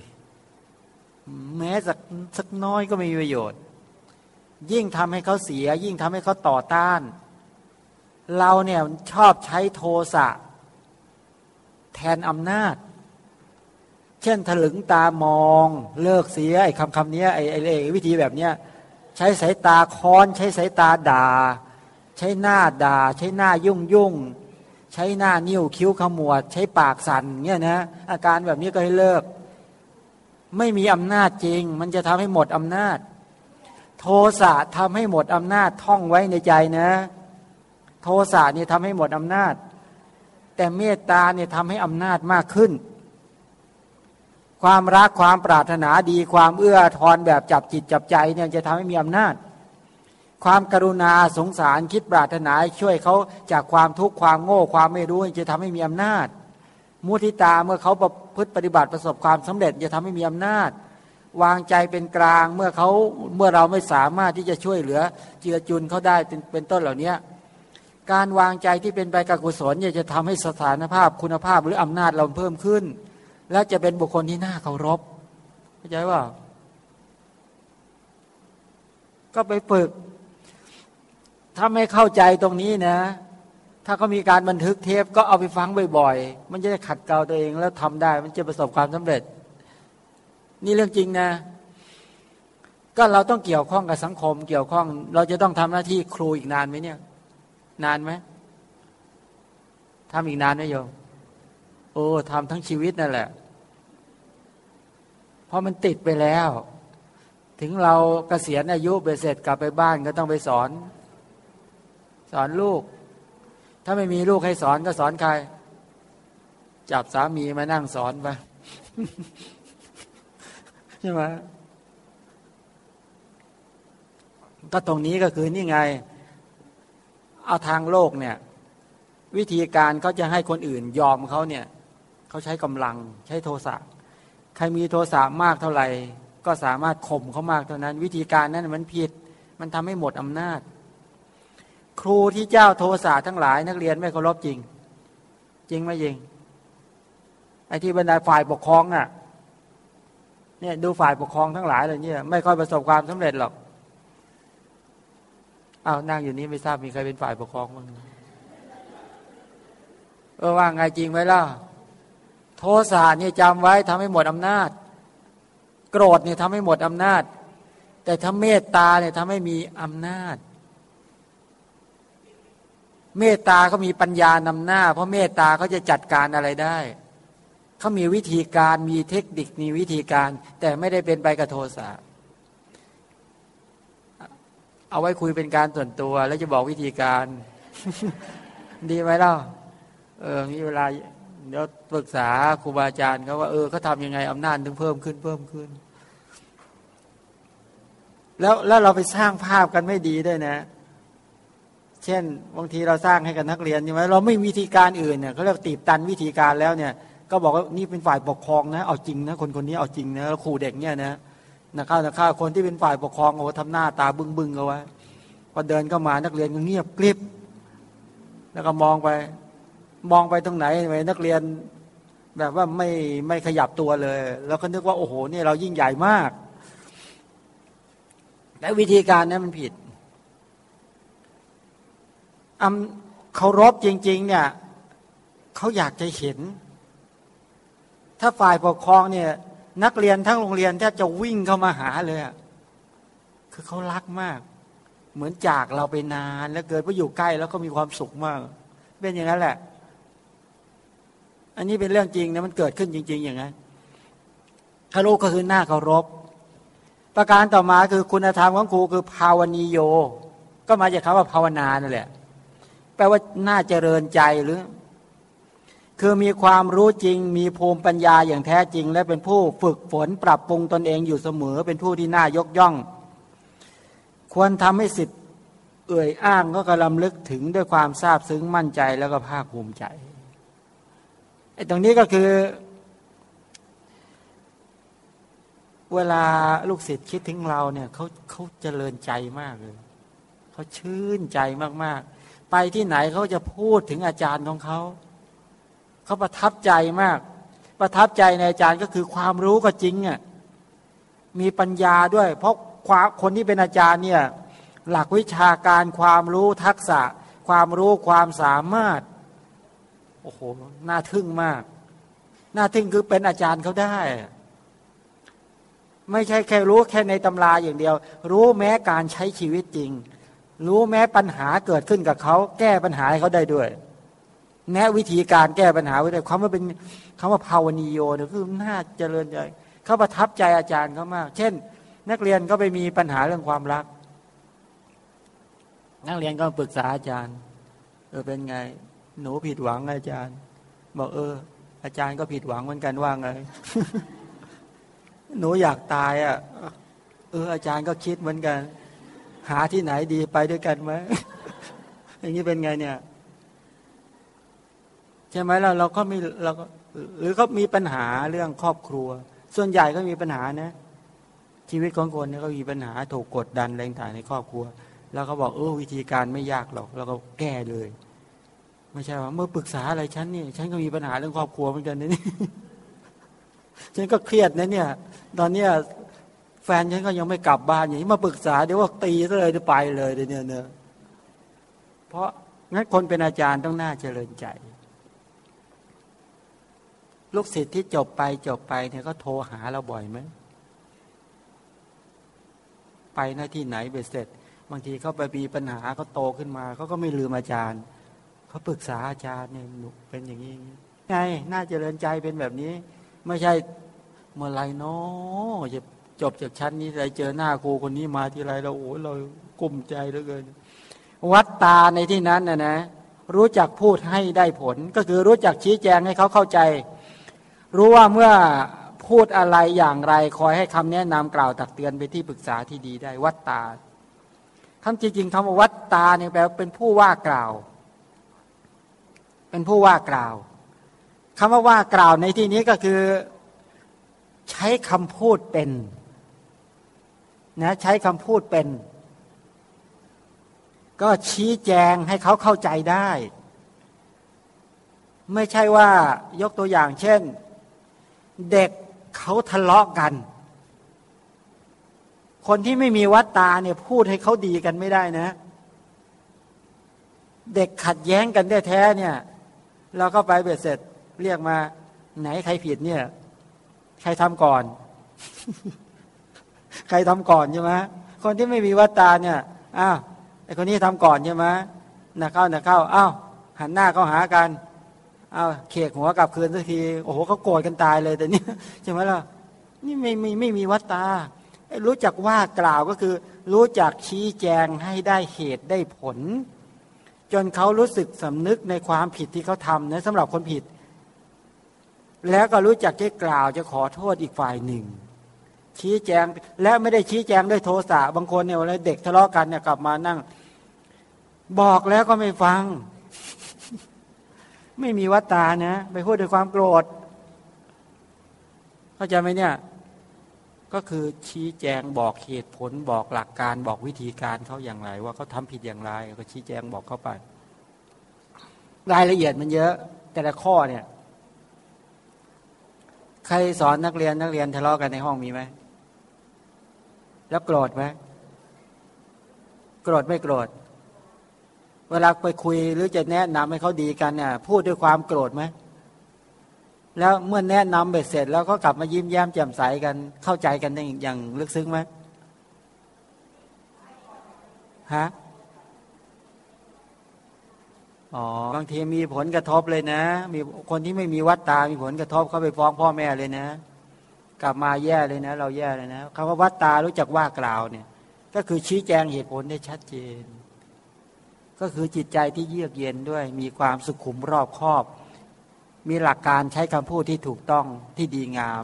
แม้สักสักน้อยก็ไม่มีประโยชน์ ยิ่งทำให้เขาเสีย ยิ่งทำให้เขาต่อต้าน เราเนี่ยชอบใช้โทสะแทนอำนาจ เช่นถลึงตามองเลิกเสียไอ้คำคำนี้ไอ้ไอ้วิธีแบบเนี้ยใช้สายตาค้อนใช้สายตาด่า ใช้หน้าด่า ใช้หน้ายุ่งยุ่งใช้หน้านิ้วคิ้วขมวด ใช้ปากสั่นเงี้ยนะอาการแบบนี้ก็ให้เลิก ไม่มีอำนาจจริง มันจะทำให้หมดอำนาจ โทสะทำให้หมดอำนาจท่องไว้ในใจนะ โทสะเนี่ยทำให้หมดอำนาจ แต่เมตตาเนี่ยทำให้อำนาจมากขึ้น ความรักความปรารถนาดี ความเอื้อทอนแบบจับจิตจับใจเนี่ยจะทำให้มีอำนาจ ความกรุณาสงสารคิดปรารถนาช่วยเขาจากความทุกข์ความโง่ความไม่รู้จะทำให้มีอำนาจ มุทิตาเมื่อเขาประพฤติปฏิบัติประสบความสำเร็จจะทำให้มีอำนาจ วางใจเป็นกลางเมื่อเขาเมื่อเราไม่สามารถที่จะช่วยเหลือเจือจุนเขาได้เป็นเป็นต้นเหล่านี้การวางใจที่เป็นไปกับกุศลเนี่ยจะทำให้สถานภาพคุณภาพหรืออำนาจเราเพิ่มขึ้น และจะเป็นบุคคลที่น่าเคารพเข้าใจว่า ก็ไปฝึก ถ้าไม่เข้าใจตรงนี้นะ ถ้าเขามีการบันทึกเทปก็เอาไปฟังบ่อยๆ มันจะได้ขัดเกลาตัวเองแล้วทำได้ มันจะประสบความสำเร็จ นี่เรื่องจริงนะก็เราต้องเกี่ยวข้องกับสังคม เกี่ยวข้อง เราจะต้องทำหน้าที่ครูอีกนานไหมเนี่ย นานไหมทำอีกนานไหมโยมโอ้ทำทั้งชีวิตนั่นแหละ ราะมันติดไปแล้ว ถึงเรากเกษียณอายุเบเสร็จกลับไปบ้านก็ต้องไปสอน สอนลูก ถ้าไม่มีลูกให้สอนก็สอนใคร จับสามีมานั่งสอนไปใช่ไหมก็ตรงนี้ก็คือนี่ไง เอาทางโลกเนี่ย วิธีการเขาจะให้คนอื่นยอมเขาเนี่ยเขาใช้กำลังใช้โทสะ ใครมีโทสะมากเท่าไหร่ ก็สามารถข่มเขามากเท่านั้น วิธีการนั้นมันผิด มันทำให้หมดอำนาจ ครูที่เจ้าโทสะทั้งหลาย นักเรียนไม่เคารพจริง จริงไหมจริงไอ้ที่บรรดาฝ่ายปกครองอะเนี่ยดูฝ่ายปกครองทั้งหลายอะไรเนี่ยไม่ค่อยประสบความสำเร็จหรอกอ้าวนั่งอยู่นี้ไม่ทราบมีใครเป็นฝ่ายปกครองบ้างเออว่าไงจริงไหมล่ะ โทสะเนี่ยจำไว้ทำให้หมดอำนาจ โกรธเนี่ยทำให้หมดอำนาจ แต่ถ้าเมตตาเนี่ยทำให้มีอำนาจ เมตตาเขามีปัญญานำหน้า เพราะเมตตาเขาจะจัดการอะไรได้เขามีวิธีการมีเทคนิคมีวิธีการ แต่ไม่ได้เป็นไปกับโทสะเอาไว้คุยเป็นการส่วนตัว แล้วจะบอกวิธีการ ดีไหมเล่าเออมีเวลา เดี๋ยวปรึกษาครูบาอาจารย์เขาว่าเออเขาทำยังไงอำนาจถึงเพิ่มขึ้นเพิ่มขึ้น แล้วแล้วเราไปสร้างภาพกันไม่ดีด้วยนะ เช่นบางทีเราสร้างให้กับนักเรียนใช่ไหมเราไม่วิธีการอื่นเนี่ยเขาเรียกตีบตันวิธีการแล้วเนี่ย ก็บอกว่านี่เป็นฝ่ายปกครองนะ เอาจริงนะคนคนนี้เอาจริงนะครูเด็กเนี่ยนะนะข้าวนะข้าวคนที่เป็นฝ่ายปกครองโอ้ทำหน้าตาบึ้งบึ้งเอาไว้พอเดินเข้ามานักเรียนก็เงียบกริบแล้วก็มองไป มองไปตรงไหนไปนักเรียนแบบว่าไม่ไม่ขยับตัวเลย แล้วก็นึกว่าโอ้โหนี่เรายิ่งใหญ่มากแต่วิธีการนี้มันผิดอำเคารพจริง ๆ เนี่ยเขาอยากจะเห็น ถ้าฝ่ายปกครองเนี่ย นักเรียนทั้งโรงเรียนแทบจะวิ่งเข้ามาหาเลยคือเขารักมาก เหมือนจากเราไปนาน แล้วเกิดว่าอยู่ใกล้แล้วก็มีความสุขมาก เป็นอย่างนั้นแหละ อันนี้เป็นเรื่องจริงนะมันเกิดขึ้นจริง ๆ อย่างนั้นคารุก็คือหน้าเคารพ ประการต่อมาคือคุณธรรมของครูคือภาวนีโย ก็มาจากคำว่าภาวนานั่นแหละ แปลว่าน่าเจริญใจหรือ คือมีความรู้จริง มีภูมิปัญญาอย่างแท้จริง และเป็นผู้ฝึกฝนปรับปรุงตนเองอยู่เสมอ เป็นผู้ที่น่ายกย่อง ควรทำให้สิทธิ์เอ่ยอ้างก็กระลำลึกถึงด้วยความซาบซึ้งมั่นใจแล้วก็ภาคภูมิใจ ไอ้ตรงนี้ก็คือ เวลาลูกศิษย์คิดถึงเราเนี่ยเขาเขาเจริญใจมากเลยเขาชื่นใจมากๆ ไปที่ไหนเขาจะพูดถึงอาจารย์ของเขาเขาประทับใจมาก ประทับใจในอาจารย์ก็คือความรู้ก็จริงอะมีปัญญาด้วย เพราะความคนที่เป็นอาจารย์เนี่ยหลักวิชาการความรู้ทักษะ ความรู้ความสามารถ โอ้โหน่าทึ่งมาก น่าทึ่งคือเป็นอาจารย์เขาได้ ไม่ใช่แค่รู้แค่ในตำราอย่างเดียว รู้แม้การใช้ชีวิตจริง รู้แม้ปัญหาเกิดขึ้นกับเขา แก้ปัญหาให้เขาได้ด้วยแม้วิธีการแก้ปัญหาไว้ได้คำว่าเป็นคำว่าภาวนีโยเนี่ยคือน่าเจริญใจเขาประทับใจอาจารย์เขามาก เช่น นักเรียนก็ไปมีปัญหาเรื่องความรัก นักเรียนก็ปรึกษาอาจารย์ เออเป็นไง หนูผิดหวังอาจารย์ บอกเออ อาจารย์ก็ผิดหวังเหมือนกันว่าไงหนูอยากตายอะ เออ อาจารย์ก็คิดเหมือนกัน หาที่ไหนดีไปด้วยกันไหมอย่างนี้เป็นไงเนี่ย ใช่ไหมเราเราก็มีเราก็หรือก็มีปัญหาเรื่องครอบครัว ส่วนใหญ่ก็มีปัญหานะ ชีวิตของคนเนี่ยก็มีปัญหาถูกกดดันแรงต่างในครอบครัว แล้วก็บอกเออวิธีการไม่ยากหรอก แล้วก็แก้เลย ไม่ใช่ว่าเมื่อปรึกษาอะไรฉันนี่ฉันก็มีปัญหาเรื่องครอบครัวเหมือนกันนี่ฉันก็เครียดนะเนี่ย ตอนเนี้ยแฟนฉันก็ยังไม่กลับบ้านอย่างนี้มาปรึกษาเดี๋ยวว่าตีซะเลยจะไปเลยเดี๋ยวนี้เนอะเพราะงั้นคนเป็นอาจารย์ต้องน่าเจริญใจ ลูกศิษย์ที่จบไปจบไปเนี่ยก็โทรหาเราบ่อยไหมไปหน้าที่ไหนเบ็ดเสร็จ บางทีเขาไปมีปัญหาเขาโตขึ้นมาเขาก็ไม่ลืมอาจารย์ เขาปรึกษาอาจารย์เนี่ยหนุเป็นอย่างนี้ไงน่าเจริญใจเป็นแบบนี้ ไม่ใช่เมื่อไรเนาะจะจบจากชั้นนี้ไรเจอหน้าครูคนนี้มาที่ไรเราโอ้เรากุ้มใจเหลือเกิน วัดตาในที่นั้นนะนะ รู้จักพูดให้ได้ผล ก็คือรู้จักชี้แจงให้เขาเข้าใจ รู้ว่าเมื่อพูดอะไรอย่างไรคอยให้คำแนะนำกล่าวตักเตือนไปที่ปรึกษาที่ดีได้วัดตาคำจริงๆคำว่าวัดตาเนี่ยแปลเป็นผู้ว่ากล่าว เป็นผู้ว่ากล่าวคำว่าว่ากล่าวในที่นี้ก็คือใช้คำพูดเป็นนะใช้คำพูดเป็น ก็ชี้แจงให้เขาเข้าใจได้ ไม่ใช่ว่ายกตัวอย่างเช่น เด็กเขาทะเลาะกัน คนที่ไม่มีวัตตาเนี่ยพูดให้เขาดีกันไม่ได้นะ เด็กขัดแย้งกันแท้ๆเนี่ย เราก็ไปเบ็ดเสร็จเรียกมา ไหนใครผิดเนี่ย ใครทำก่อน ใครทำก่อนใช่ไหมคนที่ไม่มีวัตตาเนี่ยอ้าวไอคนนี้ทำก่อนใช่ไหมนะเข้านะเข้าอ้าวหันหน้าเข้าหากันอ้าวเขกหัวกลับคืนสักทีโอ้โหเขาโกรธกันตายเลยแต่นี่ใช่ไหมล่ะนี่ไม่ไม่ไม่มีวัตตารู้จักว่ากล่าวก็คือ รู้จักชี้แจงให้ได้เหตุได้ผล จนเขารู้สึกสำนึกในความผิดที่เขาทำนะสำหรับคนผิด แล้วก็รู้จักจะกล่าวจะขอโทษอีกฝ่ายหนึ่ง ชี้แจงและไม่ได้ชี้แจงด้วยโทสะบางคนเนี่ยเวลาเด็กทะเลาะกันเนี่ยกลับมานั่ง บอกแล้วก็ไม่ฟัง ไม่มีวัตตานะ ไปพูดด้วยความโกรธ เข้าใจไหมเนี่ย ก็คือชี้แจงบอกเหตุผลบอกหลักการบอกวิธีการเขาอย่างไร ว่าเขาทำผิดอย่างไร ก็ชี้แจงบอกเข้าไป รายละเอียดมันเยอะ แต่ละข้อเนี่ย ใครสอนนักเรียนนักเรียนทะเลาะกันในห้องมีไหมแล้วโกรธไหมโกรธไม่โกรธเวลาไปคุยหรือจะแนะนำให้เขาดีกันเนี่ยพูดด้วยความโกรธไหม แล้วเมื่อแนะนำไปเสร็จ แล้วก็กลับมายิ้มแย้มแจ่มใสกันเข้าใจกันอย่างลึกซึ้งไหมฮะอ๋อบางทีมีผลกระทบเลยนะ มีคนที่ไม่มีวัดตา มีผลกระทบเขาไปฟ้องพ่อแม่เลยนะ กลับมาแย่เลยนะ เราแย่เลยนะคำว่าวัดตารู้จักว่ากล่าวเนี่ย ก็คือชี้แจงเหตุผลได้ชัดเจน ก็คือจิตใจที่เยือกเย็นด้วย มีความสุขุมรอบคอบ มีหลักการใช้คำพูดที่ถูกต้องที่ดีงาม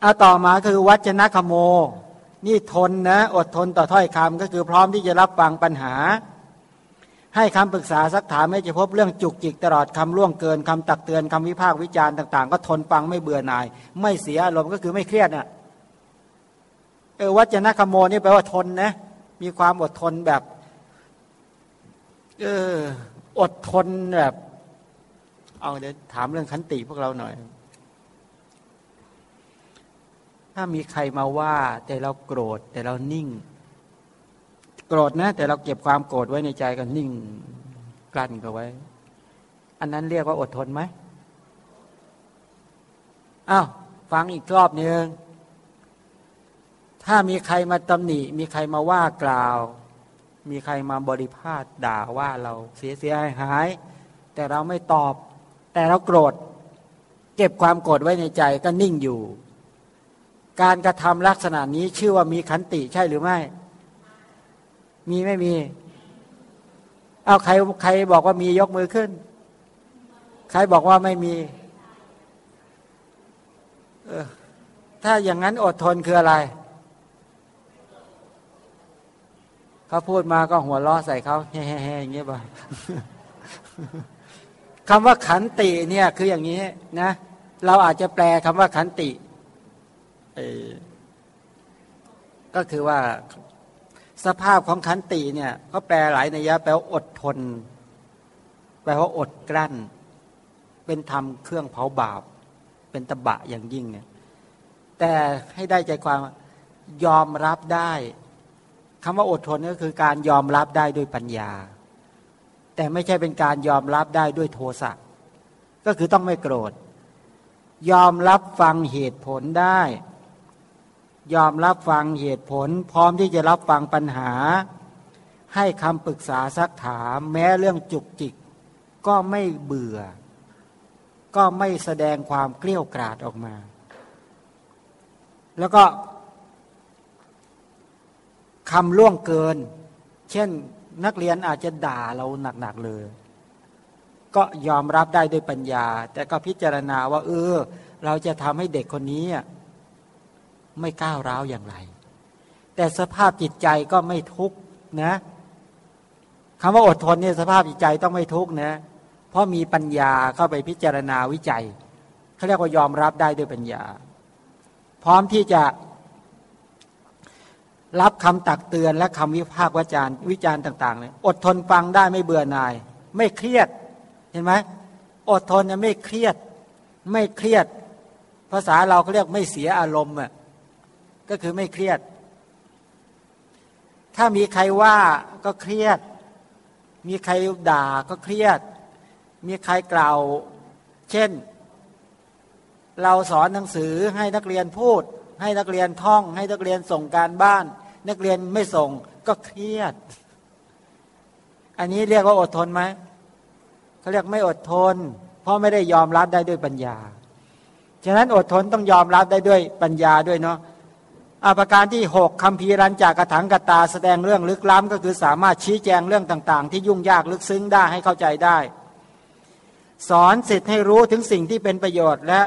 เอาต่อมาคือวัจนะคโม นี่ทนนะ อดทนต่อถ้อยคำก็คือพร้อมที่จะรับฟังปัญหา ให้คำปรึกษาสักถามไม่จะพบเรื่องจุกจิกตลอดคำล่วงเกินคำตักเตือนคำวิพากษ์วิจารณ์ต่าง ๆ ก็ทนฟังไม่เบื่อหน่าย ไม่เสียอารมณ์ก็คือไม่เครียดน่ะเออวัจนะคโมนี่แปลว่าทนนะ มีความอดทนแบบ เออ อดทนแบบ เอาเดี๋ยวถามเรื่องขันติพวกเราหน่อย ถ้ามีใครมาว่าแต่เราโกรธแต่เรานิ่ง โกรธนะ แต่เราเก็บความโกรธไว้ในใจกันนิ่งกลั้นกันไว้ อันนั้นเรียกว่าอดทนไหมอ้าวฟังอีกรอบหนึ่งถ้ามีใครมาตำหนิ มีใครมาว่ากล่าว มีใครมาบริพาทด่าว่าเราเสียเสียหายหาย แต่เราไม่ตอบ แต่เราโกรธ เก็บความโกรธไว้ในใจก็นิ่งอยู่ การกระทำลักษณะนี้ชื่อว่ามีขันติใช่หรือไม่ มีไม่มี เอาใครใครบอกว่ามียกมือขึ้น ใครบอกว่าไม่มีเออถ้าอย่างนั้นอดทนคืออะไร เขาพูดมาก็หัวล้อใส่เขาแฮ่ๆอย่างเงี้ยบ่คำว่าขันติเนี่ยคืออย่างนี้นะ เราอาจจะแปลคำว่าขันติก็คือว่าสภาพของขันติเนี่ยเขาแปลหลายนัยยะแปลว่าอดทน แปลว่าอดกลั้น เป็นธรรมเครื่องเผาบาป เป็นตบะอย่างยิ่งเนี่ยแต่ให้ได้ใจความยอมรับได้ คำว่าอดทนก็คือการยอมรับได้ด้วยปัญญา แต่ไม่ใช่เป็นการยอมรับได้ด้วยโทสะก็คือต้องไม่โกรธ ยอมรับฟังเหตุผลได้ ยอมรับฟังเหตุผล พร้อมที่จะรับฟังปัญหา ให้คำปรึกษาซักถามแม้เรื่องจุกจิก ก็ไม่เบื่อ ก็ไม่แสดงความเกลี้ยกล่อมออกมา แล้วก็ คำล่วงเกิน เช่นนักเรียนอาจจะด่าเราหนักๆเลย ก็ยอมรับได้ด้วยปัญญา แต่ก็พิจารณาว่า เออ เราจะทำให้เด็กคนนี้ไม่ก้าวร้าวอย่างไร แต่สภาพจิตใจก็ไม่ทุกข์นะคำว่าอดทนเนี่ยสภาพจิตใจต้องไม่ทุกข์นะ เพราะมีปัญญาเข้าไปพิจารณาวิจัยเขาเรียกว่ายอมรับได้ด้วยปัญญา พร้อมที่จะ รับคำตักเตือนและคำวิพากษ์วิจารณ์วิจารณ์ต่างๆเลยอดทนฟังได้ไม่เบื่อหน่าย ไม่เครียดเห็นไหมอดทนจะไม่เครียด ไม่เครียด ภาษาเราเขาเรียกไม่เสียอารมณ์อะก็คือไม่เครียด ถ้ามีใครว่าก็เครียด มีใครด่าก็เครียด มีใครกล่าว เช่น เราสอนหนังสือให้นักเรียนพูด ให้นักเรียนท่อง ให้นักเรียนส่งการบ้าน นักเรียนไม่ส่งก็เครียด อันนี้เรียกว่าอดทนไหมเขาเรียกไม่อดทน เพราะไม่ได้ยอมรับได้ด้วยปัญญา ฉะนั้นอดทนต้องยอมรับได้ด้วยปัญญาด้วยเนาะอาประการที่หกคำพีรันจากกระถังกตาแสดงเรื่องลึกล้ำก็คือสามารถชี้แจงเรื่องต่าง ๆ ที่ยุ่งยากลึกซึ้งได้ให้เข้าใจได้ สอนสิทธิ์ให้รู้ถึงสิ่งที่เป็นประโยชน์และ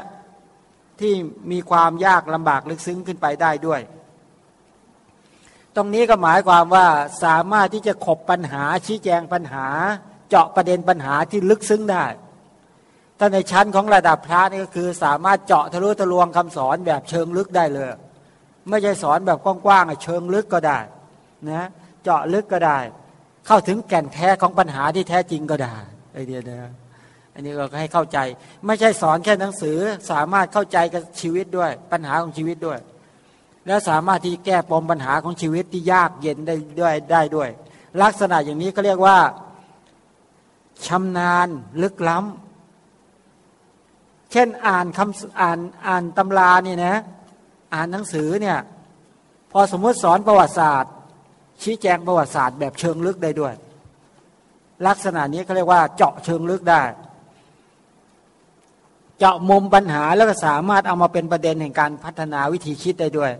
ที่มีความยากลำบากลึกซึ้งขึ้นไปได้ด้วย ตรงนี้ก็หมายความว่าสามารถที่จะขบปัญหาชี้แจงปัญหา เจาะประเด็นปัญหาที่ลึกซึ้งได้ถ้าในชั้นของระดับพระนี่ก็คือสามารถเจาะทะลุทะลวงคำสอนแบบเชิงลึกได้เลย ไม่ใช่สอนแบบกว้างๆเชิงลึกก็ได้นะเจาะลึกก็ได้ เข้าถึงแก่นแท้ของปัญหาที่แท้จริงก็ได้ไอเดียนะอันนี้ก็ให้เข้าใจ ไม่ใช่สอนแค่หนังสือสามารถเข้าใจกับชีวิตด้วย ปัญหาของชีวิตด้วย แล้วสามารถที่แก้ปมปัญหาของชีวิตที่ยากเย็นได้ด้วยได้ด้วย ลักษณะอย่างนี้ก็เรียกว่าชำนาญลึกล้ำเช่นอ่านคำอ่านอ่านตำรานี่นะอ่านหนังสือเนี่ยพอสมมติสอนประวัติศาสตร์ ชี้แจงประวัติศาสตร์แบบเชิงลึกได้ด้วย ลักษณะนี้เขาเรียกว่าเจาะเชิงลึกได้เจาะมุมปัญหาแล้วก็สามารถเอามาเป็นประเด็นแห่งการพัฒนาวิธีคิดได้ด้วย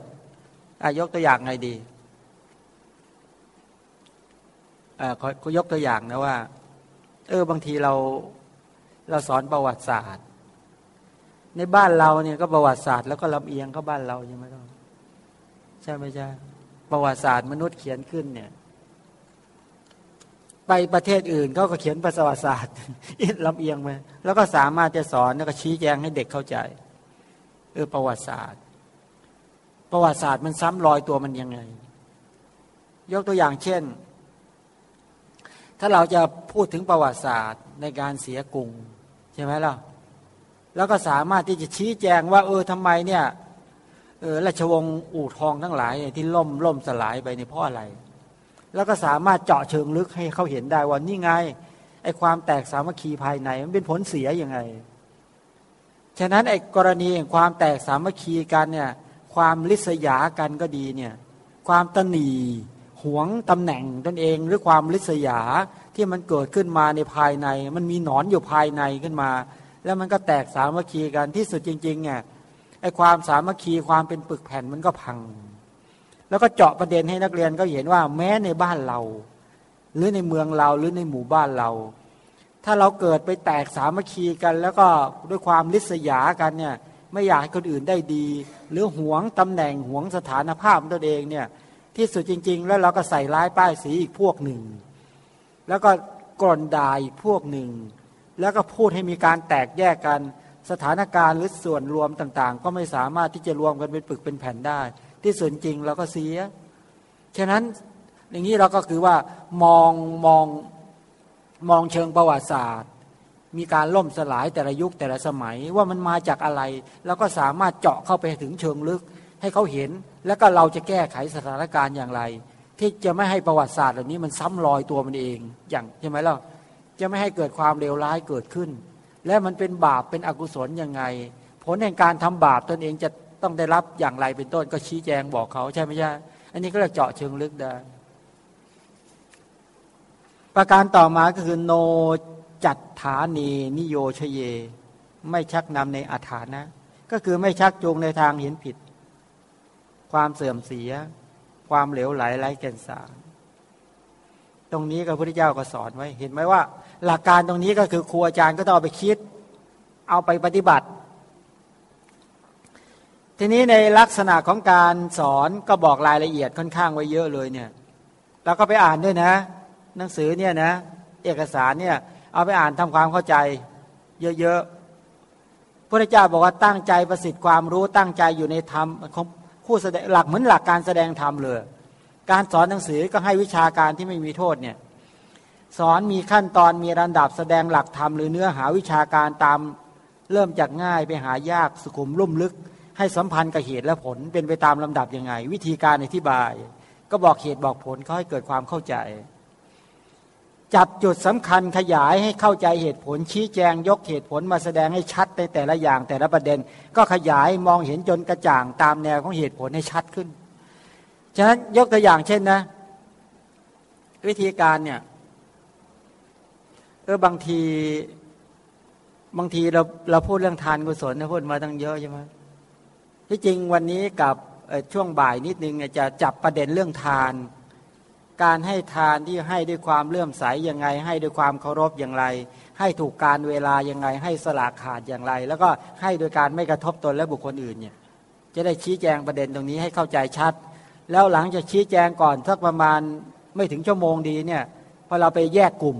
ยกตัวอย่างไงดีเขายกตัวอย่างนะว่า เออบางทีเราเราสอนประวัติศาสตร์ ในบ้านเราเนี่ยก็ประวัติศาสตร์แล้วก็ลำเอียงก็บ้านเราใช่ไหมต้องใช่ไหมใช่ประวัติศาสตร์มนุษย์เขียนขึ้นเนี่ยไปประเทศอื่นเขาก็เขียนประวัติศาสตร์ลำเอียงไปแล้วก็สามารถจะสอนแล้วก็ชี้แจงให้เด็กเข้าใจเออประวัติศาสตร์ ประวัติศาสตร์มันซ้ำรอยตัวมันยังไง ยกตัวอย่างเช่น ถ้าเราจะพูดถึงประวัติศาสตร์ในการเสียกรุงใช่ไหมล่ะแล้วก็สามารถที่จะชี้แจงว่า เออทำไมเนี่ยเออราชวงศ์อู่ทองทั้งหลายที่ล่มล่มสลายไปในเพราะอะไร แล้วก็สามารถเจาะเชิงลึกให้เขาเห็นได้ว่านี่ไงไอ้ความแตกสามัคคีภายในมันเป็นผลเสียยังไง ฉะนั้นไอ้กรณีความแตกสามัคคีกันเนี่ย ความลิษยากันก็ดีเนี่ยความตนีหวงตำแหน่งตนเอง หรือความลิษยาที่มันเกิดขึ้นมาในภายใน มันมีหนอนอยู่ภายในขึ้นมา แล้วมันก็แตกสามัคคีกันที่สุดจริงๆเนี่ยไอ้ความสามัคคีความเป็นปึกแผ่นมันก็พัง แล้วก็เจาะประเด็นให้นักเรียนก็เห็นว่าแม้ในบ้านเรา หรือในเมืองเราหรือในหมู่บ้านเรา ถ้าเราเกิดไปแตกสามัคคีกัน แล้วก็ด้วยความลิษยากันเนี่ย ไม่อยากให้คนอื่นได้ดี หรือหวงตำแหน่งหวงสถานภาพตัวเองเนี่ยที่สุดจริง ๆ แล้วเราก็ใส่ร้ายป้ายสีอีกพวกหนึ่ง แล้วก็กล่นด่าอีกพวกหนึ่ง แล้วก็พูดให้มีการแตกแยกกันสถานการณ์หรือส่วนรวมต่างๆ ก็ไม่สามารถที่จะรวมกันเป็นปึกเป็นแผ่นได้ ที่ส่วนจริงเราก็เสีย ฉะนั้นอย่างนี้เราก็คือว่ามองมองมองเชิงประวัติศาสตร์ มีการล่มสลายแต่ละยุคแต่ละสมัยว่ามันมาจากอะไร แล้วก็สามารถเจาะเข้าไปถึงเชิงลึก ให้เขาเห็น แล้วก็เราจะแก้ไขสถานการณ์อย่างไร ที่จะไม่ให้ประวัติศาสตร์เหล่านี้มันซ้ำรอยตัวมันเอง อย่างใช่ไหมล่ะจะไม่ให้เกิดความเลวร้ายเกิดขึ้น และมันเป็นบาปเป็นอกุศลยังไง ผลแห่งการทำบาปตนเองจะต้องได้รับอย่างไรเป็นต้นก็ชี้แจงบอกเขาใช่ไหมใช่อันนี้ก็เรียกเจาะเชิงลึกได้ประการต่อมาก็คือโน จัดฐานีนิโยชเย ไม่ชักนำในอาถานะ ก็คือไม่ชักจูงในทางเห็นผิด ความเสื่อมเสีย ความเหลวไหลไร้แก่นสารตรงนี้ก็พระพุทธเจ้าก็สอนไว้ เห็นไหมว่า หลักการตรงนี้ก็คือครูอาจารย์ก็ต้องเอาไปคิด เอาไปปฏิบัติ ทีนี้ในลักษณะของการสอนก็บอกรายละเอียดค่อนข้างไว้เยอะเลยเนี่ยเราก็ไปอ่านด้วยนะ หนังสือเนี่ยนะ เอกสารเนี่ย เอาไปอ่านทำความเข้าใจ เยอะๆพระเจ้าบอกว่าตั้งใจประสิทธิ์ความรู้ตั้งใจอยู่ในธรรมของผู้แสดงหลักเหมือนหลักการแสดงธรรมเลย การสอนหนังสือก็ให้วิชาการที่ไม่มีโทษเนี่ยสอนมีขั้นตอนมีระดับแสดงหลักธรรมหรือเนื้อหาวิชาการตามเริ่มจากง่ายไปหายากสุขุมลุ่มลึก ให้สัมพันธ์กับเหตุและผลเป็นไปตามลำดับยังไง วิธีการอธิบาย ก็บอกเหตุบอกผลเขาให้เกิดความเข้าใจ จับจุดสำคัญขยายให้เข้าใจเหตุผลชี้แจงยกเหตุผลมาแสดงให้ชัดในแต่ละอย่างแต่ละประเด็น ก็ขยายมองเห็นจนกระจ่างตามแนวของเหตุผลให้ชัดขึ้น ฉะนั้นยกตัวอย่างเช่นนะ วิธีการเนี่ยเออบางทีบางทีเราเราพูดเรื่องทานกุศลนะพูดมาตั้งเยอะใช่ไหมที่จริงวันนี้กับช่วงบ่ายนิดนึงจะจับประเด็นเรื่องทาน การให้ทานที่ให้ด้วยความเลื่อมใสยังไง ให้ด้วยความเคารพอย่างไร ให้ถูกการเวลายังไง ให้สละขาดอย่างไร แล้วก็ให้โดยการไม่กระทบตนและบุคคลอื่นเนี่ยจะได้ชี้แจงประเด็นตรงนี้ให้เข้าใจชัด แล้วหลังจากชี้แจงก่อนสักประมาณไม่ถึงชั่วโมงดีเนี่ยพอเราไปแยกกลุ่ม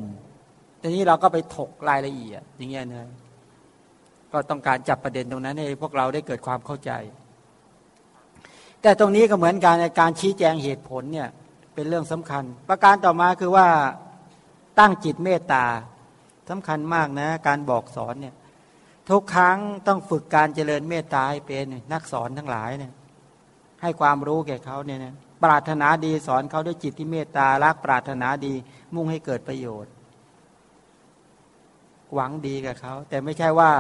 ทีนี้เราก็ไปถกรายละเอียดอย่างเงี้ยนะก็ต้องการจับประเด็นตรงนั้นให้พวกเราได้เกิดความเข้าใจ แต่ตรงนี้ก็เหมือนการในการชี้แจงเหตุผลเนี่ย เป็นเรื่องสำคัญ ประการต่อมาคือว่าตั้งจิตเมตตาสำคัญมากนะ การบอกสอนเนี่ยทุกครั้งต้องฝึกการเจริญเมตตาให้เป็นนักสอนทั้งหลายเนี่ยให้ความรู้แก่เขาเนี่ยนะปรารถนาดีสอนเขาด้วยจิตที่เมตตารักปรารถนาดีมุ่งให้เกิดประโยชน์ หวังดีกับเขา แต่ไม่ใช่ว่า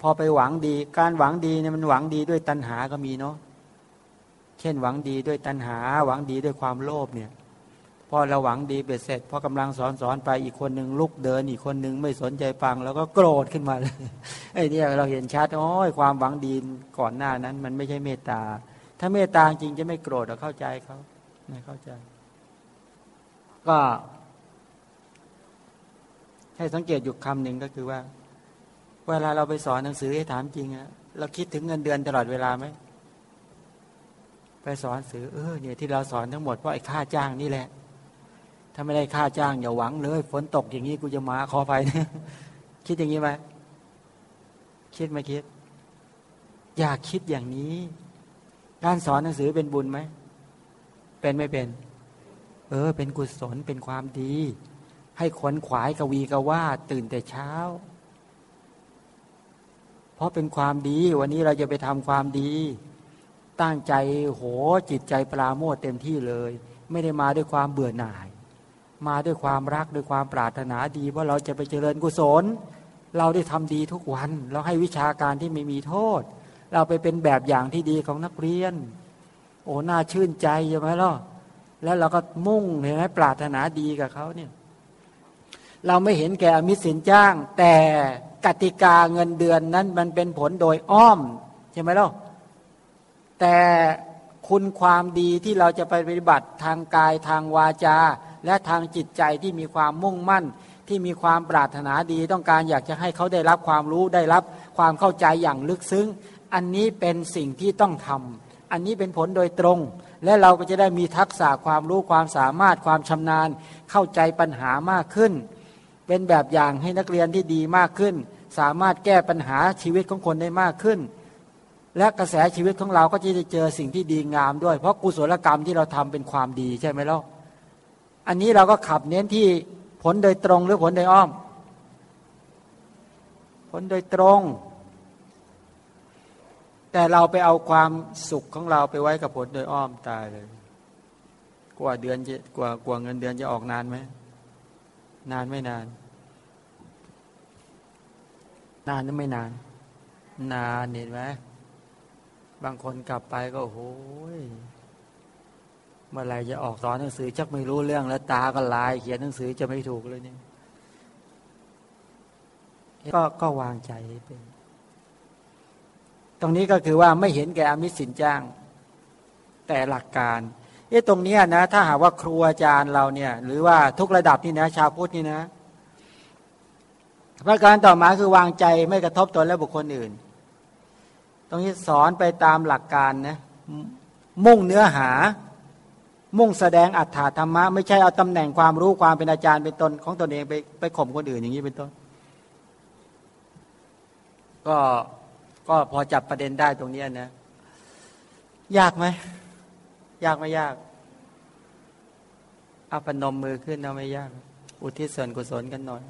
พอไปหวังดี การหวังดีเนี่ยมันหวังดีด้วยตัณหาก็มีเนาะ เช่นหวังดีด้วยตัณหา หวังดีด้วยความโลภเนี่ยพอเราหวังดีเบ็ดเสร็จพอกำลังสอนสอนไปอีกคนหนึ่งลุกเดิน อีกคนหนึ่งไม่สนใจฟัง แล้วก็โกรธขึ้นมาเลยไอ้นี่เราเห็นชัดโอ้ยความหวังดีก่อนหน้านั้น มันไม่ใช่เมตตา ถ้าเมตตาจริงจะไม่โกรธเราเข้าใจเขาไม่เข้าใจ ก็ให้สังเกตอยู่คำหนึ่งก็คือว่า เวลาเราไปสอนหนังสือให้ถามจริงอะเราคิดถึงเงินเดือนตลอดเวลาไหม ไปสอนสือเออเนี่ยที่เราสอนทั้งหมดเพราะไอ้ค่าจ้างนี่แหละ ถ้าไม่ได้ค่าจ้างอย่าหวังเลยฝนตกอย่างนี้กูจะมาขอไปนะคิดอย่างนี้ไหมคิดไหมคิด อยากคิดอย่างนี้ การสอนหนังสือเป็นบุญไหมเป็นไม่เป็น เออ เป็นกุศลเป็นความดี ให้ขวนขวายกวีกว่า ตื่นแต่เช้า เพราะเป็นความดี วันนี้เราจะไปทำความดี ตั้งใจโหจิตใจปราโมทเต็มที่เลย ไม่ได้มาด้วยความเบื่อหน่าย มาด้วยความรักด้วยความปรารถนาดีว่าเราจะไปเจริญกุศล เราได้ทำดีทุกวัน เราให้วิชาการที่ไม่มีโทษ เราไปเป็นแบบอย่างที่ดีของนักเรียน โอ้น่าชื่นใจใช่ไหมล่ะแล้วเราก็มุ่งเห็นไหมปรารถนาดีกับเขาเนี่ยเราไม่เห็นแก่อมิตรสินจ้าง แต่กติกาเงินเดือนนั้นมันเป็นผลโดยอ้อม ใช่ไหมล่ะ แต่คุณความดีที่เราจะไปปฏิบัติทางกายทางวาจา และทางจิตใจที่มีความมุ่งมั่น ที่มีความปรารถนาดีต้องการอยากจะให้เขาได้รับความรู้ได้รับความเข้าใจอย่างลึกซึ้ง อันนี้เป็นสิ่งที่ต้องทำอันนี้เป็นผลโดยตรง และเราก็จะได้มีทักษะความรู้ความสามารถความชำนาญ เข้าใจปัญหามากขึ้น เป็นแบบอย่างให้นักเรียนที่ดีมากขึ้น สามารถแก้ปัญหาชีวิตของคนได้มากขึ้น และกระแสชีวิตของเราก็จะได้เจอสิ่งที่ดีงามด้วย เพราะกุศลกรรมที่เราทำเป็นความดีใช่ไหมล่ะอันนี้เราก็ขับเน้นที่ผลโดยตรงหรือผลโดยอ้อม ผลโดยตรง แต่เราไปเอาความสุขของเราไปไว้กับผลโดยอ้อมตายเลย กว่าเดือนจะกว่ากว่าเงินเดือนจะออกนานไหมนานไม่นาน นานหรือไม่นาน นานเห็นไหม บางคนกลับไปก็โอ้ยเมื่อไรจะออกสอนหนังสือชักไม่รู้เรื่องแล้วตาก็ลาย เขียนหนังสือจะไม่ถูกเลยเนี่ยก็ก็วางใจเป็น ตรงนี้ก็คือว่าไม่เห็นแก่อมิสินจ้าง แต่หลักการเอ๊ะตรงนี้นะ ถ้าหากว่าครูอาจารย์เราเนี่ย หรือว่าทุกระดับนี่นะ ชาวพุทธนี่นะประการต่อมาคือวางใจไม่กระทบตนและบุคคลอื่น ตรงนี้สอนไปตามหลักการนะมุ่งเนื้อหา มุ่งแสดงอัตถาธรรมะ ไม่ใช่เอาตำแหน่งความรู้ความเป็นอาจารย์เป็นตนของตนเองไปไปข่มคนอื่นอย่างนี้เป็นต้น ก็ก็พอจับประเด็นได้ตรงนี้นะ ยากไหมยากไม่ยากอาปนมมือขึ้นเอาไม่ยาก อุทิศส่วนกุศลกันหน่อย